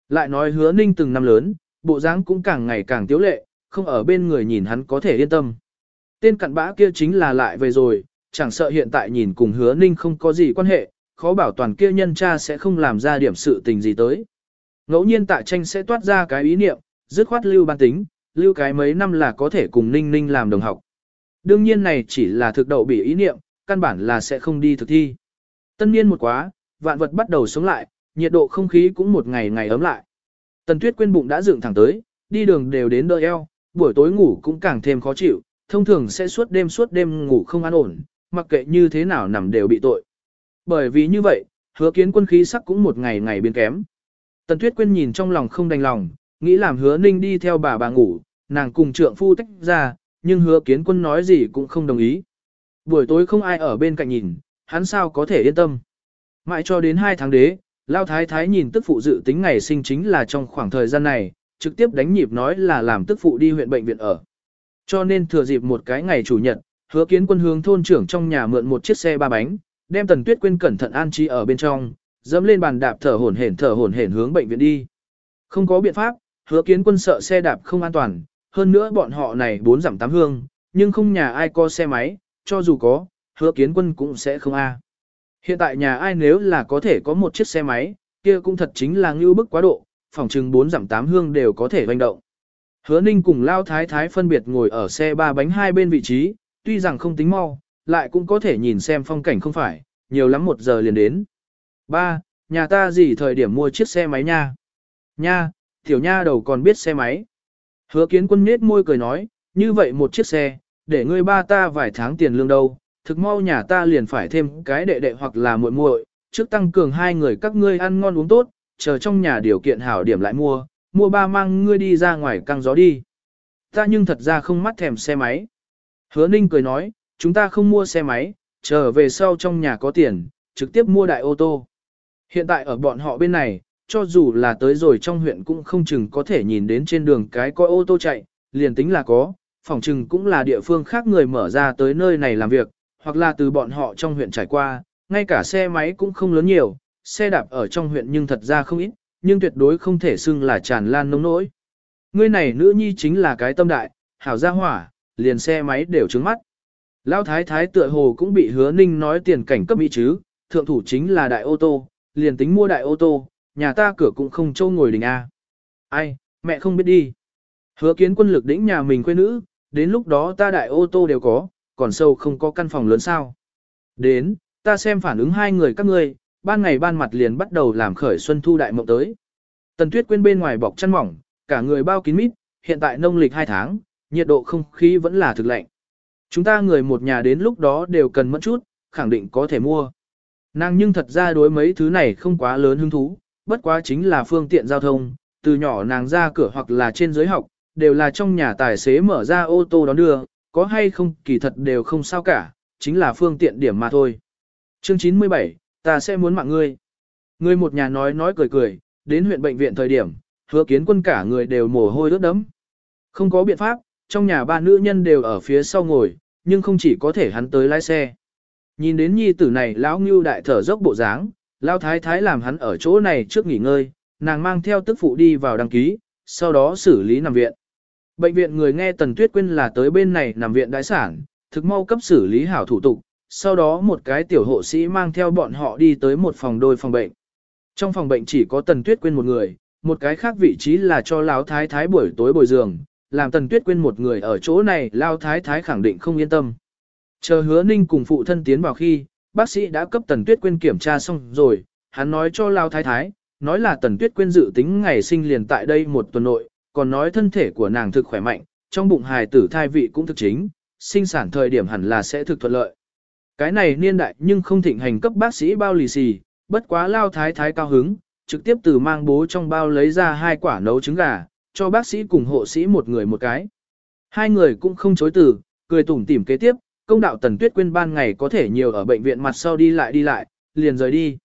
Lại nói hứa ninh từng năm lớn, bộ dáng cũng càng ngày càng tiếu lệ, không ở bên người nhìn hắn có thể yên tâm. Tên cặn bã kia chính là lại về rồi, chẳng sợ hiện tại nhìn cùng hứa ninh không có gì quan hệ, khó bảo toàn kia nhân cha sẽ không làm ra điểm sự tình gì tới. Ngẫu nhiên tạ tranh sẽ toát ra cái ý niệm, dứt khoát lưu ban tính, lưu cái mấy năm là có thể cùng ninh ninh làm đồng học. Đương nhiên này chỉ là thực đậu bị ý niệm, căn bản là sẽ không đi thực thi. Tân niên một quá, vạn vật bắt đầu sống lại, nhiệt độ không khí cũng một ngày ngày ấm lại. Tần tuyết quên bụng đã dựng thẳng tới, đi đường đều đến đợi eo, buổi tối ngủ cũng càng thêm khó chịu, thông thường sẽ suốt đêm suốt đêm ngủ không an ổn, mặc kệ như thế nào nằm đều bị tội. Bởi vì như vậy, hứa kiến quân khí sắc cũng một ngày ngày biến kém. Tần tuyết Quyên nhìn trong lòng không đành lòng, nghĩ làm hứa ninh đi theo bà bà ngủ, nàng cùng trượng phu tách ra, nhưng hứa kiến quân nói gì cũng không đồng ý. Buổi tối không ai ở bên cạnh nhìn, hắn sao có thể yên tâm. Mãi cho đến hai tháng đế, Lao Thái Thái nhìn tức phụ dự tính ngày sinh chính là trong khoảng thời gian này, trực tiếp đánh nhịp nói là làm tức phụ đi huyện bệnh viện ở. Cho nên thừa dịp một cái ngày chủ nhật, hứa kiến quân hướng thôn trưởng trong nhà mượn một chiếc xe ba bánh, đem tần tuyết Quyên cẩn thận an trí ở bên trong, dẫm lên bàn đạp thở hổn hển thở hổn hển hướng bệnh viện đi. Không có biện pháp, hứa kiến quân sợ xe đạp không an toàn, hơn nữa bọn họ này bốn giảm tám hương, nhưng không nhà ai có xe máy, cho dù có, hứa kiến quân cũng sẽ không a. Hiện tại nhà ai nếu là có thể có một chiếc xe máy, kia cũng thật chính là ngưu bức quá độ, phòng chừng bốn giảm tám hương đều có thể hoành động. Hứa Ninh cùng Lao Thái Thái phân biệt ngồi ở xe ba bánh hai bên vị trí, tuy rằng không tính mau, lại cũng có thể nhìn xem phong cảnh không phải, nhiều lắm một giờ liền đến. Ba, nhà ta gì thời điểm mua chiếc xe máy nha? Nha, tiểu nha đầu còn biết xe máy. Hứa kiến quân nết môi cười nói, như vậy một chiếc xe, để ngươi ba ta vài tháng tiền lương đâu, thực mau nhà ta liền phải thêm cái đệ đệ hoặc là muội muội, trước tăng cường hai người các ngươi ăn ngon uống tốt, chờ trong nhà điều kiện hảo điểm lại mua, mua ba mang ngươi đi ra ngoài căng gió đi. Ta nhưng thật ra không mắt thèm xe máy. Hứa Ninh cười nói, chúng ta không mua xe máy, trở về sau trong nhà có tiền, trực tiếp mua đại ô tô. Hiện tại ở bọn họ bên này, cho dù là tới rồi trong huyện cũng không chừng có thể nhìn đến trên đường cái coi ô tô chạy, liền tính là có, phòng chừng cũng là địa phương khác người mở ra tới nơi này làm việc, hoặc là từ bọn họ trong huyện trải qua, ngay cả xe máy cũng không lớn nhiều, xe đạp ở trong huyện nhưng thật ra không ít, nhưng tuyệt đối không thể xưng là tràn lan nông nỗi. Ngươi này nữ nhi chính là cái tâm đại, hảo gia hỏa, liền xe máy đều trứng mắt. Lão thái thái tựa hồ cũng bị hứa ninh nói tiền cảnh cấp ý chứ, thượng thủ chính là đại ô tô, liền tính mua đại ô tô, nhà ta cửa cũng không trâu ngồi đình A. Ai, mẹ không biết đi. Hứa kiến quân lực đỉnh nhà mình quê nữ, đến lúc đó ta đại ô tô đều có, còn sâu không có căn phòng lớn sao. Đến, ta xem phản ứng hai người các ngươi, ban ngày ban mặt liền bắt đầu làm khởi xuân thu đại mộng tới. Tần tuyết quên bên ngoài bọc chăn mỏng, cả người bao kín mít, hiện tại nông lịch hai tháng, nhiệt độ không khí vẫn là thực lạnh. Chúng ta người một nhà đến lúc đó đều cần mất chút, khẳng định có thể mua. Nàng nhưng thật ra đối mấy thứ này không quá lớn hứng thú, bất quá chính là phương tiện giao thông, từ nhỏ nàng ra cửa hoặc là trên giới học, đều là trong nhà tài xế mở ra ô tô đón đưa, có hay không kỳ thật đều không sao cả, chính là phương tiện điểm mà thôi. Chương 97, ta sẽ muốn mạng ngươi. Người một nhà nói nói cười cười, đến huyện bệnh viện thời điểm, hứa kiến quân cả người đều mồ hôi ướt đẫm. Không có biện pháp, trong nhà ba nữ nhân đều ở phía sau ngồi, nhưng không chỉ có thể hắn tới lái xe. Nhìn đến nhi tử này lão ngưu đại thở dốc bộ dáng, lão thái thái làm hắn ở chỗ này trước nghỉ ngơi, nàng mang theo tức phụ đi vào đăng ký, sau đó xử lý nằm viện. Bệnh viện người nghe Tần Tuyết Quyên là tới bên này nằm viện đại sản, thực mau cấp xử lý hảo thủ tục, sau đó một cái tiểu hộ sĩ mang theo bọn họ đi tới một phòng đôi phòng bệnh. Trong phòng bệnh chỉ có Tần Tuyết Quyên một người, một cái khác vị trí là cho Lão Thái Thái buổi tối bồi giường, làm Tần Tuyết Quyên một người ở chỗ này Lão Thái Thái khẳng định không yên tâm. Chờ hứa ninh cùng phụ thân tiến vào khi, bác sĩ đã cấp Tần Tuyết Quyên kiểm tra xong rồi, hắn nói cho Lão Thái Thái, nói là Tần Tuyết Quyên dự tính ngày sinh liền tại đây một tuần nội, còn nói thân thể của nàng thực khỏe mạnh, trong bụng hài tử thai vị cũng thực chính, sinh sản thời điểm hẳn là sẽ thực thuận lợi. Cái này niên đại nhưng không thịnh hành cấp bác sĩ bao lì xì, bất quá lao thái thái cao hứng, trực tiếp từ mang bố trong bao lấy ra hai quả nấu trứng gà, cho bác sĩ cùng hộ sĩ một người một cái. Hai người cũng không chối từ, cười tủm tỉm kế tiếp, công đạo tần tuyết quên ban ngày có thể nhiều ở bệnh viện mặt sau đi lại đi lại, liền rời đi.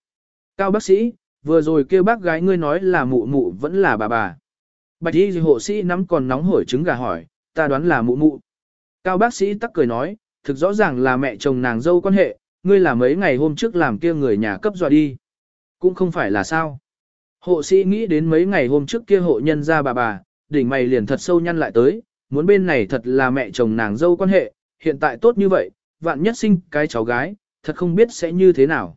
Cao bác sĩ, vừa rồi kêu bác gái ngươi nói là mụ mụ vẫn là bà bà. Bạch y hộ sĩ nắm còn nóng hổi trứng gà hỏi, ta đoán là mụ mụ. Cao bác sĩ tắc cười nói, thực rõ ràng là mẹ chồng nàng dâu quan hệ, ngươi là mấy ngày hôm trước làm kia người nhà cấp dọa đi. Cũng không phải là sao. Hộ sĩ nghĩ đến mấy ngày hôm trước kia hộ nhân ra bà bà, đỉnh mày liền thật sâu nhăn lại tới, muốn bên này thật là mẹ chồng nàng dâu quan hệ, hiện tại tốt như vậy, vạn nhất sinh cái cháu gái, thật không biết sẽ như thế nào.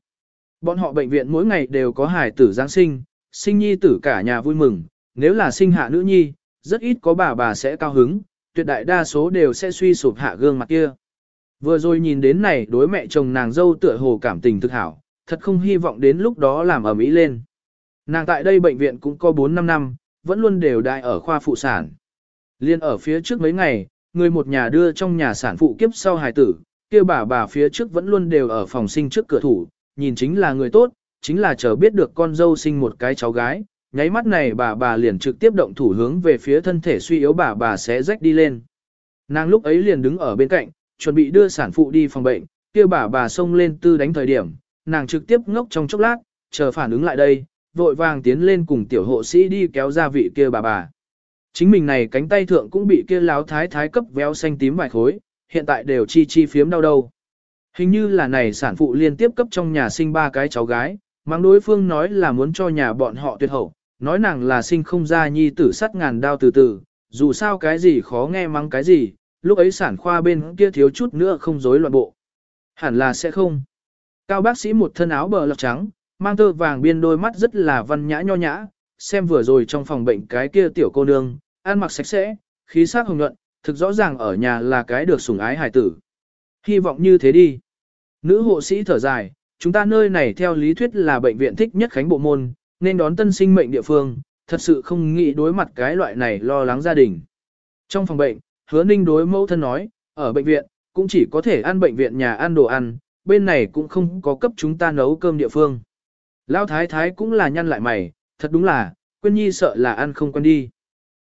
Bọn họ bệnh viện mỗi ngày đều có hài tử Giáng sinh, sinh nhi tử cả nhà vui mừng, nếu là sinh hạ nữ nhi, rất ít có bà bà sẽ cao hứng, tuyệt đại đa số đều sẽ suy sụp hạ gương mặt kia. Vừa rồi nhìn đến này đối mẹ chồng nàng dâu tựa hồ cảm tình thực hảo, thật không hy vọng đến lúc đó làm ở Mỹ lên. Nàng tại đây bệnh viện cũng có 4-5 năm, vẫn luôn đều đại ở khoa phụ sản. Liên ở phía trước mấy ngày, người một nhà đưa trong nhà sản phụ kiếp sau hài tử, kia bà bà phía trước vẫn luôn đều ở phòng sinh trước cửa thủ, nhìn chính là người tốt, chính là chờ biết được con dâu sinh một cái cháu gái, nháy mắt này bà bà liền trực tiếp động thủ hướng về phía thân thể suy yếu bà bà sẽ rách đi lên. Nàng lúc ấy liền đứng ở bên cạnh, chuẩn bị đưa sản phụ đi phòng bệnh, kia bà bà xông lên tư đánh thời điểm, nàng trực tiếp ngốc trong chốc lát, chờ phản ứng lại đây, vội vàng tiến lên cùng tiểu hộ sĩ đi kéo ra vị kia bà bà. Chính mình này cánh tay thượng cũng bị kia láo thái thái cấp véo xanh tím vài khối, hiện tại đều chi chi phiếm đau đâu Hình như là này sản phụ liên tiếp cấp trong nhà sinh ba cái cháu gái, mang đối phương nói là muốn cho nhà bọn họ tuyệt hậu, nói nàng là sinh không ra nhi tử sắt ngàn đao từ từ, dù sao cái gì khó nghe mắng cái gì, lúc ấy sản khoa bên kia thiếu chút nữa không rối loạn bộ. Hẳn là sẽ không. Cao bác sĩ một thân áo bờ lọc trắng, mang tơ vàng biên đôi mắt rất là văn nhã nho nhã, xem vừa rồi trong phòng bệnh cái kia tiểu cô nương, ăn mặc sạch sẽ, khí sắc hồng nhuận, thực rõ ràng ở nhà là cái được sủng ái hải tử. Hy vọng như thế đi. Nữ hộ sĩ thở dài, chúng ta nơi này theo lý thuyết là bệnh viện thích nhất khánh bộ môn, nên đón tân sinh mệnh địa phương, thật sự không nghĩ đối mặt cái loại này lo lắng gia đình. Trong phòng bệnh, hứa ninh đối mẫu thân nói, ở bệnh viện, cũng chỉ có thể ăn bệnh viện nhà ăn đồ ăn, bên này cũng không có cấp chúng ta nấu cơm địa phương. Lão thái thái cũng là nhăn lại mày, thật đúng là, quên nhi sợ là ăn không quen đi.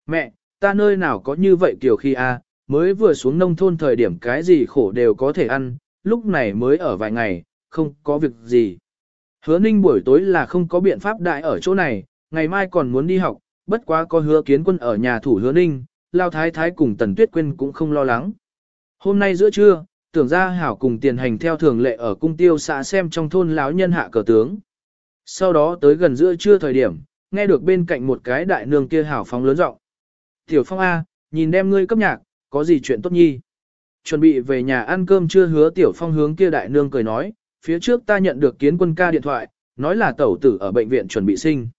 Mẹ, ta nơi nào có như vậy kiểu khi a mới vừa xuống nông thôn thời điểm cái gì khổ đều có thể ăn, lúc này mới ở vài ngày, không có việc gì. Hứa ninh buổi tối là không có biện pháp đại ở chỗ này, ngày mai còn muốn đi học, bất quá có hứa kiến quân ở nhà thủ hứa ninh, lao thái thái cùng tần tuyết quên cũng không lo lắng. Hôm nay giữa trưa, tưởng ra hảo cùng tiền hành theo thường lệ ở cung tiêu xã xem trong thôn lão nhân hạ cờ tướng. Sau đó tới gần giữa trưa thời điểm, nghe được bên cạnh một cái đại nương kia hảo phóng lớn giọng Tiểu phong A, nhìn đem ngươi cấp nhạc, có gì chuyện tốt nhi. Chuẩn bị về nhà ăn cơm chưa hứa tiểu phong hướng kia đại nương cười nói, phía trước ta nhận được kiến quân ca điện thoại, nói là tẩu tử ở bệnh viện chuẩn bị sinh.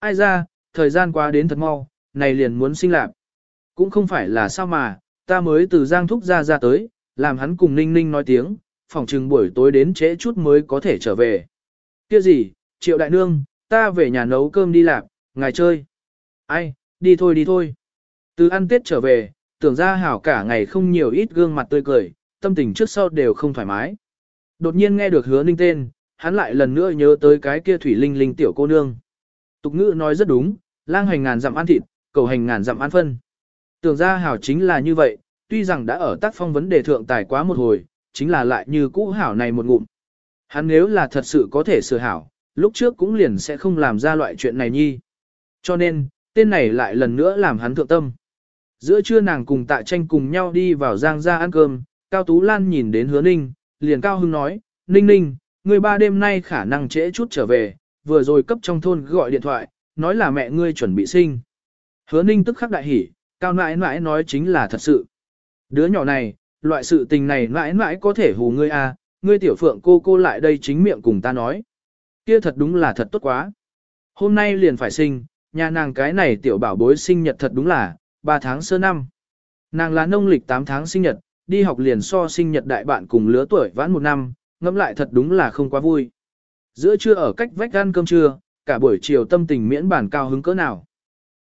Ai ra, thời gian qua đến thật mau, này liền muốn sinh lạc. Cũng không phải là sao mà, ta mới từ Giang Thúc ra ra tới, làm hắn cùng Ninh Ninh nói tiếng, phòng trừng buổi tối đến trễ chút mới có thể trở về. Kia gì, triệu đại nương, ta về nhà nấu cơm đi lạc, ngài chơi. Ai, đi thôi đi thôi. Từ ăn tết trở về, tưởng ra hảo cả ngày không nhiều ít gương mặt tươi cười, tâm tình trước sau đều không thoải mái. Đột nhiên nghe được hứa ninh tên, hắn lại lần nữa nhớ tới cái kia thủy linh linh tiểu cô nương. Tục ngữ nói rất đúng, lang hành ngàn dặm ăn thịt, cầu hành ngàn dặm ăn phân. Tưởng ra hảo chính là như vậy, tuy rằng đã ở tác phong vấn đề thượng tài quá một hồi, chính là lại như cũ hảo này một ngụm. Hắn nếu là thật sự có thể sửa hảo, lúc trước cũng liền sẽ không làm ra loại chuyện này nhi. Cho nên, tên này lại lần nữa làm hắn thượng tâm. Giữa trưa nàng cùng tạ tranh cùng nhau đi vào giang ra ăn cơm, Cao Tú Lan nhìn đến hứa ninh, liền cao hưng nói, ninh ninh, người ba đêm nay khả năng trễ chút trở về, vừa rồi cấp trong thôn gọi điện thoại, nói là mẹ ngươi chuẩn bị sinh. Hứa ninh tức khắc đại hỉ, cao nãi nãi nói chính là thật sự. Đứa nhỏ này, loại sự tình này nãi nãi có thể hù ngươi à, ngươi tiểu phượng cô cô lại đây chính miệng cùng ta nói. Kia thật đúng là thật tốt quá. Hôm nay liền phải sinh, nhà nàng cái này tiểu bảo bối sinh nhật thật đúng là, 3 tháng sơ năm. Nàng là nông lịch 8 tháng sinh nhật, đi học liền so sinh nhật đại bạn cùng lứa tuổi vãn một năm, ngẫm lại thật đúng là không quá vui. Giữa trưa ở cách vách ăn cơm trưa, cả buổi chiều tâm tình miễn bản cao hứng cỡ nào.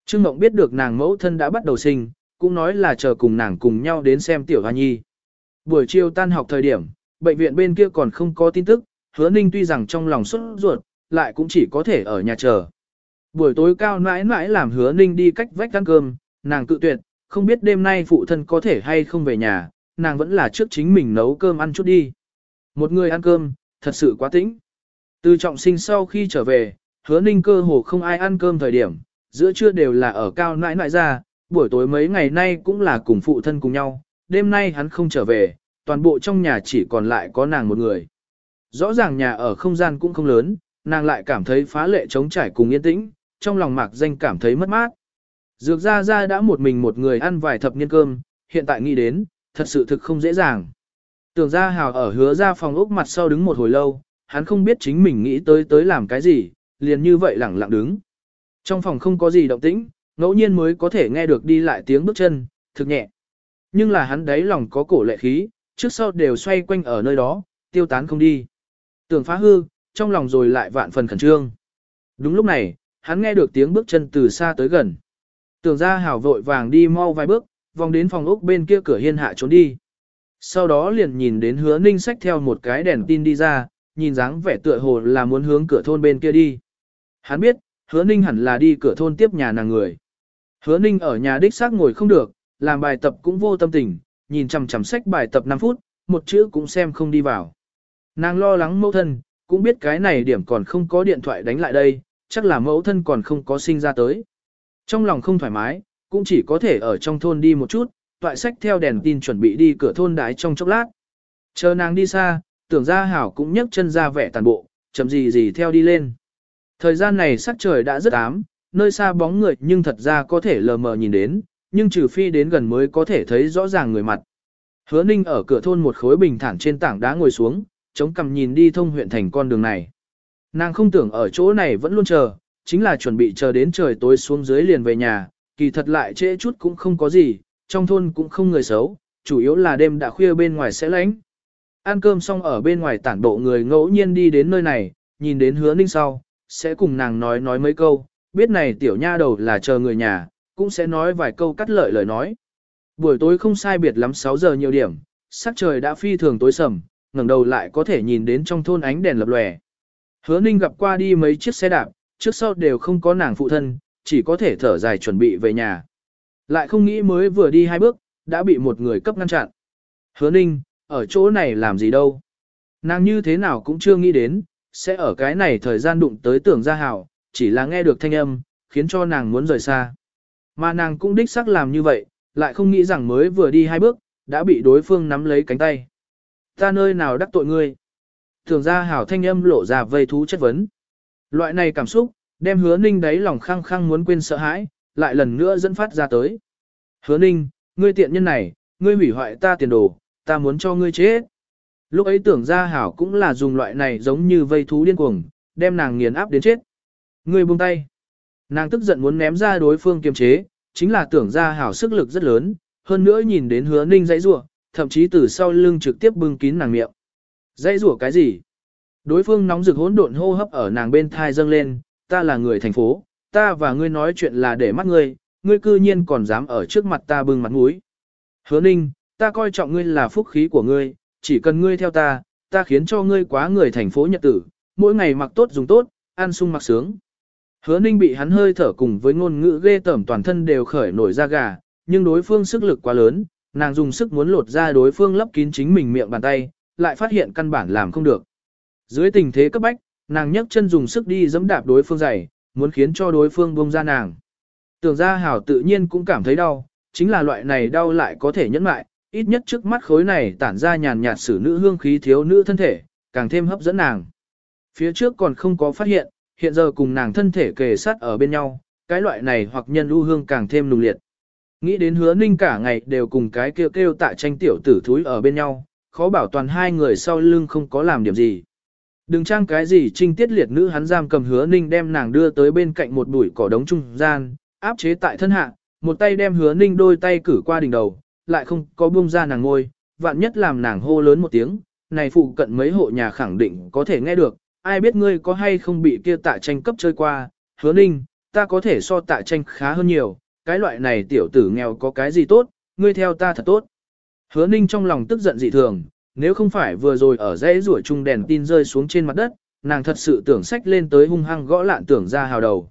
Trương Mộng biết được nàng mẫu thân đã bắt đầu sinh, cũng nói là chờ cùng nàng cùng nhau đến xem tiểu hoa nhi. Buổi chiều tan học thời điểm, bệnh viện bên kia còn không có tin tức, hứa ninh tuy rằng trong lòng xuất ruột, lại cũng chỉ có thể ở nhà chờ. Buổi tối cao mãi mãi làm hứa ninh đi cách vách ăn cơm, nàng cự tuyệt, không biết đêm nay phụ thân có thể hay không về nhà, nàng vẫn là trước chính mình nấu cơm ăn chút đi. Một người ăn cơm, thật sự quá tĩnh. Từ trọng sinh sau khi trở về, hứa ninh cơ hồ không ai ăn cơm thời điểm, giữa trưa đều là ở cao nãi nãi ra, buổi tối mấy ngày nay cũng là cùng phụ thân cùng nhau, đêm nay hắn không trở về, toàn bộ trong nhà chỉ còn lại có nàng một người. Rõ ràng nhà ở không gian cũng không lớn, nàng lại cảm thấy phá lệ trống trải cùng yên tĩnh, trong lòng mạc danh cảm thấy mất mát. Dược ra ra đã một mình một người ăn vài thập niên cơm, hiện tại nghĩ đến, thật sự thực không dễ dàng. Tưởng ra hào ở hứa ra phòng ốc mặt sau đứng một hồi lâu, hắn không biết chính mình nghĩ tới tới làm cái gì, liền như vậy lẳng lặng đứng. Trong phòng không có gì động tĩnh, ngẫu nhiên mới có thể nghe được đi lại tiếng bước chân, thực nhẹ. Nhưng là hắn đấy lòng có cổ lệ khí, trước sau đều xoay quanh ở nơi đó, tiêu tán không đi. Tưởng phá hư, trong lòng rồi lại vạn phần khẩn trương. Đúng lúc này, hắn nghe được tiếng bước chân từ xa tới gần. Tưởng ra hào vội vàng đi mau vài bước, vòng đến phòng ốc bên kia cửa hiên hạ trốn đi. Sau đó liền nhìn đến hứa ninh sách theo một cái đèn tin đi ra, nhìn dáng vẻ tựa hồ là muốn hướng cửa thôn bên kia đi. Hắn biết, hứa ninh hẳn là đi cửa thôn tiếp nhà nàng người. Hứa ninh ở nhà đích xác ngồi không được, làm bài tập cũng vô tâm tình, nhìn chằm chằm sách bài tập 5 phút, một chữ cũng xem không đi vào. Nàng lo lắng mẫu thân, cũng biết cái này điểm còn không có điện thoại đánh lại đây, chắc là mẫu thân còn không có sinh ra tới. Trong lòng không thoải mái, cũng chỉ có thể ở trong thôn đi một chút, toại sách theo đèn tin chuẩn bị đi cửa thôn đái trong chốc lát. Chờ nàng đi xa, tưởng ra hảo cũng nhấc chân ra vẻ tàn bộ, chậm gì gì theo đi lên. Thời gian này sắc trời đã rất ám, nơi xa bóng người nhưng thật ra có thể lờ mờ nhìn đến, nhưng trừ phi đến gần mới có thể thấy rõ ràng người mặt. Hứa ninh ở cửa thôn một khối bình thản trên tảng đá ngồi xuống, chống cằm nhìn đi thông huyện thành con đường này. Nàng không tưởng ở chỗ này vẫn luôn chờ, chính là chuẩn bị chờ đến trời tối xuống dưới liền về nhà, kỳ thật lại trễ chút cũng không có gì, trong thôn cũng không người xấu, chủ yếu là đêm đã khuya bên ngoài sẽ lánh. Ăn cơm xong ở bên ngoài tản bộ người ngẫu nhiên đi đến nơi này, nhìn đến hứa ninh sau, sẽ cùng nàng nói nói mấy câu, biết này tiểu nha đầu là chờ người nhà, cũng sẽ nói vài câu cắt lợi lời nói. Buổi tối không sai biệt lắm 6 giờ nhiều điểm, sắc trời đã phi thường tối sầm, ngẩng đầu lại có thể nhìn đến trong thôn ánh đèn lập lòe. Hứa Ninh gặp qua đi mấy chiếc xe đạp, trước sau đều không có nàng phụ thân, chỉ có thể thở dài chuẩn bị về nhà. Lại không nghĩ mới vừa đi hai bước, đã bị một người cấp ngăn chặn. Hứa Ninh, ở chỗ này làm gì đâu? Nàng như thế nào cũng chưa nghĩ đến, sẽ ở cái này thời gian đụng tới tưởng gia hảo, chỉ là nghe được thanh âm, khiến cho nàng muốn rời xa. Mà nàng cũng đích xác làm như vậy, lại không nghĩ rằng mới vừa đi hai bước, đã bị đối phương nắm lấy cánh tay. Ta nơi nào đắc tội ngươi? Tưởng gia hảo thanh âm lộ ra vây thú chất vấn. Loại này cảm xúc, đem hứa ninh đáy lòng khăng khăng muốn quên sợ hãi, lại lần nữa dẫn phát ra tới. Hứa ninh, ngươi tiện nhân này, ngươi hủy hoại ta tiền đồ, ta muốn cho ngươi chết. Lúc ấy tưởng Ra hảo cũng là dùng loại này giống như vây thú điên cuồng, đem nàng nghiền áp đến chết. Ngươi buông tay. Nàng tức giận muốn ném ra đối phương kiềm chế, chính là tưởng Ra hảo sức lực rất lớn, hơn nữa nhìn đến hứa ninh dãy rủa thậm chí từ sau lưng trực tiếp bưng kín nàng miệng. Dãy rủa cái gì? Đối phương nóng rực hỗn độn hô hấp ở nàng bên thai dâng lên, ta là người thành phố, ta và ngươi nói chuyện là để mắt ngươi, ngươi cư nhiên còn dám ở trước mặt ta bưng mặt mũi. Hứa ninh, ta coi trọng ngươi là phúc khí của ngươi, chỉ cần ngươi theo ta, ta khiến cho ngươi quá người thành phố nhật tử, mỗi ngày mặc tốt dùng tốt, ăn sung mặc sướng. Hứa ninh bị hắn hơi thở cùng với ngôn ngữ ghê tởm toàn thân đều khởi nổi da gà, nhưng đối phương sức lực quá lớn, nàng dùng sức muốn lột ra đối phương lấp kín chính mình miệng bàn tay, lại phát hiện căn bản làm không được. Dưới tình thế cấp bách, nàng nhấc chân dùng sức đi giẫm đạp đối phương giày, muốn khiến cho đối phương buông ra nàng. Tưởng ra hảo tự nhiên cũng cảm thấy đau, chính là loại này đau lại có thể nhẫn lại. ít nhất trước mắt khối này tản ra nhàn nhạt sử nữ hương khí thiếu nữ thân thể, càng thêm hấp dẫn nàng. Phía trước còn không có phát hiện, hiện giờ cùng nàng thân thể kề sát ở bên nhau, cái loại này hoặc nhân lưu hương càng thêm nùng liệt. Nghĩ đến hứa ninh cả ngày đều cùng cái kêu kêu tạ tranh tiểu tử thúi ở bên nhau, khó bảo toàn hai người sau lưng không có làm điểm gì. Đừng trang cái gì trinh tiết liệt nữ hắn giam cầm hứa ninh đem nàng đưa tới bên cạnh một bụi cỏ đống trung gian, áp chế tại thân hạ, một tay đem hứa ninh đôi tay cử qua đỉnh đầu, lại không có buông ra nàng ngôi, vạn nhất làm nàng hô lớn một tiếng, này phụ cận mấy hộ nhà khẳng định có thể nghe được, ai biết ngươi có hay không bị kia tạ tranh cấp chơi qua, hứa ninh, ta có thể so tạ tranh khá hơn nhiều, cái loại này tiểu tử nghèo có cái gì tốt, ngươi theo ta thật tốt. Hứa ninh trong lòng tức giận dị thường, nếu không phải vừa rồi ở dãy rủa chung đèn tin rơi xuống trên mặt đất, nàng thật sự tưởng sách lên tới hung hăng gõ lạn tưởng ra hào đầu.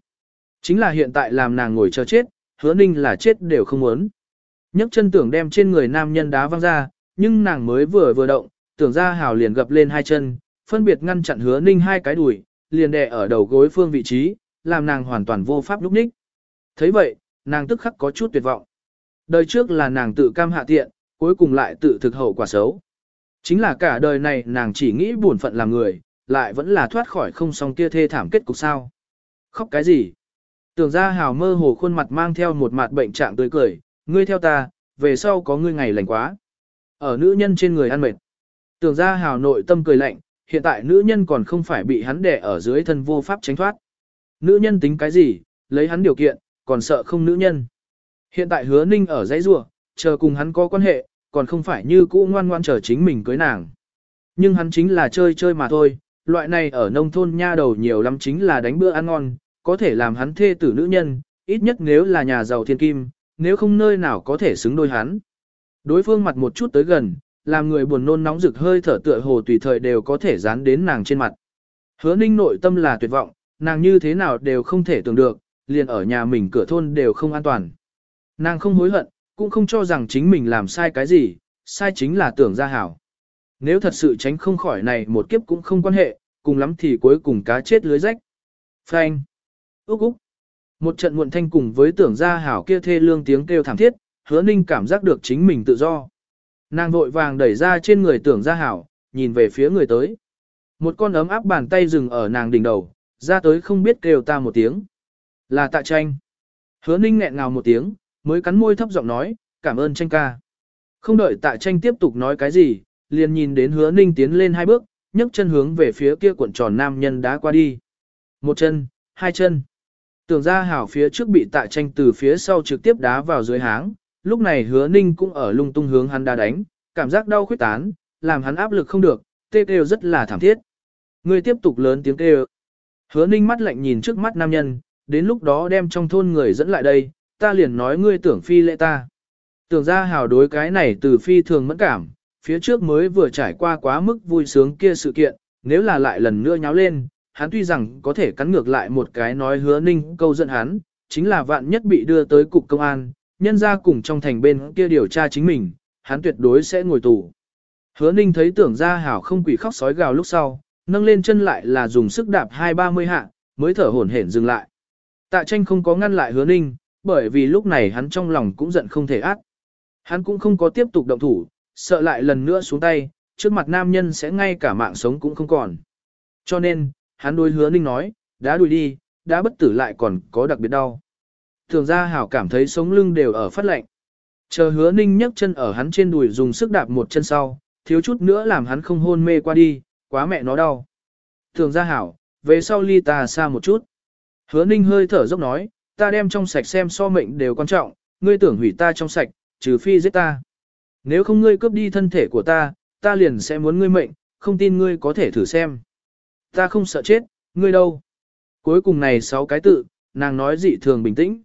Chính là hiện tại làm nàng ngồi chờ chết, hứa ninh là chết đều không muốn. nhấc chân tưởng đem trên người nam nhân đá văng ra, nhưng nàng mới vừa vừa động, tưởng ra hào liền gập lên hai chân, phân biệt ngăn chặn hứa ninh hai cái đùi, liền đè ở đầu gối phương vị trí, làm nàng hoàn toàn vô pháp lúc ních. thấy vậy, nàng tức khắc có chút tuyệt vọng. Đời trước là nàng tự cam hạ tiện, cuối cùng lại tự thực hậu quả xấu. Chính là cả đời này nàng chỉ nghĩ buồn phận làm người, lại vẫn là thoát khỏi không song kia thê thảm kết cục sao. Khóc cái gì? Tưởng ra hào mơ hồ khuôn mặt mang theo một mặt bệnh trạng tươi cười, ngươi theo ta, về sau có ngươi ngày lành quá. Ở nữ nhân trên người ăn mệt. Tưởng ra hào nội tâm cười lạnh, hiện tại nữ nhân còn không phải bị hắn đè ở dưới thân vô pháp tránh thoát. Nữ nhân tính cái gì, lấy hắn điều kiện, còn sợ không nữ nhân. Hiện tại hứa ninh ở dãy rùa chờ cùng hắn có quan hệ, còn không phải như cũ ngoan ngoan chờ chính mình cưới nàng. Nhưng hắn chính là chơi chơi mà thôi, loại này ở nông thôn nha đầu nhiều lắm chính là đánh bữa ăn ngon, có thể làm hắn thê tử nữ nhân, ít nhất nếu là nhà giàu thiên kim, nếu không nơi nào có thể xứng đôi hắn. Đối phương mặt một chút tới gần, làm người buồn nôn nóng rực hơi thở tựa hồ tùy thời đều có thể dán đến nàng trên mặt. Hứa ninh nội tâm là tuyệt vọng, nàng như thế nào đều không thể tưởng được, liền ở nhà mình cửa thôn đều không an toàn. Nàng không hối hận, cũng không cho rằng chính mình làm sai cái gì, sai chính là tưởng ra hảo. Nếu thật sự tránh không khỏi này một kiếp cũng không quan hệ, cùng lắm thì cuối cùng cá chết lưới rách. Phanh. Úc Úc. Một trận muộn thanh cùng với tưởng ra hảo kia thê lương tiếng kêu thảm thiết, hứa ninh cảm giác được chính mình tự do. Nàng vội vàng đẩy ra trên người tưởng ra hảo, nhìn về phía người tới. Một con ấm áp bàn tay dừng ở nàng đỉnh đầu, ra tới không biết kêu ta một tiếng. Là tạ tranh. Hứa ninh nghẹn ngào một tiếng, mới cắn môi thấp giọng nói, cảm ơn tranh ca. Không đợi tạ tranh tiếp tục nói cái gì, liền nhìn đến hứa ninh tiến lên hai bước, nhấc chân hướng về phía kia cuộn tròn nam nhân đã qua đi. Một chân, hai chân. Tưởng ra hảo phía trước bị tạ tranh từ phía sau trực tiếp đá vào dưới háng, lúc này hứa ninh cũng ở lung tung hướng hắn đá đánh, cảm giác đau khuyết tán, làm hắn áp lực không được, tê kêu rất là thảm thiết. Người tiếp tục lớn tiếng kêu. Hứa ninh mắt lạnh nhìn trước mắt nam nhân, đến lúc đó đem trong thôn người dẫn lại đây, ta liền nói ngươi tưởng phi lệ ta. Tưởng ra hào đối cái này từ phi thường mẫn cảm, phía trước mới vừa trải qua quá mức vui sướng kia sự kiện, nếu là lại lần nữa nháo lên, hắn tuy rằng có thể cắn ngược lại một cái nói hứa ninh câu giận hắn, chính là vạn nhất bị đưa tới cục công an, nhân ra cùng trong thành bên kia điều tra chính mình, hắn tuyệt đối sẽ ngồi tù. Hứa ninh thấy tưởng ra hảo không quỷ khóc sói gào lúc sau, nâng lên chân lại là dùng sức đạp hai ba mươi hạ, mới thở hổn hển dừng lại. Tạ tranh không có ngăn lại hứa ninh, bởi vì lúc này hắn trong lòng cũng giận không thể át. Hắn cũng không có tiếp tục động thủ, sợ lại lần nữa xuống tay, trước mặt nam nhân sẽ ngay cả mạng sống cũng không còn. Cho nên, hắn đối hứa ninh nói, đã đuổi đi, đã bất tử lại còn có đặc biệt đau. Thường ra hảo cảm thấy sống lưng đều ở phát lạnh. Chờ hứa ninh nhấc chân ở hắn trên đùi dùng sức đạp một chân sau, thiếu chút nữa làm hắn không hôn mê qua đi, quá mẹ nó đau. Thường ra hảo, về sau ly ta xa một chút. Hứa ninh hơi thở dốc nói, ta đem trong sạch xem so mệnh đều quan trọng, ngươi tưởng hủy ta trong sạch, trừ phi giết ta. Nếu không ngươi cướp đi thân thể của ta, ta liền sẽ muốn ngươi mệnh, không tin ngươi có thể thử xem. Ta không sợ chết, ngươi đâu. Cuối cùng này sáu cái tự, nàng nói dị thường bình tĩnh.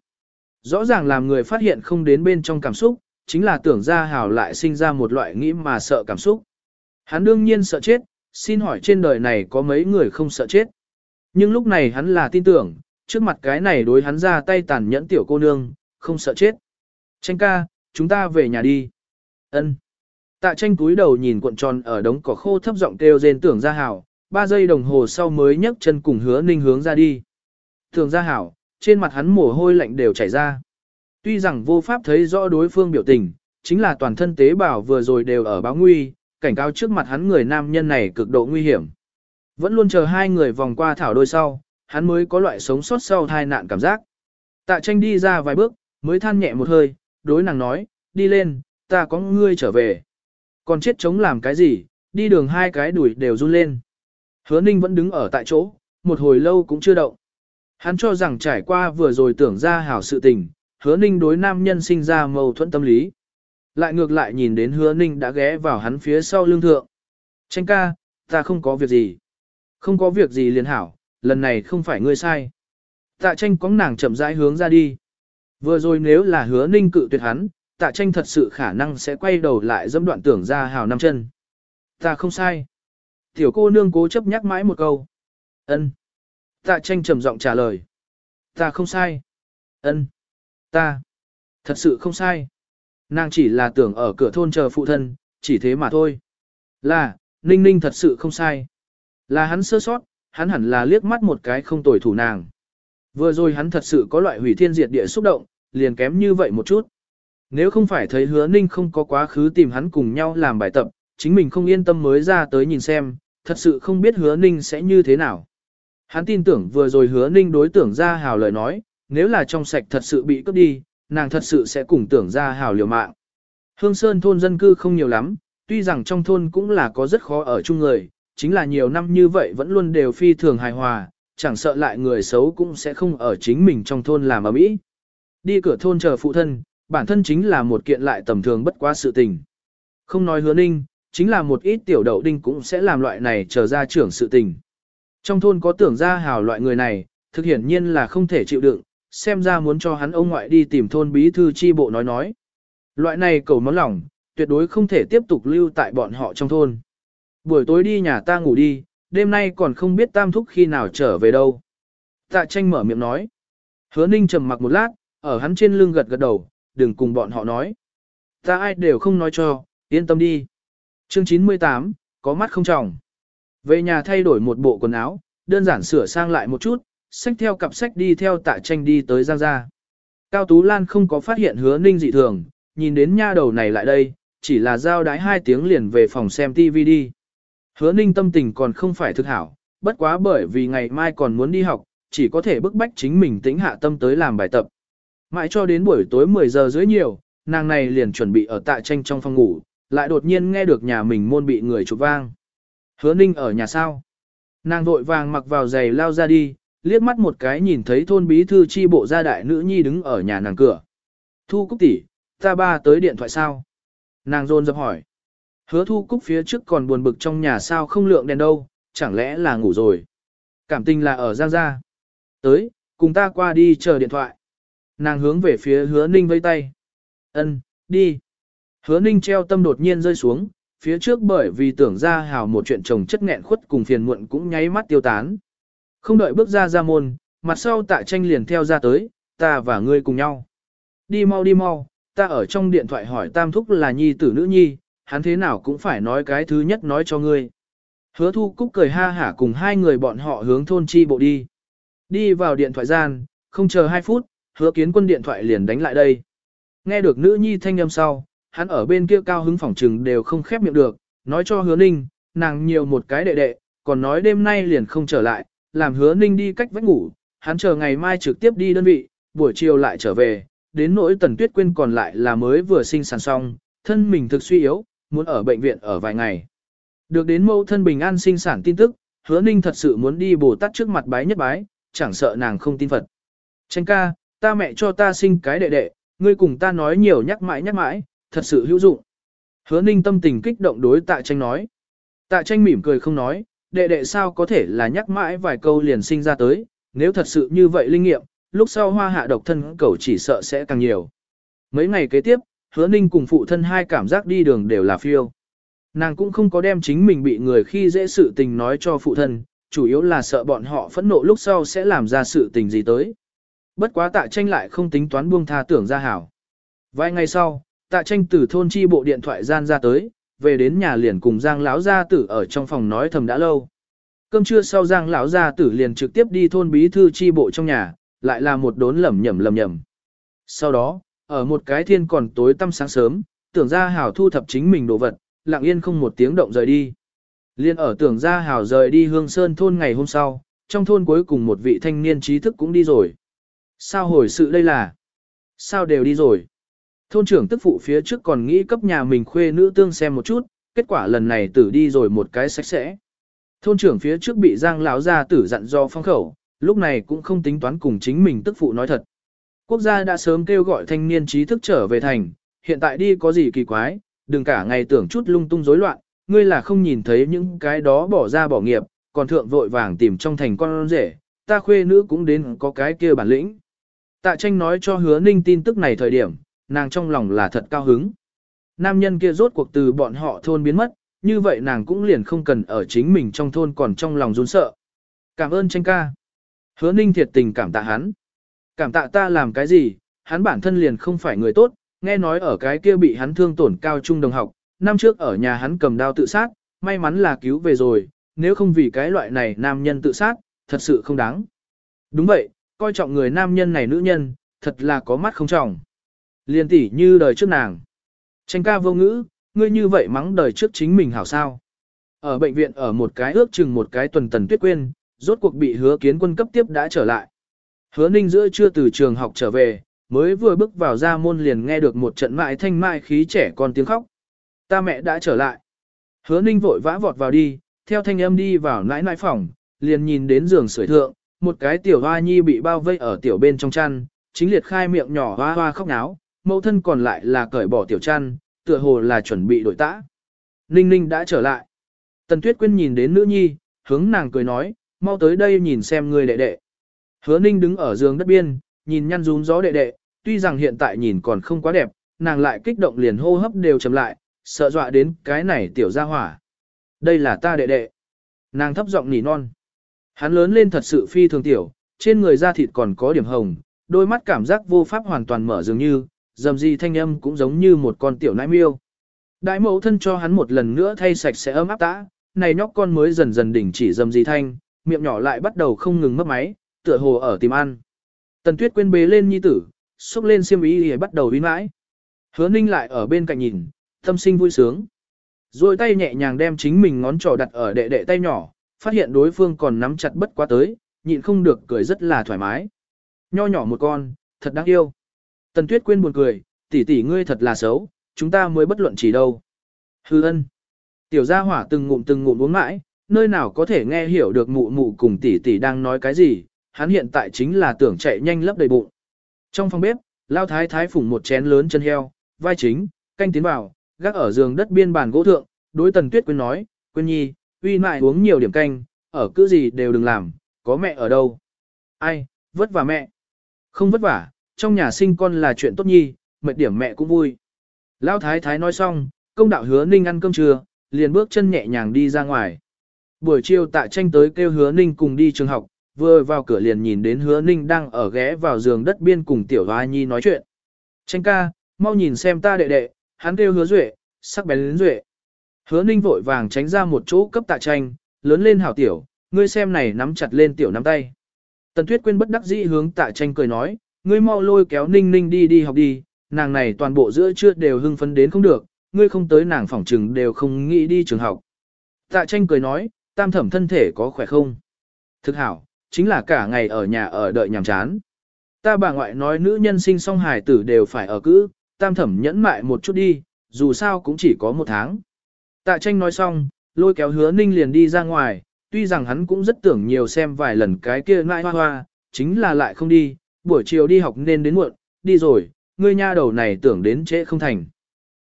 Rõ ràng làm người phát hiện không đến bên trong cảm xúc, chính là tưởng ra hảo lại sinh ra một loại nghĩ mà sợ cảm xúc. Hắn đương nhiên sợ chết, xin hỏi trên đời này có mấy người không sợ chết. Nhưng lúc này hắn là tin tưởng, trước mặt cái này đối hắn ra tay tàn nhẫn tiểu cô nương, không sợ chết. Tranh ca, chúng ta về nhà đi. Ân. Tạ tranh túi đầu nhìn cuộn tròn ở đống cỏ khô thấp giọng kêu rên tưởng ra hảo, ba giây đồng hồ sau mới nhấc chân cùng hứa ninh hướng ra đi. Tưởng ra hảo, trên mặt hắn mồ hôi lạnh đều chảy ra. Tuy rằng vô pháp thấy rõ đối phương biểu tình, chính là toàn thân tế bào vừa rồi đều ở báo nguy, cảnh cáo trước mặt hắn người nam nhân này cực độ nguy hiểm. Vẫn luôn chờ hai người vòng qua thảo đôi sau, hắn mới có loại sống sót sau tai nạn cảm giác. Tạ tranh đi ra vài bước, mới than nhẹ một hơi, đối nàng nói, đi lên, ta có ngươi trở về. Còn chết chống làm cái gì, đi đường hai cái đuổi đều run lên. Hứa ninh vẫn đứng ở tại chỗ, một hồi lâu cũng chưa động. Hắn cho rằng trải qua vừa rồi tưởng ra hảo sự tình, hứa ninh đối nam nhân sinh ra mâu thuẫn tâm lý. Lại ngược lại nhìn đến hứa ninh đã ghé vào hắn phía sau lưng thượng. Tranh ca, ta không có việc gì. Không có việc gì liền hảo, lần này không phải ngươi sai. Tạ tranh có nàng chậm rãi hướng ra đi. Vừa rồi nếu là hứa ninh cự tuyệt hắn, tạ tranh thật sự khả năng sẽ quay đầu lại dâm đoạn tưởng ra hào năm chân. Ta không sai. Tiểu cô nương cố chấp nhắc mãi một câu. ân Tạ tranh trầm giọng trả lời. Ta không sai. ân Ta. Thật sự không sai. Nàng chỉ là tưởng ở cửa thôn chờ phụ thân, chỉ thế mà thôi. Là, ninh ninh thật sự không sai. Là hắn sơ sót, hắn hẳn là liếc mắt một cái không tồi thủ nàng. Vừa rồi hắn thật sự có loại hủy thiên diệt địa xúc động, liền kém như vậy một chút. Nếu không phải thấy hứa ninh không có quá khứ tìm hắn cùng nhau làm bài tập, chính mình không yên tâm mới ra tới nhìn xem, thật sự không biết hứa ninh sẽ như thế nào. Hắn tin tưởng vừa rồi hứa ninh đối tưởng ra hào lời nói, nếu là trong sạch thật sự bị cướp đi, nàng thật sự sẽ cùng tưởng ra hào liều mạng. Hương Sơn thôn dân cư không nhiều lắm, tuy rằng trong thôn cũng là có rất khó ở chung người, chính là nhiều năm như vậy vẫn luôn đều phi thường hài hòa, chẳng sợ lại người xấu cũng sẽ không ở chính mình trong thôn làm ở mỹ. Đi cửa thôn chờ phụ thân, bản thân chính là một kiện lại tầm thường bất quá sự tình. Không nói hứa ninh, chính là một ít tiểu đậu đinh cũng sẽ làm loại này chờ ra trưởng sự tình. Trong thôn có tưởng ra hào loại người này, thực hiển nhiên là không thể chịu đựng, xem ra muốn cho hắn ông ngoại đi tìm thôn bí thư chi bộ nói nói. Loại này cầu món lòng, tuyệt đối không thể tiếp tục lưu tại bọn họ trong thôn. Buổi tối đi nhà ta ngủ đi, đêm nay còn không biết tam thúc khi nào trở về đâu. Tạ tranh mở miệng nói. Hứa ninh trầm mặc một lát, ở hắn trên lưng gật gật đầu, đừng cùng bọn họ nói. Ta ai đều không nói cho, yên tâm đi. Chương 98, có mắt không trọng. Về nhà thay đổi một bộ quần áo, đơn giản sửa sang lại một chút, sách theo cặp sách đi theo tạ tranh đi tới Giang Gia. Cao Tú Lan không có phát hiện hứa ninh dị thường, nhìn đến nha đầu này lại đây, chỉ là giao đái hai tiếng liền về phòng xem TV đi. Hứa ninh tâm tình còn không phải thực hảo, bất quá bởi vì ngày mai còn muốn đi học, chỉ có thể bức bách chính mình tĩnh hạ tâm tới làm bài tập. Mãi cho đến buổi tối 10 giờ dưới nhiều, nàng này liền chuẩn bị ở tại tranh trong phòng ngủ, lại đột nhiên nghe được nhà mình môn bị người chụp vang. Hứa ninh ở nhà sao? Nàng vội vàng mặc vào giày lao ra đi, liếc mắt một cái nhìn thấy thôn bí thư chi bộ gia đại nữ nhi đứng ở nhà nàng cửa. Thu Cúc tỷ, ta ba tới điện thoại sao? Nàng rôn dập hỏi. Hứa Thu Cúc phía trước còn buồn bực trong nhà sao không lượng đèn đâu, chẳng lẽ là ngủ rồi? Cảm tình là ở Giang Gia. Tới, cùng ta qua đi chờ điện thoại. Nàng hướng về phía hứa ninh vây tay. Ân, đi. Hứa ninh treo tâm đột nhiên rơi xuống, phía trước bởi vì tưởng ra hào một chuyện chồng chất nghẹn khuất cùng phiền muộn cũng nháy mắt tiêu tán. Không đợi bước ra ra môn, mặt sau tạ tranh liền theo ra tới, ta và ngươi cùng nhau. Đi mau đi mau, ta ở trong điện thoại hỏi tam thúc là nhi tử nữ nhi, hắn thế nào cũng phải nói cái thứ nhất nói cho ngươi. Hứa thu cúc cười ha hả cùng hai người bọn họ hướng thôn chi bộ đi. Đi vào điện thoại gian, không chờ hai phút, hứa kiến quân điện thoại liền đánh lại đây. Nghe được nữ nhi thanh âm sau, hắn ở bên kia cao hứng phỏng trừng đều không khép miệng được, nói cho hứa ninh, nàng nhiều một cái đệ đệ, còn nói đêm nay liền không trở lại, làm hứa ninh đi cách vách ngủ, hắn chờ ngày mai trực tiếp đi đơn vị, buổi chiều lại trở về, đến nỗi tần tuyết quên còn lại là mới vừa sinh sản xong, thân mình thực suy yếu, muốn ở bệnh viện ở vài ngày. Được đến mẫu thân bình an sinh sản tin tức, hứa ninh thật sự muốn đi bồ tát trước mặt bái nhất bái, chẳng sợ nàng không tin Phật. Tranh ca, ta mẹ cho ta sinh cái đệ đệ, ngươi cùng ta nói nhiều nhắc mãi nhắc mãi, thật sự hữu dụng. Hứa ninh tâm tình kích động đối tạ tranh nói. Tạ tranh mỉm cười không nói, đệ đệ sao có thể là nhắc mãi vài câu liền sinh ra tới, nếu thật sự như vậy linh nghiệm, lúc sau hoa hạ độc thân cầu chỉ sợ sẽ càng nhiều. Mấy ngày kế tiếp, hứa ninh cùng phụ thân hai cảm giác đi đường đều là phiêu. Nàng cũng không có đem chính mình bị người khi dễ sự tình nói cho phụ thân, chủ yếu là sợ bọn họ phẫn nộ lúc sau sẽ làm ra sự tình gì tới. Bất quá tạ tranh lại không tính toán buông tha tưởng ra hảo. Vài ngày sau, tạ tranh từ thôn chi bộ điện thoại gian ra tới, về đến nhà liền cùng Giang lão gia tử ở trong phòng nói thầm đã lâu. Cơm trưa sau Giang lão gia tử liền trực tiếp đi thôn bí thư chi bộ trong nhà, lại là một đốn lẩm nhẩm lẩm nhẩm. Sau đó, ở một cái thiên còn tối tăm sáng sớm, tưởng ra hảo thu thập chính mình đồ vật, lặng yên không một tiếng động rời đi. Liên ở tưởng ra hảo rời đi hương sơn thôn ngày hôm sau, trong thôn cuối cùng một vị thanh niên trí thức cũng đi rồi. Sao hồi sự đây là? Sao đều đi rồi? Thôn trưởng tức phụ phía trước còn nghĩ cấp nhà mình khuê nữ tương xem một chút, kết quả lần này tử đi rồi một cái sạch sẽ. Thôn trưởng phía trước bị giang lão gia tử dặn do phong khẩu, lúc này cũng không tính toán cùng chính mình tức phụ nói thật. Quốc gia đã sớm kêu gọi thanh niên trí thức trở về thành, hiện tại đi có gì kỳ quái, đừng cả ngày tưởng chút lung tung rối loạn, ngươi là không nhìn thấy những cái đó bỏ ra bỏ nghiệp, còn thượng vội vàng tìm trong thành con rể, ta khuê nữ cũng đến có cái kia bản lĩnh. Tạ tranh nói cho hứa ninh tin tức này thời điểm, nàng trong lòng là thật cao hứng. Nam nhân kia rốt cuộc từ bọn họ thôn biến mất, như vậy nàng cũng liền không cần ở chính mình trong thôn còn trong lòng run sợ. Cảm ơn tranh ca. Hứa ninh thiệt tình cảm tạ hắn. Cảm tạ ta làm cái gì, hắn bản thân liền không phải người tốt, nghe nói ở cái kia bị hắn thương tổn cao trung đồng học, năm trước ở nhà hắn cầm đao tự sát, may mắn là cứu về rồi, nếu không vì cái loại này nam nhân tự sát, thật sự không đáng. Đúng vậy, coi trọng người nam nhân này nữ nhân, thật là có mắt không trọng. Liên tỷ như đời trước nàng. Tranh ca vô ngữ, ngươi như vậy mắng đời trước chính mình hảo sao. Ở bệnh viện ở một cái ước chừng một cái tuần tần tuyết quên, rốt cuộc bị hứa kiến quân cấp tiếp đã trở lại. Hứa ninh giữa chưa từ trường học trở về, mới vừa bước vào ra môn liền nghe được một trận mại thanh mại khí trẻ con tiếng khóc. Ta mẹ đã trở lại. Hứa ninh vội vã vọt vào đi, theo thanh âm đi vào nãi nãi phòng, liền nhìn đến giường sưởi thượng, một cái tiểu hoa nhi bị bao vây ở tiểu bên trong chăn, chính liệt khai miệng nhỏ hoa hoa khóc náo, mẫu thân còn lại là cởi bỏ tiểu chăn, tựa hồ là chuẩn bị đổi tã. Ninh ninh đã trở lại. Tần Tuyết Quyên nhìn đến nữ nhi, hướng nàng cười nói, mau tới đây nhìn xem người đệ đệ. Hứa ninh đứng ở giường đất biên, nhìn nhăn rún gió đệ đệ, tuy rằng hiện tại nhìn còn không quá đẹp, nàng lại kích động liền hô hấp đều chậm lại, sợ dọa đến cái này tiểu gia hỏa. Đây là ta đệ đệ. Nàng thấp giọng nỉ non. Hắn lớn lên thật sự phi thường tiểu, trên người da thịt còn có điểm hồng, đôi mắt cảm giác vô pháp hoàn toàn mở dường như, dầm gì thanh âm cũng giống như một con tiểu nãi miêu. Đại mẫu thân cho hắn một lần nữa thay sạch sẽ ấm áp tã, này nhóc con mới dần dần đỉnh chỉ dầm gì thanh, miệng nhỏ lại bắt đầu không ngừng mất máy, tựa hồ ở tìm ăn. Tần tuyết quên bế lên nhi tử, xúc lên xiêm y thì bắt đầu uy mãi. Hứa ninh lại ở bên cạnh nhìn, tâm sinh vui sướng. Rồi tay nhẹ nhàng đem chính mình ngón trỏ đặt ở đệ đệ tay nhỏ, phát hiện đối phương còn nắm chặt bất quá tới, nhịn không được cười rất là thoải mái. Nho nhỏ một con, thật đáng yêu. Tần Tuyết Quyên buồn cười, tỷ tỷ ngươi thật là xấu, chúng ta mới bất luận chỉ đâu. Hư ân. Tiểu gia hỏa từng ngụm từng ngụm uống mãi, nơi nào có thể nghe hiểu được mụ mụ cùng tỷ tỷ đang nói cái gì, hắn hiện tại chính là tưởng chạy nhanh lấp đầy bụng. Trong phòng bếp, Lao Thái Thái phủng một chén lớn chân heo, vai chính, canh tiến vào, gác ở giường đất biên bàn gỗ thượng, đối Tần Tuyết Quyên nói, Quyên nhi, uy mại uống nhiều điểm canh, ở cứ gì đều đừng làm, có mẹ ở đâu. Ai, vất vả mẹ. Không vất vả, trong nhà sinh con là chuyện tốt nhi, mệt điểm mẹ cũng vui. Lão thái thái nói xong, công đạo hứa ninh ăn cơm trưa, liền bước chân nhẹ nhàng đi ra ngoài. Buổi chiều tạ tranh tới kêu hứa ninh cùng đi trường học, vừa vào cửa liền nhìn đến hứa ninh đang ở ghé vào giường đất biên cùng tiểu hoa nhi nói chuyện. Tranh ca, mau nhìn xem ta đệ đệ, hắn kêu hứa duệ, sắc bén đến duệ. Hứa ninh vội vàng tránh ra một chỗ cấp tạ tranh, lớn lên hảo tiểu, ngươi xem này nắm chặt lên tiểu nắm tay. Tần Tuyết quên bất đắc dĩ hướng tạ tranh cười nói, ngươi mau lôi kéo ninh ninh đi đi học đi, nàng này toàn bộ giữa trưa đều hưng phấn đến không được, ngươi không tới nàng phỏng trừng đều không nghĩ đi trường học. Tạ tranh cười nói, tam thẩm thân thể có khỏe không? Thực hảo, chính là cả ngày ở nhà ở đợi nhàm chán. Ta bà ngoại nói nữ nhân sinh song hài tử đều phải ở cữ, tam thẩm nhẫn mại một chút đi, dù sao cũng chỉ có một tháng. Tạ tranh nói xong, lôi kéo hứa ninh liền đi ra ngoài, tuy rằng hắn cũng rất tưởng nhiều xem vài lần cái kia nai hoa hoa, chính là lại không đi, buổi chiều đi học nên đến muộn, đi rồi, ngươi nha đầu này tưởng đến trễ không thành.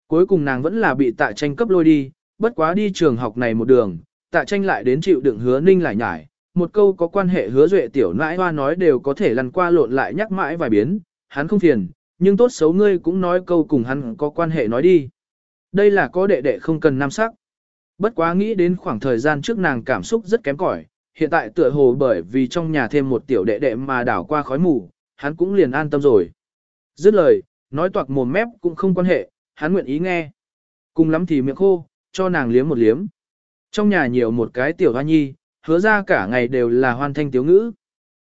Cuối cùng nàng vẫn là bị tạ tranh cấp lôi đi, bất quá đi trường học này một đường, tạ tranh lại đến chịu đựng hứa ninh lại nhải, một câu có quan hệ hứa duệ tiểu nãi hoa nói đều có thể lăn qua lộn lại nhắc mãi vài biến, hắn không phiền, nhưng tốt xấu ngươi cũng nói câu cùng hắn có quan hệ nói đi. Đây là có đệ đệ không cần nam sắc. Bất quá nghĩ đến khoảng thời gian trước nàng cảm xúc rất kém cỏi, hiện tại tựa hồ bởi vì trong nhà thêm một tiểu đệ đệ mà đảo qua khói mù, hắn cũng liền an tâm rồi. Dứt lời, nói toạc mồm mép cũng không quan hệ, hắn nguyện ý nghe. Cùng lắm thì miệng khô, cho nàng liếm một liếm. Trong nhà nhiều một cái tiểu hoa nhi, hứa ra cả ngày đều là hoan thanh tiếu ngữ.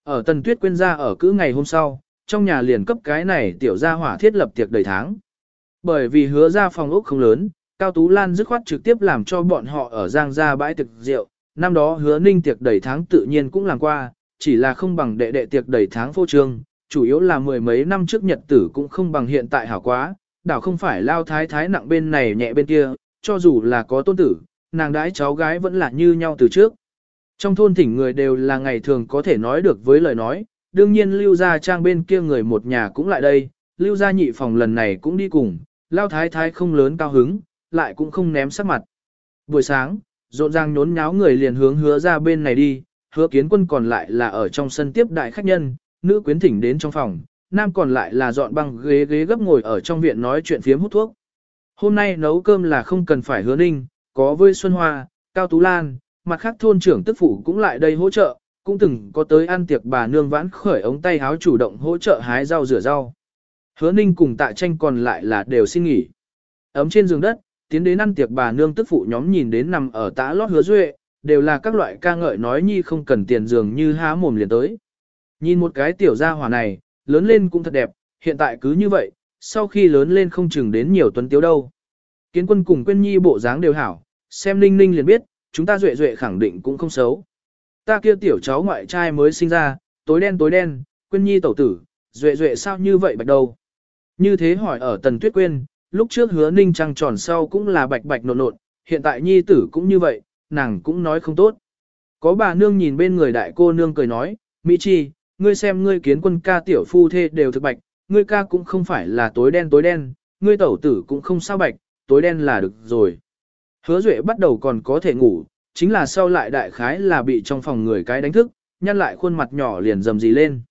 Ở tần tuyết quên ra ở cứ ngày hôm sau, trong nhà liền cấp cái này tiểu gia hỏa thiết lập tiệc đầy tháng. Bởi vì hứa ra phòng ốc không lớn, Cao Tú Lan dứt khoát trực tiếp làm cho bọn họ ở Giang gia bãi tiệc rượu, năm đó hứa ninh tiệc đầy tháng tự nhiên cũng làm qua, chỉ là không bằng đệ đệ tiệc đầy tháng phô trương, chủ yếu là mười mấy năm trước nhật tử cũng không bằng hiện tại hảo quá, đảo không phải lao thái thái nặng bên này nhẹ bên kia, cho dù là có tôn tử, nàng đãi cháu gái vẫn là như nhau từ trước. Trong thôn thỉnh người đều là ngày thường có thể nói được với lời nói, đương nhiên lưu gia trang bên kia người một nhà cũng lại đây, lưu gia nhị phòng lần này cũng đi cùng, lao thái thái không lớn cao hứng, lại cũng không ném sắc mặt. Buổi sáng, rộn ràng nhốn nháo người liền hướng hứa ra bên này đi, hứa kiến quân còn lại là ở trong sân tiếp đại khách nhân, nữ quyến thỉnh đến trong phòng, nam còn lại là dọn băng ghế ghế gấp ngồi ở trong viện nói chuyện phiếm hút thuốc. Hôm nay nấu cơm là không cần phải hứa ninh, có với Xuân Hoa, Cao Tú Lan, mặt khác thôn trưởng tức phụ cũng lại đây hỗ trợ, cũng từng có tới ăn tiệc bà nương vãn khởi ống tay háo chủ động hỗ trợ hái rau rửa rau. Hứa ninh cùng tạ tranh còn lại là đều xin nghỉ. Ấm trên giường đất, tiến đến ăn tiệc bà nương tức phụ nhóm nhìn đến nằm ở tã lót hứa duệ, đều là các loại ca ngợi nói nhi không cần tiền giường như há mồm liền tới. Nhìn một cái tiểu gia hỏa này, lớn lên cũng thật đẹp, hiện tại cứ như vậy, sau khi lớn lên không chừng đến nhiều tuần tiếu đâu. Kiến quân cùng quên nhi bộ dáng đều hảo, xem ninh ninh liền biết, chúng ta duệ duệ khẳng định cũng không xấu. Ta kia tiểu cháu ngoại trai mới sinh ra, tối đen tối đen, quên nhi tẩu tử, duệ duệ sao như vậy bạch đầu Như thế hỏi ở tần tuyết quên, lúc trước hứa ninh trăng tròn sau cũng là bạch bạch nộn nộn, hiện tại nhi tử cũng như vậy, nàng cũng nói không tốt. Có bà nương nhìn bên người đại cô nương cười nói, Mỹ Chi, ngươi xem ngươi kiến quân ca tiểu phu thê đều thực bạch, ngươi ca cũng không phải là tối đen tối đen, ngươi tẩu tử cũng không sao bạch, tối đen là được rồi. Hứa Duệ bắt đầu còn có thể ngủ, chính là sau lại đại khái là bị trong phòng người cái đánh thức, nhăn lại khuôn mặt nhỏ liền dầm gì lên.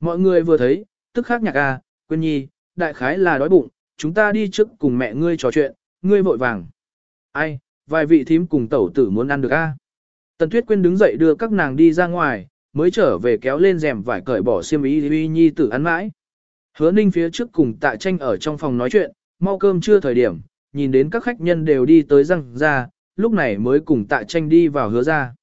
Mọi người vừa thấy, tức khắc nhạc à, a, quên nhi, đại khái là đói bụng, chúng ta đi trước cùng mẹ ngươi trò chuyện, ngươi vội vàng. Ai, vài vị thím cùng tẩu tử muốn ăn được a. Tần Tuyết Quyên đứng dậy đưa các nàng đi ra ngoài, mới trở về kéo lên rèm vải cởi bỏ xiêm y uy nhi tử ăn mãi. Hứa ninh phía trước cùng tạ tranh ở trong phòng nói chuyện, mau cơm chưa thời điểm, nhìn đến các khách nhân đều đi tới răng ra, lúc này mới cùng tạ tranh đi vào hứa ra.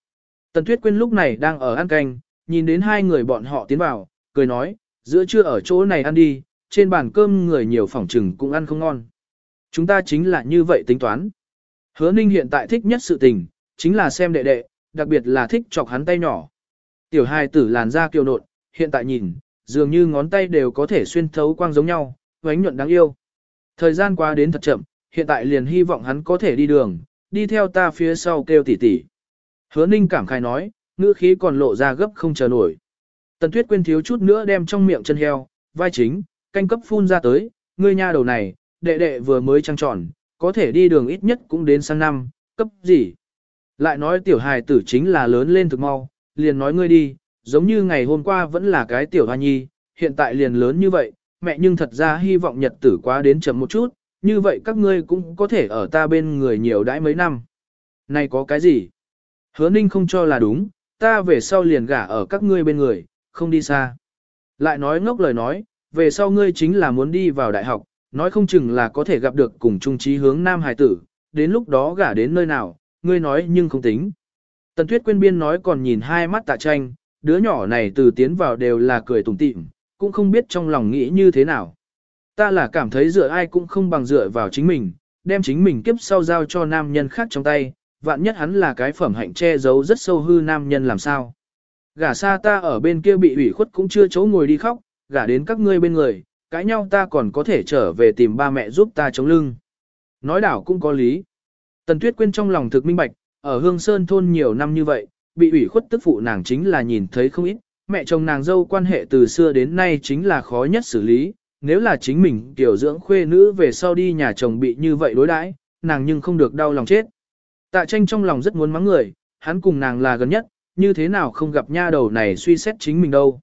Tần Tuyết Quyên lúc này đang ở ăn canh, nhìn đến hai người bọn họ tiến vào, cười nói, giữa trưa ở chỗ này ăn đi, trên bàn cơm người nhiều phỏng trừng cũng ăn không ngon. Chúng ta chính là như vậy tính toán. Hứa Ninh hiện tại thích nhất sự tình, chính là xem đệ đệ, đặc biệt là thích chọc hắn tay nhỏ. Tiểu Hai tử làn da kiều nộn, hiện tại nhìn, dường như ngón tay đều có thể xuyên thấu quang giống nhau, vánh nhuận đáng yêu. Thời gian qua đến thật chậm, hiện tại liền hy vọng hắn có thể đi đường, đi theo ta phía sau kêu tỉ tỉ. Hứa Ninh cảm khai nói, ngữ khí còn lộ ra gấp không chờ nổi. Tần Tuyết quên thiếu chút nữa đem trong miệng chân heo, vai chính, canh cấp phun ra tới, ngươi nha đầu này, đệ đệ vừa mới trăng tròn, có thể đi đường ít nhất cũng đến sang năm, cấp gì. Lại nói tiểu hài tử chính là lớn lên thực mau, liền nói ngươi đi, giống như ngày hôm qua vẫn là cái tiểu hoa nhi, hiện tại liền lớn như vậy, mẹ nhưng thật ra hy vọng nhật tử quá đến chậm một chút, như vậy các ngươi cũng có thể ở ta bên người nhiều đãi mấy năm. Này có cái gì? Hứa ninh không cho là đúng, ta về sau liền gả ở các ngươi bên người, không đi xa. Lại nói ngốc lời nói, về sau ngươi chính là muốn đi vào đại học, nói không chừng là có thể gặp được cùng trung trí hướng nam Hải tử, đến lúc đó gả đến nơi nào, ngươi nói nhưng không tính. Tần Tuyết Quyên biên nói còn nhìn hai mắt tạ tranh, đứa nhỏ này từ tiến vào đều là cười tủm tỉm, cũng không biết trong lòng nghĩ như thế nào. Ta là cảm thấy dựa ai cũng không bằng dựa vào chính mình, đem chính mình kiếp sau giao cho nam nhân khác trong tay, vạn nhất hắn là cái phẩm hạnh che giấu rất sâu hư nam nhân làm sao. Gả xa ta ở bên kia bị ủy khuất cũng chưa chỗ ngồi đi khóc, gả đến các ngươi bên người, cãi nhau ta còn có thể trở về tìm ba mẹ giúp ta chống lưng. Nói đảo cũng có lý. Tần Tuyết Quyên trong lòng thực minh bạch, ở Hương Sơn thôn nhiều năm như vậy, bị ủy khuất tức phụ nàng chính là nhìn thấy không ít, mẹ chồng nàng dâu quan hệ từ xưa đến nay chính là khó nhất xử lý, nếu là chính mình tiểu dưỡng khuê nữ về sau đi nhà chồng bị như vậy đối đãi, nàng nhưng không được đau lòng chết. Tạ tranh trong lòng rất muốn mắng người, hắn cùng nàng là gần nhất, như thế nào không gặp nha đầu này suy xét chính mình đâu.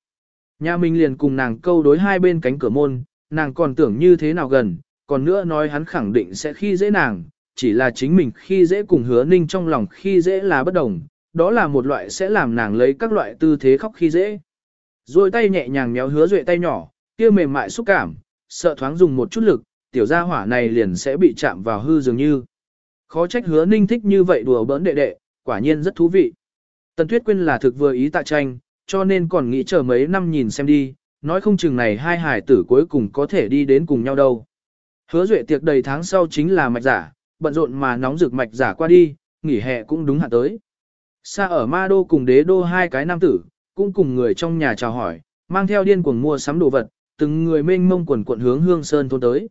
Nhà mình liền cùng nàng câu đối hai bên cánh cửa môn, nàng còn tưởng như thế nào gần, còn nữa nói hắn khẳng định sẽ khi dễ nàng, chỉ là chính mình khi dễ cùng hứa ninh trong lòng khi dễ là bất đồng, đó là một loại sẽ làm nàng lấy các loại tư thế khóc khi dễ. Rồi tay nhẹ nhàng méo hứa duệ tay nhỏ, kia mềm mại xúc cảm, sợ thoáng dùng một chút lực, tiểu gia hỏa này liền sẽ bị chạm vào hư dường như. Khó trách hứa ninh thích như vậy đùa bỡn đệ đệ, quả nhiên rất thú vị. Tần Tuyết Quyên là thực vừa ý tạ tranh, cho nên còn nghĩ chờ mấy năm nhìn xem đi, nói không chừng này hai hải tử cuối cùng có thể đi đến cùng nhau đâu. Hứa duệ tiệc đầy tháng sau chính là mạch giả, bận rộn mà nóng rực mạch giả qua đi, nghỉ hè cũng đúng hạn tới. Xa ở ma đô cùng đế đô hai cái nam tử, cũng cùng người trong nhà chào hỏi, mang theo điên cuồng mua sắm đồ vật, từng người mênh mông quần quận hướng hương sơn thôn tới.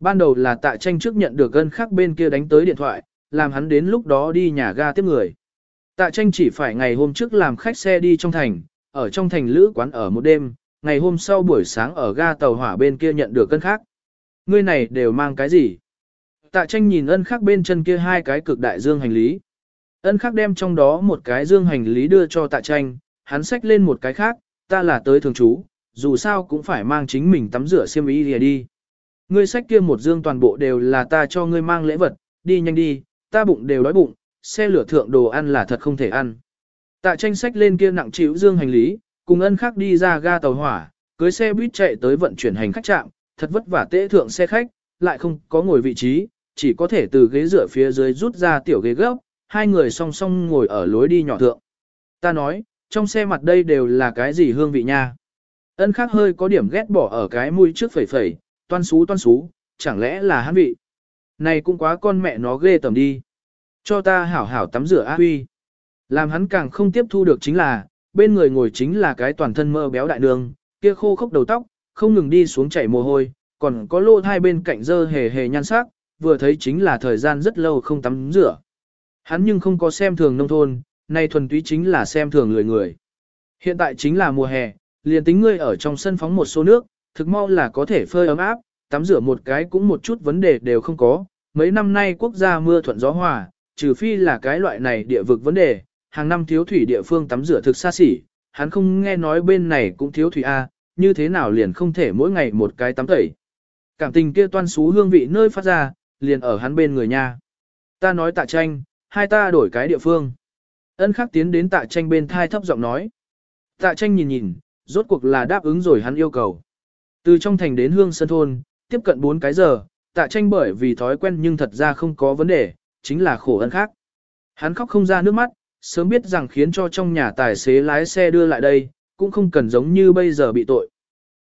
Ban đầu là tạ tranh trước nhận được gân khác bên kia đánh tới điện thoại, làm hắn đến lúc đó đi nhà ga tiếp người. Tạ tranh chỉ phải ngày hôm trước làm khách xe đi trong thành, ở trong thành lữ quán ở một đêm, ngày hôm sau buổi sáng ở ga tàu hỏa bên kia nhận được cân khác. Ngươi này đều mang cái gì? Tạ tranh nhìn ân khắc bên chân kia hai cái cực đại dương hành lý. Ân khắc đem trong đó một cái dương hành lý đưa cho tạ tranh, hắn xách lên một cái khác, ta là tới thường trú, dù sao cũng phải mang chính mình tắm rửa xiêm y lìa đi. Ngươi sách kia một dương toàn bộ đều là ta cho ngươi mang lễ vật, đi nhanh đi, ta bụng đều đói bụng, xe lửa thượng đồ ăn là thật không thể ăn. Tạ tranh sách lên kia nặng chịu dương hành lý, cùng ân khác đi ra ga tàu hỏa, cưới xe buýt chạy tới vận chuyển hành khách trạm, thật vất vả tễ thượng xe khách, lại không có ngồi vị trí, chỉ có thể từ ghế dựa phía dưới rút ra tiểu ghế gấp, hai người song song ngồi ở lối đi nhỏ thượng. Ta nói, trong xe mặt đây đều là cái gì hương vị nha. Ân khắc hơi có điểm ghét bỏ ở cái mũi trước phẩy phẩy, toan xú toan xú, chẳng lẽ là hắn vị. Này cũng quá con mẹ nó ghê tầm đi. Cho ta hảo hảo tắm rửa A Huy. Làm hắn càng không tiếp thu được chính là, bên người ngồi chính là cái toàn thân mơ béo đại đường, kia khô khốc đầu tóc, không ngừng đi xuống chảy mồ hôi, còn có lô hai bên cạnh dơ hề hề nhan sắc, vừa thấy chính là thời gian rất lâu không tắm rửa. Hắn nhưng không có xem thường nông thôn, nay thuần túy chính là xem thường người người. Hiện tại chính là mùa hè, liền tính ngươi ở trong sân phóng một số nước, thực mau là có thể phơi ấm áp, tắm rửa một cái cũng một chút vấn đề đều không có. Mấy năm nay quốc gia mưa thuận gió hòa, trừ phi là cái loại này địa vực vấn đề, hàng năm thiếu thủy địa phương tắm rửa thực xa xỉ, hắn không nghe nói bên này cũng thiếu thủy A, như thế nào liền không thể mỗi ngày một cái tắm tẩy. Cảm tình kia toan xú hương vị nơi phát ra, liền ở hắn bên người nha. Ta nói tạ tranh, hai ta đổi cái địa phương. Ân khắc tiến đến tạ tranh bên thai thấp giọng nói. Tạ tranh nhìn nhìn, rốt cuộc là đáp ứng rồi hắn yêu cầu. Từ trong thành đến hương sân thôn, tiếp cận 4 cái giờ, tạ tranh bởi vì thói quen nhưng thật ra không có vấn đề, chính là khổ ân khác. Hắn khóc không ra nước mắt, sớm biết rằng khiến cho trong nhà tài xế lái xe đưa lại đây, cũng không cần giống như bây giờ bị tội.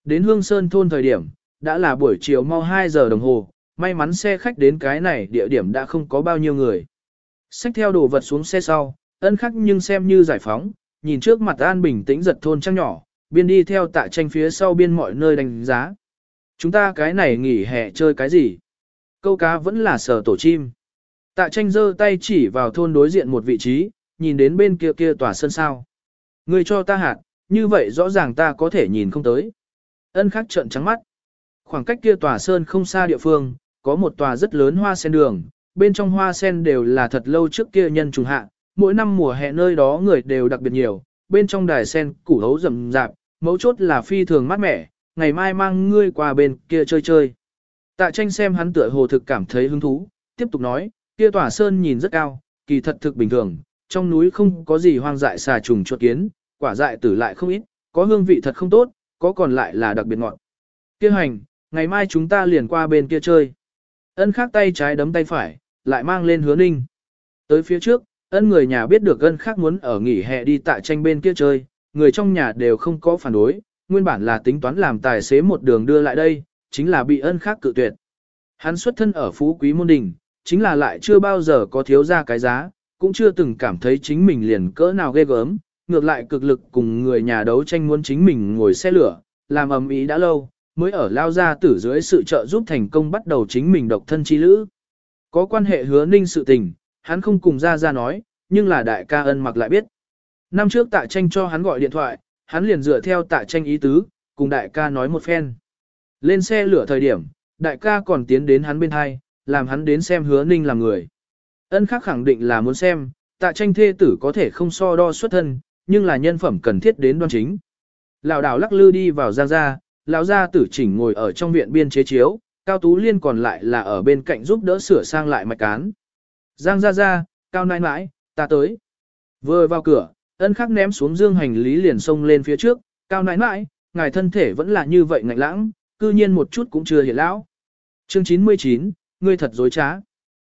Đến hương sơn thôn thời điểm, đã là buổi chiều mau 2 giờ đồng hồ, may mắn xe khách đến cái này địa điểm đã không có bao nhiêu người. Xách theo đồ vật xuống xe sau, ân khắc nhưng xem như giải phóng, nhìn trước mặt an bình tĩnh giật thôn trăng nhỏ, biên đi theo tạ tranh phía sau biên mọi nơi đánh giá. Chúng ta cái này nghỉ hè chơi cái gì? Câu cá vẫn là sở tổ chim. Tạ tranh giơ tay chỉ vào thôn đối diện một vị trí, nhìn đến bên kia kia tòa sân sao. Người cho ta hạt, như vậy rõ ràng ta có thể nhìn không tới. Ân khắc trợn trắng mắt. Khoảng cách kia tòa sơn không xa địa phương, có một tòa rất lớn hoa sen đường, bên trong hoa sen đều là thật lâu trước kia nhân trùng hạ, mỗi năm mùa hè nơi đó người đều đặc biệt nhiều, bên trong đài sen củ hấu rậm rạp, mấu chốt là phi thường mát mẻ, ngày mai mang ngươi qua bên kia chơi chơi. Tạ tranh xem hắn tựa hồ thực cảm thấy hứng thú, tiếp tục nói, kia tòa sơn nhìn rất cao, kỳ thật thực bình thường, trong núi không có gì hoang dại xà trùng chuột kiến, quả dại tử lại không ít, có hương vị thật không tốt, có còn lại là đặc biệt ngọt. Kia hành, ngày mai chúng ta liền qua bên kia chơi. Ân khác tay trái đấm tay phải, lại mang lên hứa ninh. Tới phía trước, ân người nhà biết được ân khác muốn ở nghỉ hè đi tại tranh bên kia chơi, người trong nhà đều không có phản đối, nguyên bản là tính toán làm tài xế một đường đưa lại đây, chính là bị ân khác cự tuyệt. Hắn xuất thân ở phú quý môn đình, chính là lại chưa bao giờ có thiếu ra cái giá, cũng chưa từng cảm thấy chính mình liền cỡ nào ghê gớm, ngược lại cực lực cùng người nhà đấu tranh muốn chính mình ngồi xe lửa, làm ầm ý đã lâu, mới ở lao ra tử dưới sự trợ giúp thành công bắt đầu chính mình độc thân chi lữ. Có quan hệ hứa ninh sự tình, hắn không cùng ra ra nói, nhưng là đại ca ân mặc lại biết. Năm trước tạ tranh cho hắn gọi điện thoại, hắn liền dựa theo tạ tranh ý tứ, cùng đại ca nói một phen. Lên xe lửa thời điểm, đại ca còn tiến đến hắn bên hai, làm hắn đến xem hứa ninh làm người. Ân khắc khẳng định là muốn xem, tạ tranh thê tử có thể không so đo xuất thân, nhưng là nhân phẩm cần thiết đến đoan chính. Lão đảo lắc lư đi vào giang gia, lão gia tử chỉnh ngồi ở trong viện biên chế chiếu, Cao Tú Liên còn lại là ở bên cạnh giúp đỡ sửa sang lại mạch cán. Giang gia gia, Cao nãi nãi, ta tới. Vừa vào cửa, ân khắc ném xuống dương hành lý liền xông lên phía trước, Cao nãi nãi, ngài thân thể vẫn là như vậy ngạnh lãng, cư nhiên một chút cũng chưa hiện lão. Chương 99, ngươi thật dối trá.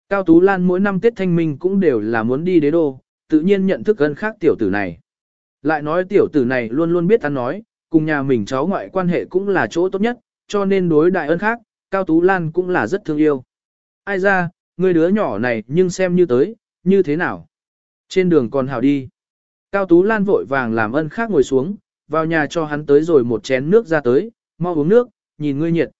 Cao Tú Lan mỗi năm Tết Thanh Minh cũng đều là muốn đi đế đô, tự nhiên nhận thức ân khắc tiểu tử này. Lại nói tiểu tử này luôn luôn biết ăn nói, cùng nhà mình cháu ngoại quan hệ cũng là chỗ tốt nhất, cho nên đối đại ân khác, Cao Tú Lan cũng là rất thương yêu. Ai ra, người đứa nhỏ này nhưng xem như tới, như thế nào? Trên đường còn hào đi. Cao Tú Lan vội vàng làm ân khác ngồi xuống, vào nhà cho hắn tới rồi một chén nước ra tới, mau uống nước, nhìn ngươi nhiệt.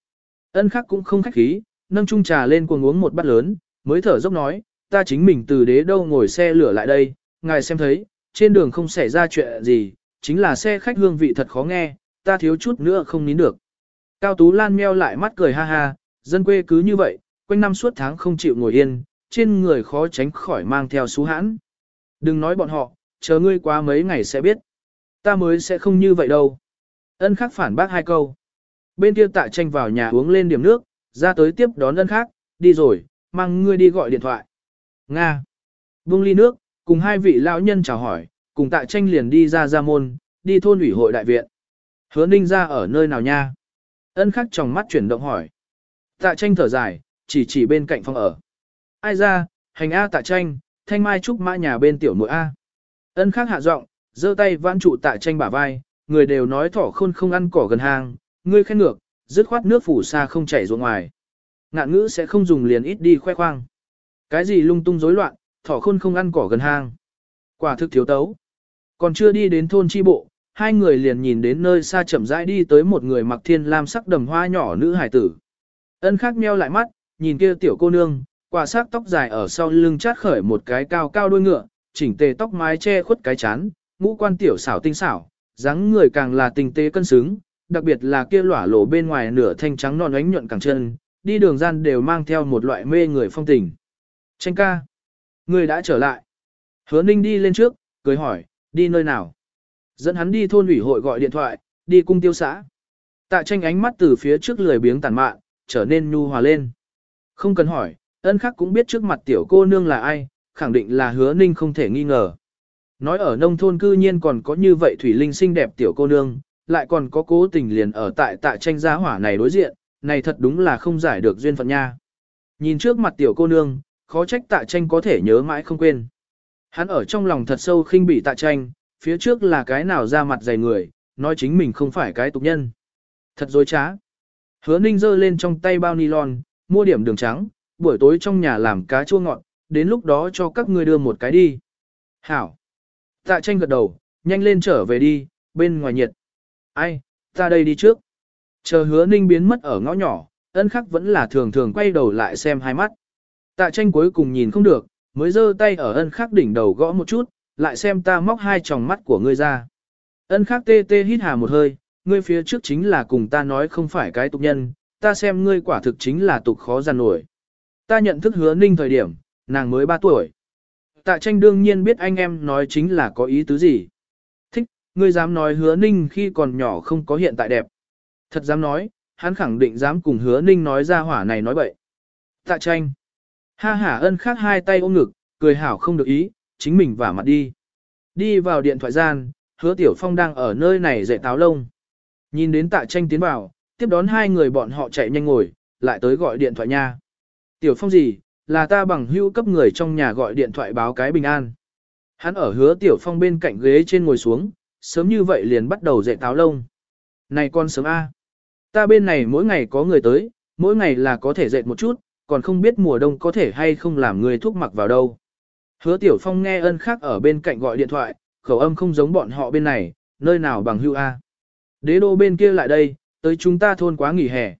Ân khác cũng không khách khí, nâng chung trà lên cuồng uống một bát lớn, mới thở dốc nói, ta chính mình từ đế đâu ngồi xe lửa lại đây, ngài xem thấy, trên đường không xảy ra chuyện gì, chính là xe khách hương vị thật khó nghe, ta thiếu chút nữa không nín được. Cao Tú Lan meo lại mắt cười ha ha, dân quê cứ như vậy, quanh năm suốt tháng không chịu ngồi yên, trên người khó tránh khỏi mang theo xú hãn. Đừng nói bọn họ, chờ ngươi qua mấy ngày sẽ biết. Ta mới sẽ không như vậy đâu. Ân khắc phản bác hai câu. Bên kia tạ tranh vào nhà uống lên điểm nước, ra tới tiếp đón ân khắc, đi rồi, mang ngươi đi gọi điện thoại. Nga. Vương ly nước, cùng hai vị lão nhân chào hỏi, cùng tạ tranh liền đi ra ra môn, đi thôn ủy hội đại viện. Hứa ninh ra ở nơi nào nha? Ân khắc trong mắt chuyển động hỏi. Tạ tranh thở dài, chỉ chỉ bên cạnh phòng ở. Ai ra, hành A tạ tranh, thanh mai trúc mã nhà bên tiểu nội A. Ân khắc hạ giọng, giơ tay vãn trụ tạ tranh bả vai, người đều nói thỏ khôn không ăn cỏ gần hàng, ngươi khen ngược, dứt khoát nước phủ xa không chảy ruộng ngoài. Ngạn ngữ sẽ không dùng liền ít đi khoe khoang. Cái gì lung tung rối loạn, thỏ khôn không ăn cỏ gần hang. Quả thực thiếu tấu. Còn chưa đi đến thôn chi bộ, hai người liền nhìn đến nơi xa chậm rãi đi tới một người mặc thiên lam sắc đầm hoa nhỏ nữ hải tử. Ân khắc meo lại mắt, nhìn kia tiểu cô nương, quả sắc tóc dài ở sau lưng chát khởi một cái cao cao đuôi ngựa, chỉnh tề tóc mái che khuất cái chán, ngũ quan tiểu xảo tinh xảo, dáng người càng là tinh tế cân xứng, đặc biệt là kia lỏa lộ bên ngoài nửa thanh trắng non ánh nhuận càng chân, đi đường gian đều mang theo một loại mê người phong tình. Tranh ca. Người đã trở lại. Hứa ninh đi lên trước, cười hỏi, đi nơi nào? Dẫn hắn đi thôn ủy hội gọi điện thoại, đi cung tiêu xã. Tạ tranh ánh mắt từ phía trước lười biếng tàn mạn, trở nên nhu hòa lên. Không cần hỏi, ân khắc cũng biết trước mặt tiểu cô nương là ai, khẳng định là hứa ninh không thể nghi ngờ. Nói ở nông thôn cư nhiên còn có như vậy thủy linh xinh đẹp tiểu cô nương, lại còn có cố tình liền ở tại tạ tranh gia hỏa này đối diện, này thật đúng là không giải được duyên phận nha. Nhìn trước mặt tiểu cô nương, khó trách tạ tranh có thể nhớ mãi không quên. Hắn ở trong lòng thật sâu khinh bị tạ tranh, phía trước là cái nào ra mặt dày người, nói chính mình không phải cái tục nhân. Thật dối trá. Hứa ninh giơ lên trong tay bao nylon, mua điểm đường trắng, buổi tối trong nhà làm cá chua ngọt, đến lúc đó cho các ngươi đưa một cái đi. Hảo. Tạ tranh gật đầu, nhanh lên trở về đi, bên ngoài nhiệt. Ai, ta đây đi trước. Chờ hứa ninh biến mất ở ngõ nhỏ, ân khắc vẫn là thường thường quay đầu lại xem hai mắt. Tạ tranh cuối cùng nhìn không được, mới giơ tay ở ân khắc đỉnh đầu gõ một chút, lại xem ta móc hai tròng mắt của ngươi ra. Ân khắc tê tê hít hà một hơi, ngươi phía trước chính là cùng ta nói không phải cái tục nhân, ta xem ngươi quả thực chính là tục khó giàn nổi. Ta nhận thức hứa ninh thời điểm, nàng mới 3 tuổi. Tạ tranh đương nhiên biết anh em nói chính là có ý tứ gì. Thích, ngươi dám nói hứa ninh khi còn nhỏ không có hiện tại đẹp. Thật dám nói, hắn khẳng định dám cùng hứa ninh nói ra hỏa này nói bậy. Tạ tranh. Ha hả ân khắc hai tay ôm ngực, cười hảo không được ý, chính mình vả mặt đi. Đi vào điện thoại gian, hứa tiểu phong đang ở nơi này dạy táo lông. Nhìn đến tạ tranh tiến vào, tiếp đón hai người bọn họ chạy nhanh ngồi, lại tới gọi điện thoại nha. Tiểu phong gì, là ta bằng hữu cấp người trong nhà gọi điện thoại báo cái bình an. Hắn ở hứa tiểu phong bên cạnh ghế trên ngồi xuống, sớm như vậy liền bắt đầu dạy táo lông. Này con sớm A. Ta bên này mỗi ngày có người tới, mỗi ngày là có thể dệt một chút, còn không biết mùa đông có thể hay không làm người thuốc mặc vào đâu. Hứa Tiểu Phong nghe ân khác ở bên cạnh gọi điện thoại, khẩu âm không giống bọn họ bên này, nơi nào bằng hưu A. Đế đô bên kia lại đây, tới chúng ta thôn quá nghỉ hè.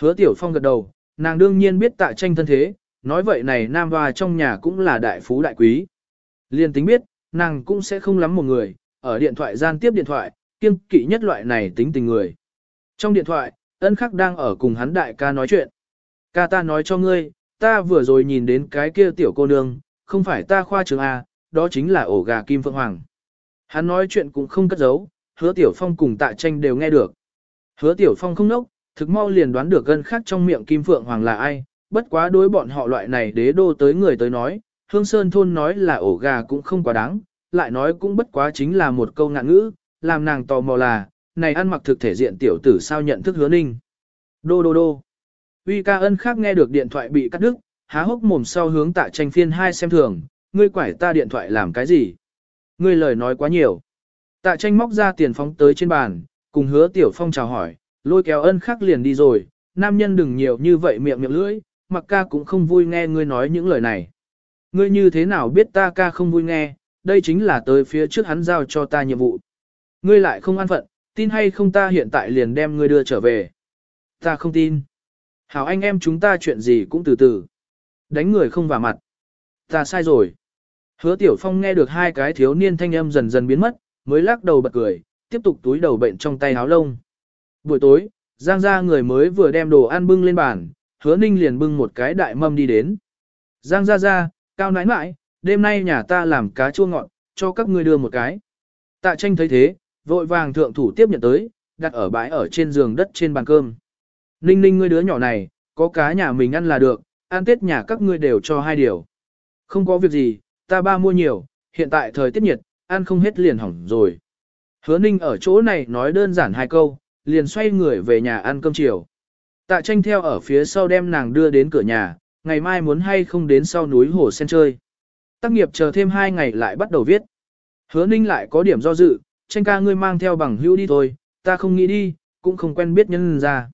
Hứa Tiểu Phong gật đầu, nàng đương nhiên biết tạ tranh thân thế, nói vậy này nam hoa trong nhà cũng là đại phú đại quý. Liên tính biết, nàng cũng sẽ không lắm một người, ở điện thoại gian tiếp điện thoại, kiêng kỵ nhất loại này tính tình người. Trong điện thoại, ân khắc đang ở cùng hắn đại ca nói chuyện. Ca ta nói cho ngươi, ta vừa rồi nhìn đến cái kia tiểu cô nương, không phải ta khoa trường A, đó chính là ổ gà Kim Phượng Hoàng. Hắn nói chuyện cũng không cất giấu, hứa tiểu phong cùng tạ tranh đều nghe được. Hứa Tiểu Phong không nốc, thực mau liền đoán được gân khác trong miệng Kim Phượng Hoàng là ai, bất quá đối bọn họ loại này đế đô tới người tới nói, Hương Sơn thôn nói là ổ gà cũng không quá đáng, lại nói cũng bất quá chính là một câu ngạn ngữ, làm nàng tò mò là, này ăn mặc thực thể diện tiểu tử sao nhận thức hứa ninh. Đô đô đô. Uy ca ân khác nghe được điện thoại bị cắt đứt, há hốc mồm sau hướng tạ tranh phiên hai xem thường, ngươi quải ta điện thoại làm cái gì? Ngươi lời nói quá nhiều. Tạ tranh móc ra tiền phóng tới trên bàn, cùng hứa tiểu phong chào hỏi, lôi kéo ân khắc liền đi rồi, nam nhân đừng nhiều như vậy miệng miệng lưỡi, mặc ca cũng không vui nghe ngươi nói những lời này. Ngươi như thế nào biết ta ca không vui nghe, đây chính là tới phía trước hắn giao cho ta nhiệm vụ. Ngươi lại không an phận, tin hay không ta hiện tại liền đem ngươi đưa trở về. Ta không tin. Hảo anh em chúng ta chuyện gì cũng từ từ. Đánh người không vào mặt. Ta sai rồi. Hứa Tiểu Phong nghe được hai cái thiếu niên thanh âm dần dần biến mất, mới lắc đầu bật cười, tiếp tục túi đầu bệnh trong tay áo lông. Buổi tối, Giang gia người mới vừa đem đồ ăn bưng lên bàn, hứa ninh liền bưng một cái đại mâm đi đến. Giang gia gia, cao nãi nãi, đêm nay nhà ta làm cá chua ngọt, cho các ngươi đưa một cái. Tạ tranh thấy thế, vội vàng thượng thủ tiếp nhận tới, đặt ở bãi ở trên giường đất trên bàn cơm. Ninh ninh ngươi đứa nhỏ này, có cá nhà mình ăn là được, ăn tết nhà các ngươi đều cho hai điều. Không có việc gì, ta ba mua nhiều, hiện tại thời tiết nhiệt, ăn không hết liền hỏng rồi. Hứa ninh ở chỗ này nói đơn giản hai câu, liền xoay người về nhà ăn cơm chiều. Tạ tranh theo ở phía sau đem nàng đưa đến cửa nhà, ngày mai muốn hay không đến sau núi hồ sen chơi. Tác nghiệp chờ thêm hai ngày lại bắt đầu viết. Hứa ninh lại có điểm do dự, tranh ca ngươi mang theo bằng hữu đi thôi, ta không nghĩ đi, cũng không quen biết nhân ra.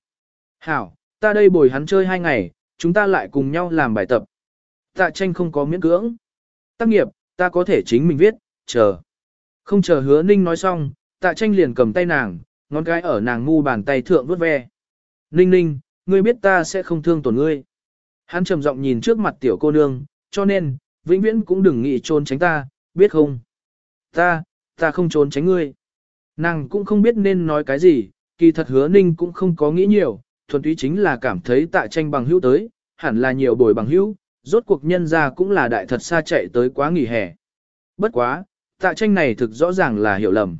Hảo, ta đây bồi hắn chơi hai ngày, chúng ta lại cùng nhau làm bài tập. Tạ tranh không có miễn cưỡng. Tác nghiệp, ta có thể chính mình viết, chờ. Không chờ hứa ninh nói xong, tạ tranh liền cầm tay nàng, ngón cái ở nàng ngu bàn tay thượng vuốt ve. Ninh ninh, ngươi biết ta sẽ không thương tổn ngươi. Hắn trầm giọng nhìn trước mặt tiểu cô nương, cho nên, vĩnh viễn cũng đừng nghĩ trốn tránh ta, biết không? Ta, ta không trốn tránh ngươi. Nàng cũng không biết nên nói cái gì, kỳ thật hứa ninh cũng không có nghĩ nhiều, thuần túy chính là cảm thấy tạ tranh bằng hữu tới, hẳn là nhiều bồi bằng hữu, rốt cuộc nhân ra cũng là đại thật xa chạy tới quá nghỉ hè. Bất quá, tạ tranh này thực rõ ràng là hiểu lầm.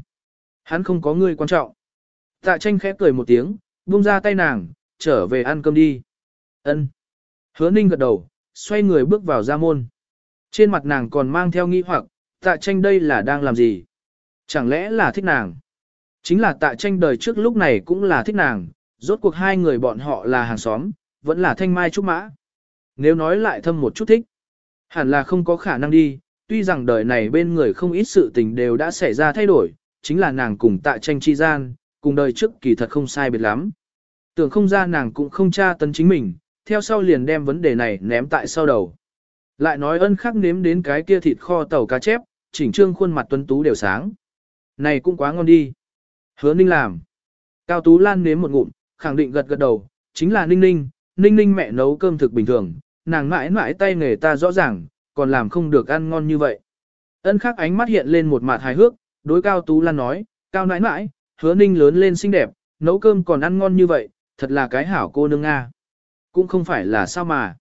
Hắn không có ngươi quan trọng. Tạ tranh khẽ cười một tiếng, buông ra tay nàng, trở về ăn cơm đi. Ân. Hứa ninh gật đầu, xoay người bước vào ra môn. Trên mặt nàng còn mang theo nghi hoặc, tạ tranh đây là đang làm gì? Chẳng lẽ là thích nàng? Chính là tạ tranh đời trước lúc này cũng là thích nàng, rốt cuộc hai người bọn họ là hàng xóm, vẫn là thanh mai trúc mã. Nếu nói lại thâm một chút thích, hẳn là không có khả năng đi, tuy rằng đời này bên người không ít sự tình đều đã xảy ra thay đổi, chính là nàng cùng tạ tranh chi gian, cùng đời trước kỳ thật không sai biệt lắm. Tưởng không ra nàng cũng không tra tấn chính mình, theo sau liền đem vấn đề này ném tại sau đầu. Lại nói ân khắc nếm đến cái kia thịt kho tàu cá chép, chỉnh trương khuôn mặt tuấn tú đều sáng. Này cũng quá ngon đi. Hứa ninh làm. Cao Tú Lan nếm một ngụm, khẳng định gật gật đầu, chính là ninh ninh, ninh ninh mẹ nấu cơm thực bình thường, nàng mãi mãi tay nghề ta rõ ràng, còn làm không được ăn ngon như vậy. Ân khắc ánh mắt hiện lên một mặt hài hước, đối Cao Tú Lan nói, Cao nãi nãi, hứa ninh lớn lên xinh đẹp, nấu cơm còn ăn ngon như vậy, thật là cái hảo cô nương Nga. Cũng không phải là sao mà.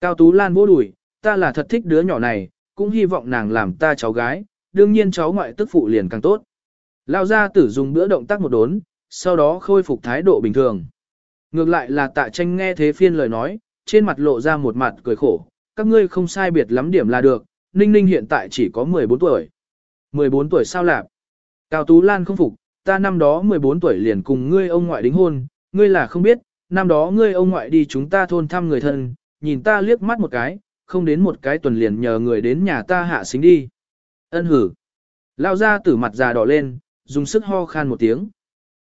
Cao Tú Lan bố đùi, ta là thật thích đứa nhỏ này, cũng hy vọng nàng làm ta cháu gái, đương nhiên cháu ngoại tức phụ liền càng tốt. Lao ra tử dùng bữa động tác một đốn, sau đó khôi phục thái độ bình thường. Ngược lại là tạ tranh nghe thế phiên lời nói, trên mặt lộ ra một mặt cười khổ, các ngươi không sai biệt lắm điểm là được, Ninh Ninh hiện tại chỉ có 14 tuổi. 14 tuổi sao lạp? Cao Tú Lan không phục, ta năm đó 14 tuổi liền cùng ngươi ông ngoại đính hôn, ngươi là không biết, năm đó ngươi ông ngoại đi chúng ta thôn thăm người thân, nhìn ta liếc mắt một cái, không đến một cái tuần liền nhờ người đến nhà ta hạ xính đi. Ân hử. Lao ra tử mặt già đỏ lên, dùng sức ho khan một tiếng.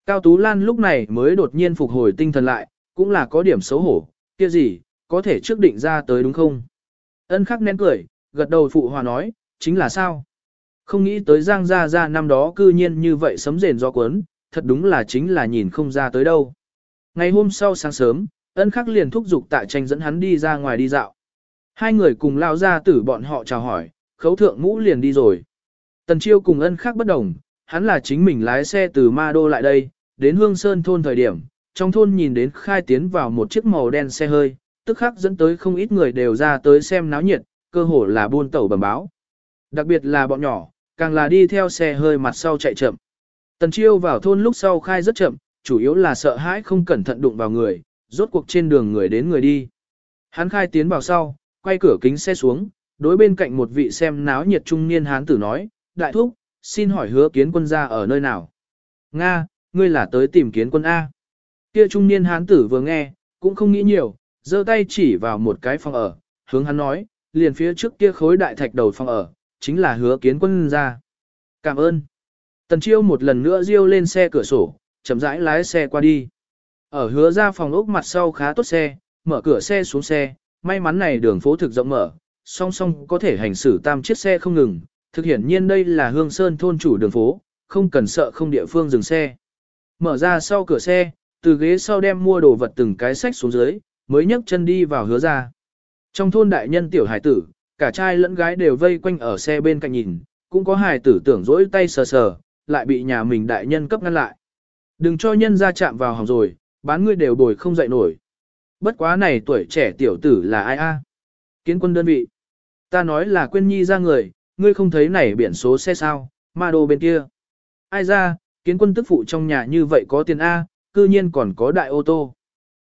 Cao Tú Lan lúc này mới đột nhiên phục hồi tinh thần lại, cũng là có điểm xấu hổ, kia gì, có thể trước định ra tới đúng không? Ân khắc nén cười, gật đầu phụ hòa nói, chính là sao? Không nghĩ tới Giang Gia Gia năm đó cư nhiên như vậy sấm rền do cuốn, thật đúng là chính là nhìn không ra tới đâu. Ngày hôm sau sáng sớm, ân khắc liền thúc giục tạ tranh dẫn hắn đi ra ngoài đi dạo. Hai người cùng lao ra tử bọn họ chào hỏi, khấu thượng ngũ liền đi rồi. Tần chiêu cùng ân khắc bất đồng, hắn là chính mình lái xe từ Ma Đô lại đây, đến Hương Sơn thôn thời điểm, trong thôn nhìn đến khai tiến vào một chiếc màu đen xe hơi, tức khắc dẫn tới không ít người đều ra tới xem náo nhiệt, cơ hồ là buôn tẩu bẩm báo. Đặc biệt là bọn nhỏ, càng là đi theo xe hơi mặt sau chạy chậm. Tần chiêu vào thôn lúc sau khai rất chậm, chủ yếu là sợ hãi không cẩn thận đụng vào người, rốt cuộc trên đường người đến người đi. Hắn khai tiến vào sau, quay cửa kính xe xuống, đối bên cạnh một vị xem náo nhiệt trung niên hán tử nói, đại thúc, xin hỏi hứa kiến quân ra ở nơi nào? Nga, ngươi là tới tìm kiến quân A. Kia trung niên hán tử vừa nghe, cũng không nghĩ nhiều, giơ tay chỉ vào một cái phòng ở, hướng hắn nói, liền phía trước kia khối đại thạch đầu phòng ở, chính là hứa kiến quân ra. Cảm ơn. Tần chiêu một lần nữa riêu lên xe cửa sổ, chậm rãi lái xe qua đi. Ở hứa ra phòng ốc mặt sau khá tốt xe, mở cửa xe xuống xe, may mắn này đường phố thực rộng mở, song song có thể hành xử tam chiếc xe không ngừng, thực hiện nhiên đây là hương sơn thôn chủ đường phố, không cần sợ không địa phương dừng xe. Mở ra sau cửa xe, từ ghế sau đem mua đồ vật từng cái sách xuống dưới, mới nhấc chân đi vào hứa ra. Trong thôn đại nhân tiểu hải tử, cả trai lẫn gái đều vây quanh ở xe bên cạnh nhìn, cũng có hải tử tưởng dỗi tay sờ sờ, lại bị nhà mình đại nhân cấp ngăn lại. Đừng cho nhân ra chạm vào hỏng rồi, bán ngươi đều bồi không dậy nổi. Bất quá này tuổi trẻ tiểu tử là ai a? Kiến quân đơn vị. Ta nói là quên nhi ra người, ngươi không thấy này biển số xe sao, ma đô bên kia. Ai ra, kiến quân tức phụ trong nhà như vậy có tiền A, cư nhiên còn có đại ô tô.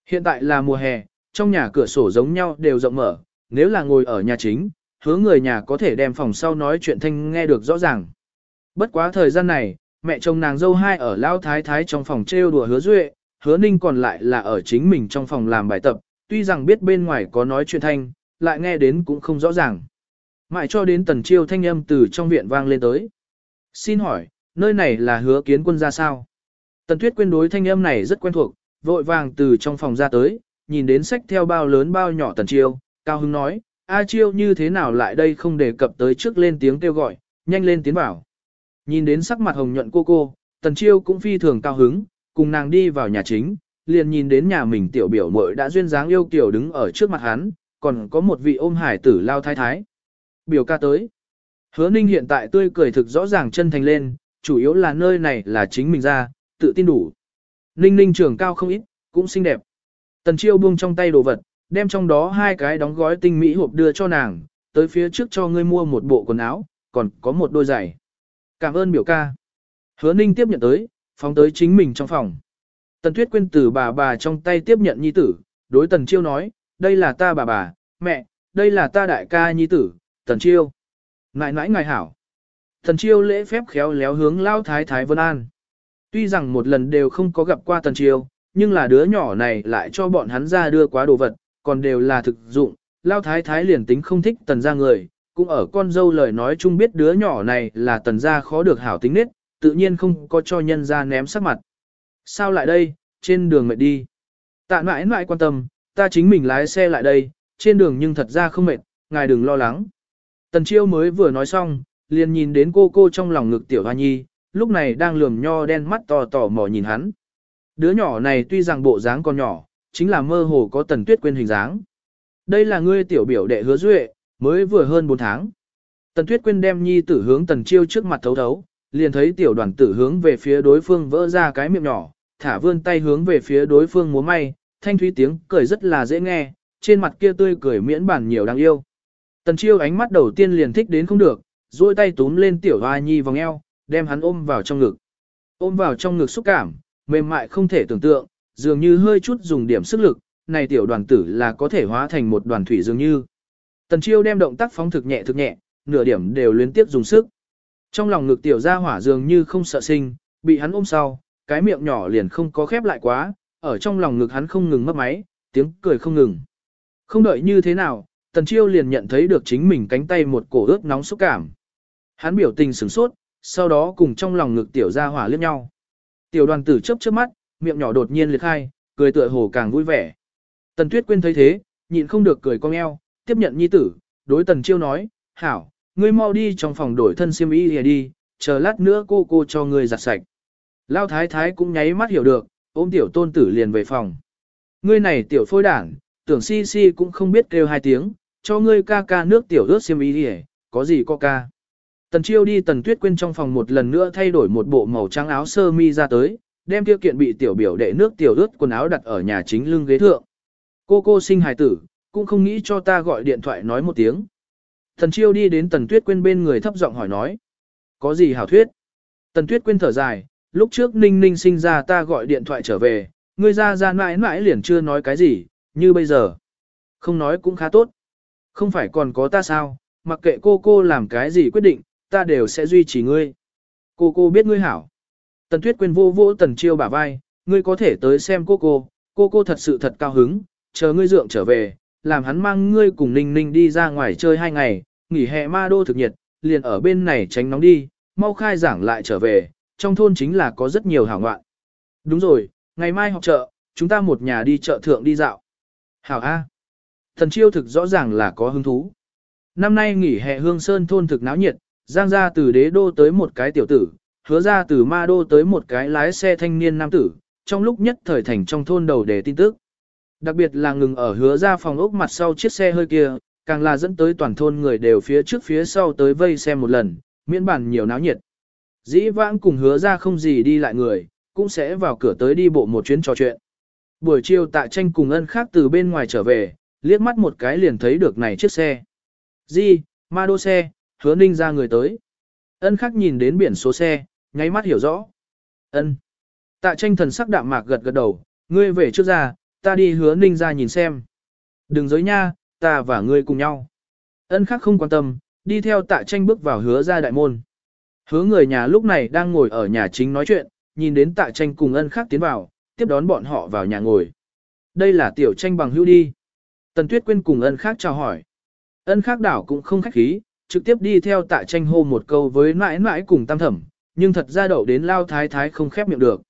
Hiện tại là mùa hè, trong nhà cửa sổ giống nhau đều rộng mở, nếu là ngồi ở nhà chính, hứa người nhà có thể đem phòng sau nói chuyện thanh nghe được rõ ràng. Bất quá thời gian này, mẹ chồng nàng dâu hai ở lao thái thái trong phòng trêu đùa hứa duệ, hứa ninh còn lại là ở chính mình trong phòng làm bài tập, tuy rằng biết bên ngoài có nói chuyện thanh, lại nghe đến cũng không rõ ràng. Mãi cho đến tần chiêu thanh âm từ trong viện vang lên tới. Xin hỏi, nơi này là hứa kiến quân ra sao? Tần tuyết quên đối thanh âm này rất quen thuộc, vội vàng từ trong phòng ra tới, nhìn đến sách theo bao lớn bao nhỏ tần chiêu, cao hứng nói, A chiêu như thế nào lại đây không đề cập tới trước lên tiếng kêu gọi, nhanh lên tiến vào. Nhìn đến sắc mặt hồng nhuận cô cô, tần chiêu cũng phi thường cao hứng, cùng nàng đi vào nhà chính, liền nhìn đến nhà mình tiểu biểu muội đã duyên dáng yêu kiều đứng ở trước mặt hắn, còn có một vị ôm hải tử lao thái thái. Biểu ca tới. Hứa ninh hiện tại tươi cười thực rõ ràng chân thành lên, chủ yếu là nơi này là chính mình ra, tự tin đủ. Ninh ninh trưởng cao không ít, cũng xinh đẹp. Tần chiêu buông trong tay đồ vật, đem trong đó hai cái đóng gói tinh mỹ hộp đưa cho nàng, tới phía trước cho ngươi mua một bộ quần áo, còn có một đôi giày. Cảm ơn biểu ca. Hứa ninh tiếp nhận tới, phóng tới chính mình trong phòng. Tần Tuyết Quyên từ bà bà trong tay tiếp nhận nhi tử, đối Tần Chiêu nói, đây là ta bà bà, mẹ, đây là ta đại ca nhi tử, Tần Chiêu. Ngại nãi ngài hảo. Tần Chiêu lễ phép khéo léo hướng lao thái thái Vân An. Tuy rằng một lần đều không có gặp qua Tần Chiêu, nhưng là đứa nhỏ này lại cho bọn hắn ra đưa quá đồ vật, còn đều là thực dụng. Lao thái thái liền tính không thích tần gia người, cũng ở con dâu lời nói chung biết đứa nhỏ này là tần gia khó được hảo tính nết, tự nhiên không có cho nhân gia ném sắc mặt. Sao lại đây, trên đường mệt đi. Tạ mãi mãi quan tâm, ta chính mình lái xe lại đây, trên đường nhưng thật ra không mệt, ngài đừng lo lắng. Tần chiêu mới vừa nói xong, liền nhìn đến cô cô trong lòng ngực tiểu hoa nhi, lúc này đang lườm nho đen mắt to tỏ mò nhìn hắn. Đứa nhỏ này tuy rằng bộ dáng còn nhỏ, chính là mơ hồ có tần tuyết quên hình dáng. Đây là ngươi tiểu biểu đệ hứa duệ, mới vừa hơn 4 tháng. Tần tuyết quên đem nhi tử hướng tần chiêu trước mặt thấu thấu, liền thấy tiểu đoàn tử hướng về phía đối phương vỡ ra cái miệng nhỏ, thả vươn tay hướng về phía đối phương múa may, thanh thúy tiếng cười rất là dễ nghe, trên mặt kia tươi cười miễn bản nhiều đáng yêu. Tần chiêu ánh mắt đầu tiên liền thích đến không được, duỗi tay túm lên tiểu hoa nhi vòng eo, đem hắn ôm vào trong ngực. Ôm vào trong ngực xúc cảm, mềm mại không thể tưởng tượng, dường như hơi chút dùng điểm sức lực, này tiểu đoàn tử là có thể hóa thành một đoàn thủy dường như. Tần chiêu đem động tác phóng thực nhẹ thực nhẹ, nửa điểm đều liên tiếp dùng sức. Trong lòng ngực tiểu Gia hỏa dường như không sợ sinh, bị hắn ôm sau, cái miệng nhỏ liền không có khép lại quá, ở trong lòng ngực hắn không ngừng mất máy, tiếng cười không ngừng. Không đợi như thế nào, Tần Chiêu liền nhận thấy được chính mình cánh tay một cổ ướt nóng xúc cảm. Hắn biểu tình sửng sốt, sau đó cùng trong lòng ngực tiểu Gia hỏa liếc nhau. Tiểu đoàn tử chớp chớp mắt, miệng nhỏ đột nhiên liệt khai, cười tựa hồ càng vui vẻ. Tần Tuyết Quyên thấy thế, nhịn không được cười cong eo, tiếp nhận nhi tử, đối Tần Chiêu nói, hảo, ngươi mau đi trong phòng đổi thân xiêm y đi, chờ lát nữa cô cô cho ngươi giặt sạch. Lao thái thái cũng nháy mắt hiểu được, ôm tiểu tôn tử liền về phòng. Ngươi này tiểu phôi đảng, tưởng si si cũng không biết kêu hai tiếng, cho ngươi ca ca nước tiểu ướt xiêm y đi có gì có ca. Tần chiêu đi tần tuyết quên trong phòng một lần nữa thay đổi một bộ màu trắng áo sơ mi ra tới, đem tiêu kiện bị tiểu biểu đệ nước tiểu ướt quần áo đặt ở nhà chính lưng ghế thượng. Cô cô sinh hài tử, cũng không nghĩ cho ta gọi điện thoại nói một tiếng. Tần chiêu đi đến tần tuyết quên bên người thấp giọng hỏi nói. Có gì hảo thuyết? Tần tuyết quên thở dài, lúc trước ninh ninh sinh ra ta gọi điện thoại trở về, ngươi ra ra mãi mãi liền chưa nói cái gì, như bây giờ. Không nói cũng khá tốt. Không phải còn có ta sao, mặc kệ cô cô làm cái gì quyết định, ta đều sẽ duy trì ngươi. Cô cô biết ngươi hảo. Tần Tuyết quên vô vô tần chiêu bả vai, ngươi có thể tới xem cô cô, cô cô thật sự thật cao hứng, chờ ngươi dượng trở về, làm hắn mang ngươi cùng Ninh Ninh đi ra ngoài chơi hai ngày, nghỉ hè ma đô thực nhiệt, liền ở bên này tránh nóng đi, mau khai giảng lại trở về, trong thôn chính là có rất nhiều hảo ngoạn. Đúng rồi, ngày mai học chợ, chúng ta một nhà đi chợ thượng đi dạo. Hảo A. Thần chiêu thực rõ ràng là có hứng thú. Năm nay nghỉ hè hương sơn thôn thực náo nhiệt, giang ra từ đế đô tới một cái tiểu tử, hứa ra từ ma đô tới một cái lái xe thanh niên nam tử, trong lúc nhất thời thành trong thôn đầu để tin tức. Đặc biệt là ngừng ở hứa ra phòng ốc mặt sau chiếc xe hơi kia, càng là dẫn tới toàn thôn người đều phía trước phía sau tới vây xem một lần, miễn bản nhiều náo nhiệt. Dĩ vãng cùng hứa ra không gì đi lại người, cũng sẽ vào cửa tới đi bộ một chuyến trò chuyện. Buổi chiều tạ tranh cùng ân khác từ bên ngoài trở về, liếc mắt một cái liền thấy được này chiếc xe. Di, ma đô xe, hứa ninh ra người tới. Ân khắc nhìn đến biển số xe, nháy mắt hiểu rõ. Ân. Tạ tranh thần sắc đạm mạc gật gật đầu, ngươi về trước ra, ta đi hứa ninh ra nhìn xem. Đừng giới nha, ta và ngươi cùng nhau. Ân khắc không quan tâm, đi theo tạ tranh bước vào hứa ra đại môn. Hứa người nhà lúc này đang ngồi ở nhà chính nói chuyện, nhìn đến tạ tranh cùng ân khắc tiến vào, tiếp đón bọn họ vào nhà ngồi. Đây là tiểu tranh bằng hữu đi. Tần Tuyết Quyên cùng ân khác chào hỏi. Ân khác đảo cũng không khách khí, trực tiếp đi theo tạ tranh hô một câu với mãi mãi cùng tam thẩm, nhưng thật ra đậu đến lao thái thái không khép miệng được.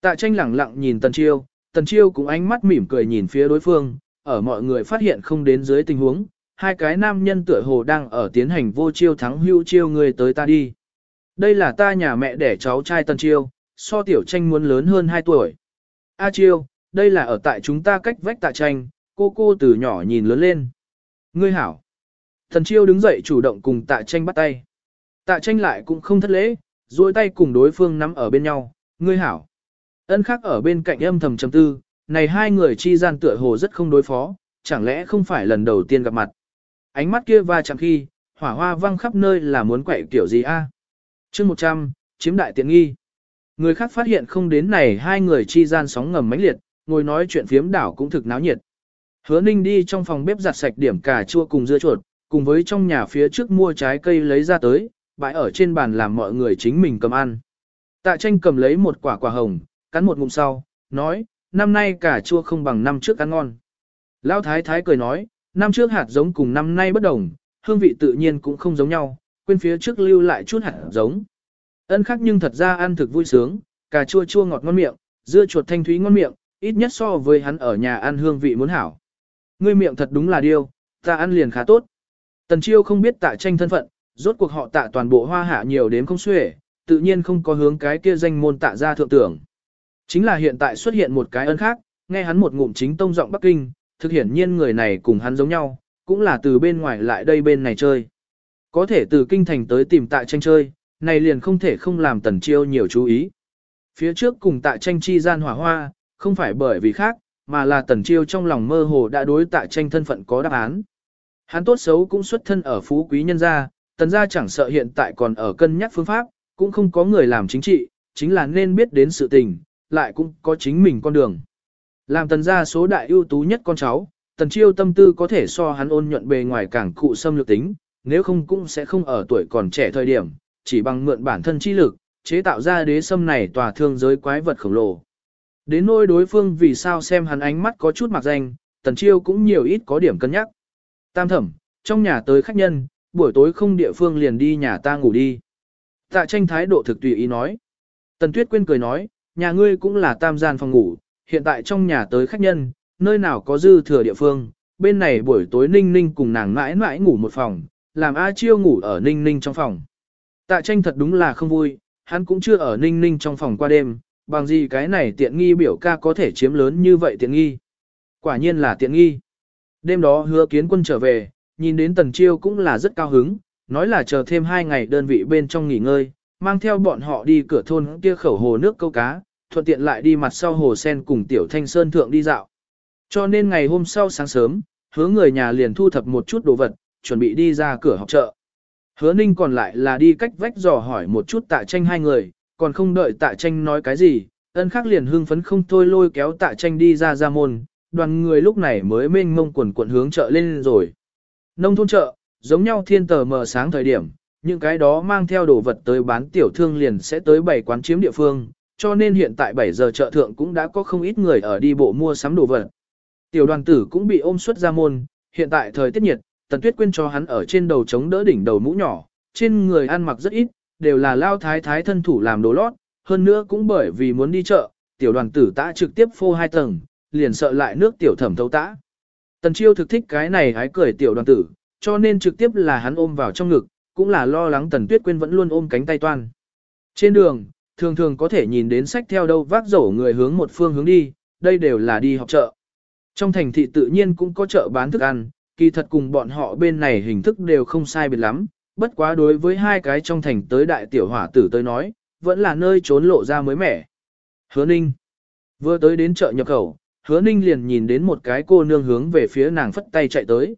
Tạ tranh lẳng lặng nhìn Tần Chiêu, Tần Chiêu cũng ánh mắt mỉm cười nhìn phía đối phương, ở mọi người phát hiện không đến dưới tình huống, hai cái nam nhân tựa hồ đang ở tiến hành vô chiêu thắng hưu chiêu người tới ta đi. Đây là ta nhà mẹ đẻ cháu trai Tần Chiêu, so tiểu tranh muốn lớn hơn 2 tuổi. A Chiêu, đây là ở tại chúng ta cách vách tạ tranh, cô cô từ nhỏ nhìn lớn lên. Ngươi hảo. Tần chiêu đứng dậy chủ động cùng tạ tranh bắt tay. Tạ tranh lại cũng không thất lễ, duỗi tay cùng đối phương nắm ở bên nhau, ngươi hảo. Ân khắc ở bên cạnh âm thầm chấm tư, này hai người chi gian tựa hồ rất không đối phó, chẳng lẽ không phải lần đầu tiên gặp mặt. Ánh mắt kia va chạm khi, hỏa hoa văng khắp nơi là muốn quậy kiểu gì a? À? chương 100, chiếm đại tiện nghi. Người khác phát hiện không đến này hai người chi gian sóng ngầm mãnh liệt, ngồi nói chuyện phiếm đảo cũng thực náo nhiệt. Hứa Ninh đi trong phòng bếp giặt sạch điểm cà chua cùng dưa chuột, cùng với trong nhà phía trước mua trái cây lấy ra tới, bãi ở trên bàn làm mọi người chính mình cầm ăn. Tạ tranh cầm lấy một quả quả hồng, cắn một ngụm sau, nói, năm nay cà chua không bằng năm trước ăn ngon. Lão thái thái cười nói, năm trước hạt giống cùng năm nay bất đồng, hương vị tự nhiên cũng không giống nhau, quên phía trước lưu lại chút hạt giống. Ân khắc nhưng thật ra ăn thực vui sướng, cà chua chua ngọt ngon miệng, dưa chuột thanh thúy ngon miệng, ít nhất so với hắn ở nhà ăn hương vị muốn hảo. Ngươi miệng thật đúng là điêu, ta ăn liền khá tốt. Tần chiêu không biết tạ tranh thân phận, rốt cuộc họ tạ toàn bộ hoa hạ nhiều đến không xuể, tự nhiên không có hướng cái kia danh môn tạ ra thượng tưởng. Chính là hiện tại xuất hiện một cái ân khác, nghe hắn một ngụm chính tông giọng Bắc Kinh, thực hiển nhiên người này cùng hắn giống nhau, cũng là từ bên ngoài lại đây bên này chơi. Có thể từ kinh thành tới tìm tại tranh chơi, này liền không thể không làm tần chiêu nhiều chú ý. Phía trước cùng tại tranh chi gian hỏa hoa, không phải bởi vì khác, mà là tần chiêu trong lòng mơ hồ đã đối tại tranh thân phận có đáp án. Hắn tốt xấu cũng xuất thân ở phú quý nhân gia, tần gia chẳng sợ hiện tại còn ở cân nhắc phương pháp, cũng không có người làm chính trị, chính là nên biết đến sự tình, lại cũng có chính mình con đường. Làm tần gia số đại ưu tú nhất con cháu, tần chiêu tâm tư có thể so hắn ôn nhuận bề ngoài càng cụ xâm lược tính, nếu không cũng sẽ không ở tuổi còn trẻ thời điểm, chỉ bằng mượn bản thân chi lực, chế tạo ra đế sâm này tòa thương giới quái vật khổng lồ. Đến nỗi đối phương vì sao xem hắn ánh mắt có chút mặc danh, tần chiêu cũng nhiều ít có điểm cân nhắc. Tam thẩm, trong nhà tới khách nhân, buổi tối không địa phương liền đi nhà ta ngủ đi. Tạ tranh thái độ thực tùy ý nói. Tần tuyết quên cười nói, nhà ngươi cũng là tam gian phòng ngủ, hiện tại trong nhà tới khách nhân, nơi nào có dư thừa địa phương, bên này buổi tối ninh ninh cùng nàng mãi mãi ngủ một phòng, làm A chiêu ngủ ở ninh ninh trong phòng. Tạ tranh thật đúng là không vui, hắn cũng chưa ở ninh ninh trong phòng qua đêm, bằng gì cái này tiện nghi biểu ca có thể chiếm lớn như vậy tiện nghi. Quả nhiên là tiện nghi. Đêm đó hứa kiến quân trở về, nhìn đến tần chiêu cũng là rất cao hứng, nói là chờ thêm hai ngày đơn vị bên trong nghỉ ngơi, mang theo bọn họ đi cửa thôn kia khẩu hồ nước câu cá, thuận tiện lại đi mặt sau hồ sen cùng tiểu thanh sơn thượng đi dạo. Cho nên ngày hôm sau sáng sớm, hứa người nhà liền thu thập một chút đồ vật, chuẩn bị đi ra cửa học chợ. Hứa ninh còn lại là đi cách vách dò hỏi một chút tạ tranh hai người, còn không đợi tạ tranh nói cái gì, ân khắc liền hưng phấn không thôi lôi kéo tạ tranh đi ra ra môn, đoàn người lúc này mới mênh mông quần quận hướng chợ lên rồi. Nông thôn chợ, giống nhau thiên tờ mờ sáng thời điểm, những cái đó mang theo đồ vật tới bán tiểu thương liền sẽ tới bảy quán chiếm địa phương, cho nên hiện tại 7 giờ chợ thượng cũng đã có không ít người ở đi bộ mua sắm đồ vật. Tiểu đoàn tử cũng bị ôm suốt ra môn, hiện tại thời tiết nhiệt, Tần Tuyết Quyên cho hắn ở trên đầu chống đỡ đỉnh đầu mũ nhỏ, trên người ăn mặc rất ít, đều là lao thái thái thân thủ làm đồ lót, hơn nữa cũng bởi vì muốn đi chợ, tiểu đoàn tử tã trực tiếp phô hai tầng, liền sợ lại nước tiểu thẩm thấu tã. Tần Chiêu thực thích cái này hái cười tiểu đoàn tử, cho nên trực tiếp là hắn ôm vào trong ngực, cũng là lo lắng Tần Tuyết quyên vẫn luôn ôm cánh tay toan. Trên đường, thường thường có thể nhìn đến sách theo đâu vác rổ người hướng một phương hướng đi, đây đều là đi học chợ. Trong thành thị tự nhiên cũng có chợ bán thức ăn, kỳ thật cùng bọn họ bên này hình thức đều không sai biệt lắm, bất quá đối với hai cái trong thành tới đại tiểu hỏa tử tới nói, vẫn là nơi trốn lộ ra mới mẻ. Hứa Ninh Vừa tới đến chợ nhập khẩu, hứa Ninh liền nhìn đến một cái cô nương hướng về phía nàng phất tay chạy tới.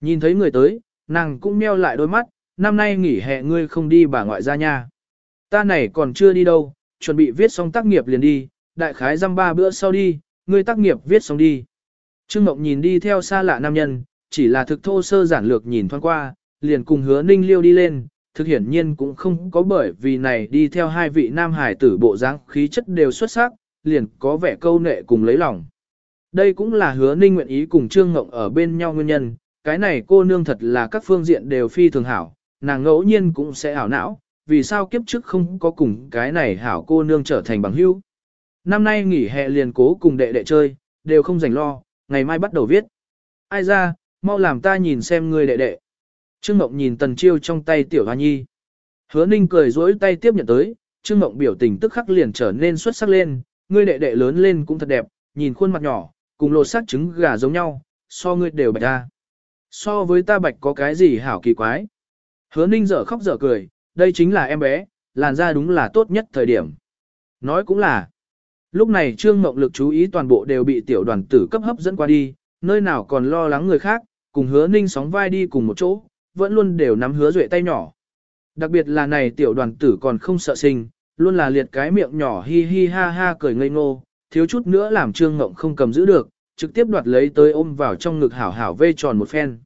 Nhìn thấy người tới, nàng cũng meo lại đôi mắt, năm nay nghỉ hè ngươi không đi bà ngoại ra nha. Ta này còn chưa đi đâu, chuẩn bị viết xong tác nghiệp liền đi, đại khái dăm ba bữa sau đi, ngươi tác nghiệp viết xong đi. Trương Mộng nhìn đi theo xa lạ nam nhân, chỉ là thực thô sơ giản lược nhìn thoáng qua, liền cùng hứa ninh liêu đi lên, thực hiển nhiên cũng không có bởi vì này đi theo hai vị nam hải tử bộ dáng khí chất đều xuất sắc, liền có vẻ câu nệ cùng lấy lòng. Đây cũng là hứa ninh nguyện ý cùng Trương Ngộng ở bên nhau nguyên nhân, cái này cô nương thật là các phương diện đều phi thường hảo, nàng ngẫu nhiên cũng sẽ ảo não, vì sao kiếp trước không có cùng cái này hảo cô nương trở thành bằng hữu. Năm nay nghỉ hè liền cố cùng đệ đệ chơi, đều không rảnh lo, ngày mai bắt đầu viết. Ai ra, mau làm ta nhìn xem người đệ đệ. Trương Mộng nhìn Tần Chiêu trong tay tiểu hoa nhi. Hứa Ninh cười rỗi tay tiếp nhận tới, Trương Mộng biểu tình tức khắc liền trở nên xuất sắc lên, ngươi đệ đệ lớn lên cũng thật đẹp, nhìn khuôn mặt nhỏ, cùng lột xác trứng gà giống nhau, so ngươi đều bạch ra. So với ta bạch có cái gì hảo kỳ quái. Hứa Ninh dở khóc dở cười, đây chính là em bé, làn da đúng là tốt nhất thời điểm. Nói cũng là, lúc này Trương Mộng lực chú ý toàn bộ đều bị tiểu đoàn tử cấp hấp dẫn qua đi, nơi nào còn lo lắng người khác, cùng hứa ninh sóng vai đi cùng một chỗ, vẫn luôn đều nắm hứa duệ tay nhỏ. Đặc biệt là này tiểu đoàn tử còn không sợ sinh, luôn là liệt cái miệng nhỏ hi hi ha ha cười ngây ngô, thiếu chút nữa làm Trương Mộng không cầm giữ được, trực tiếp đoạt lấy tới ôm vào trong ngực hảo hảo vây tròn một phen.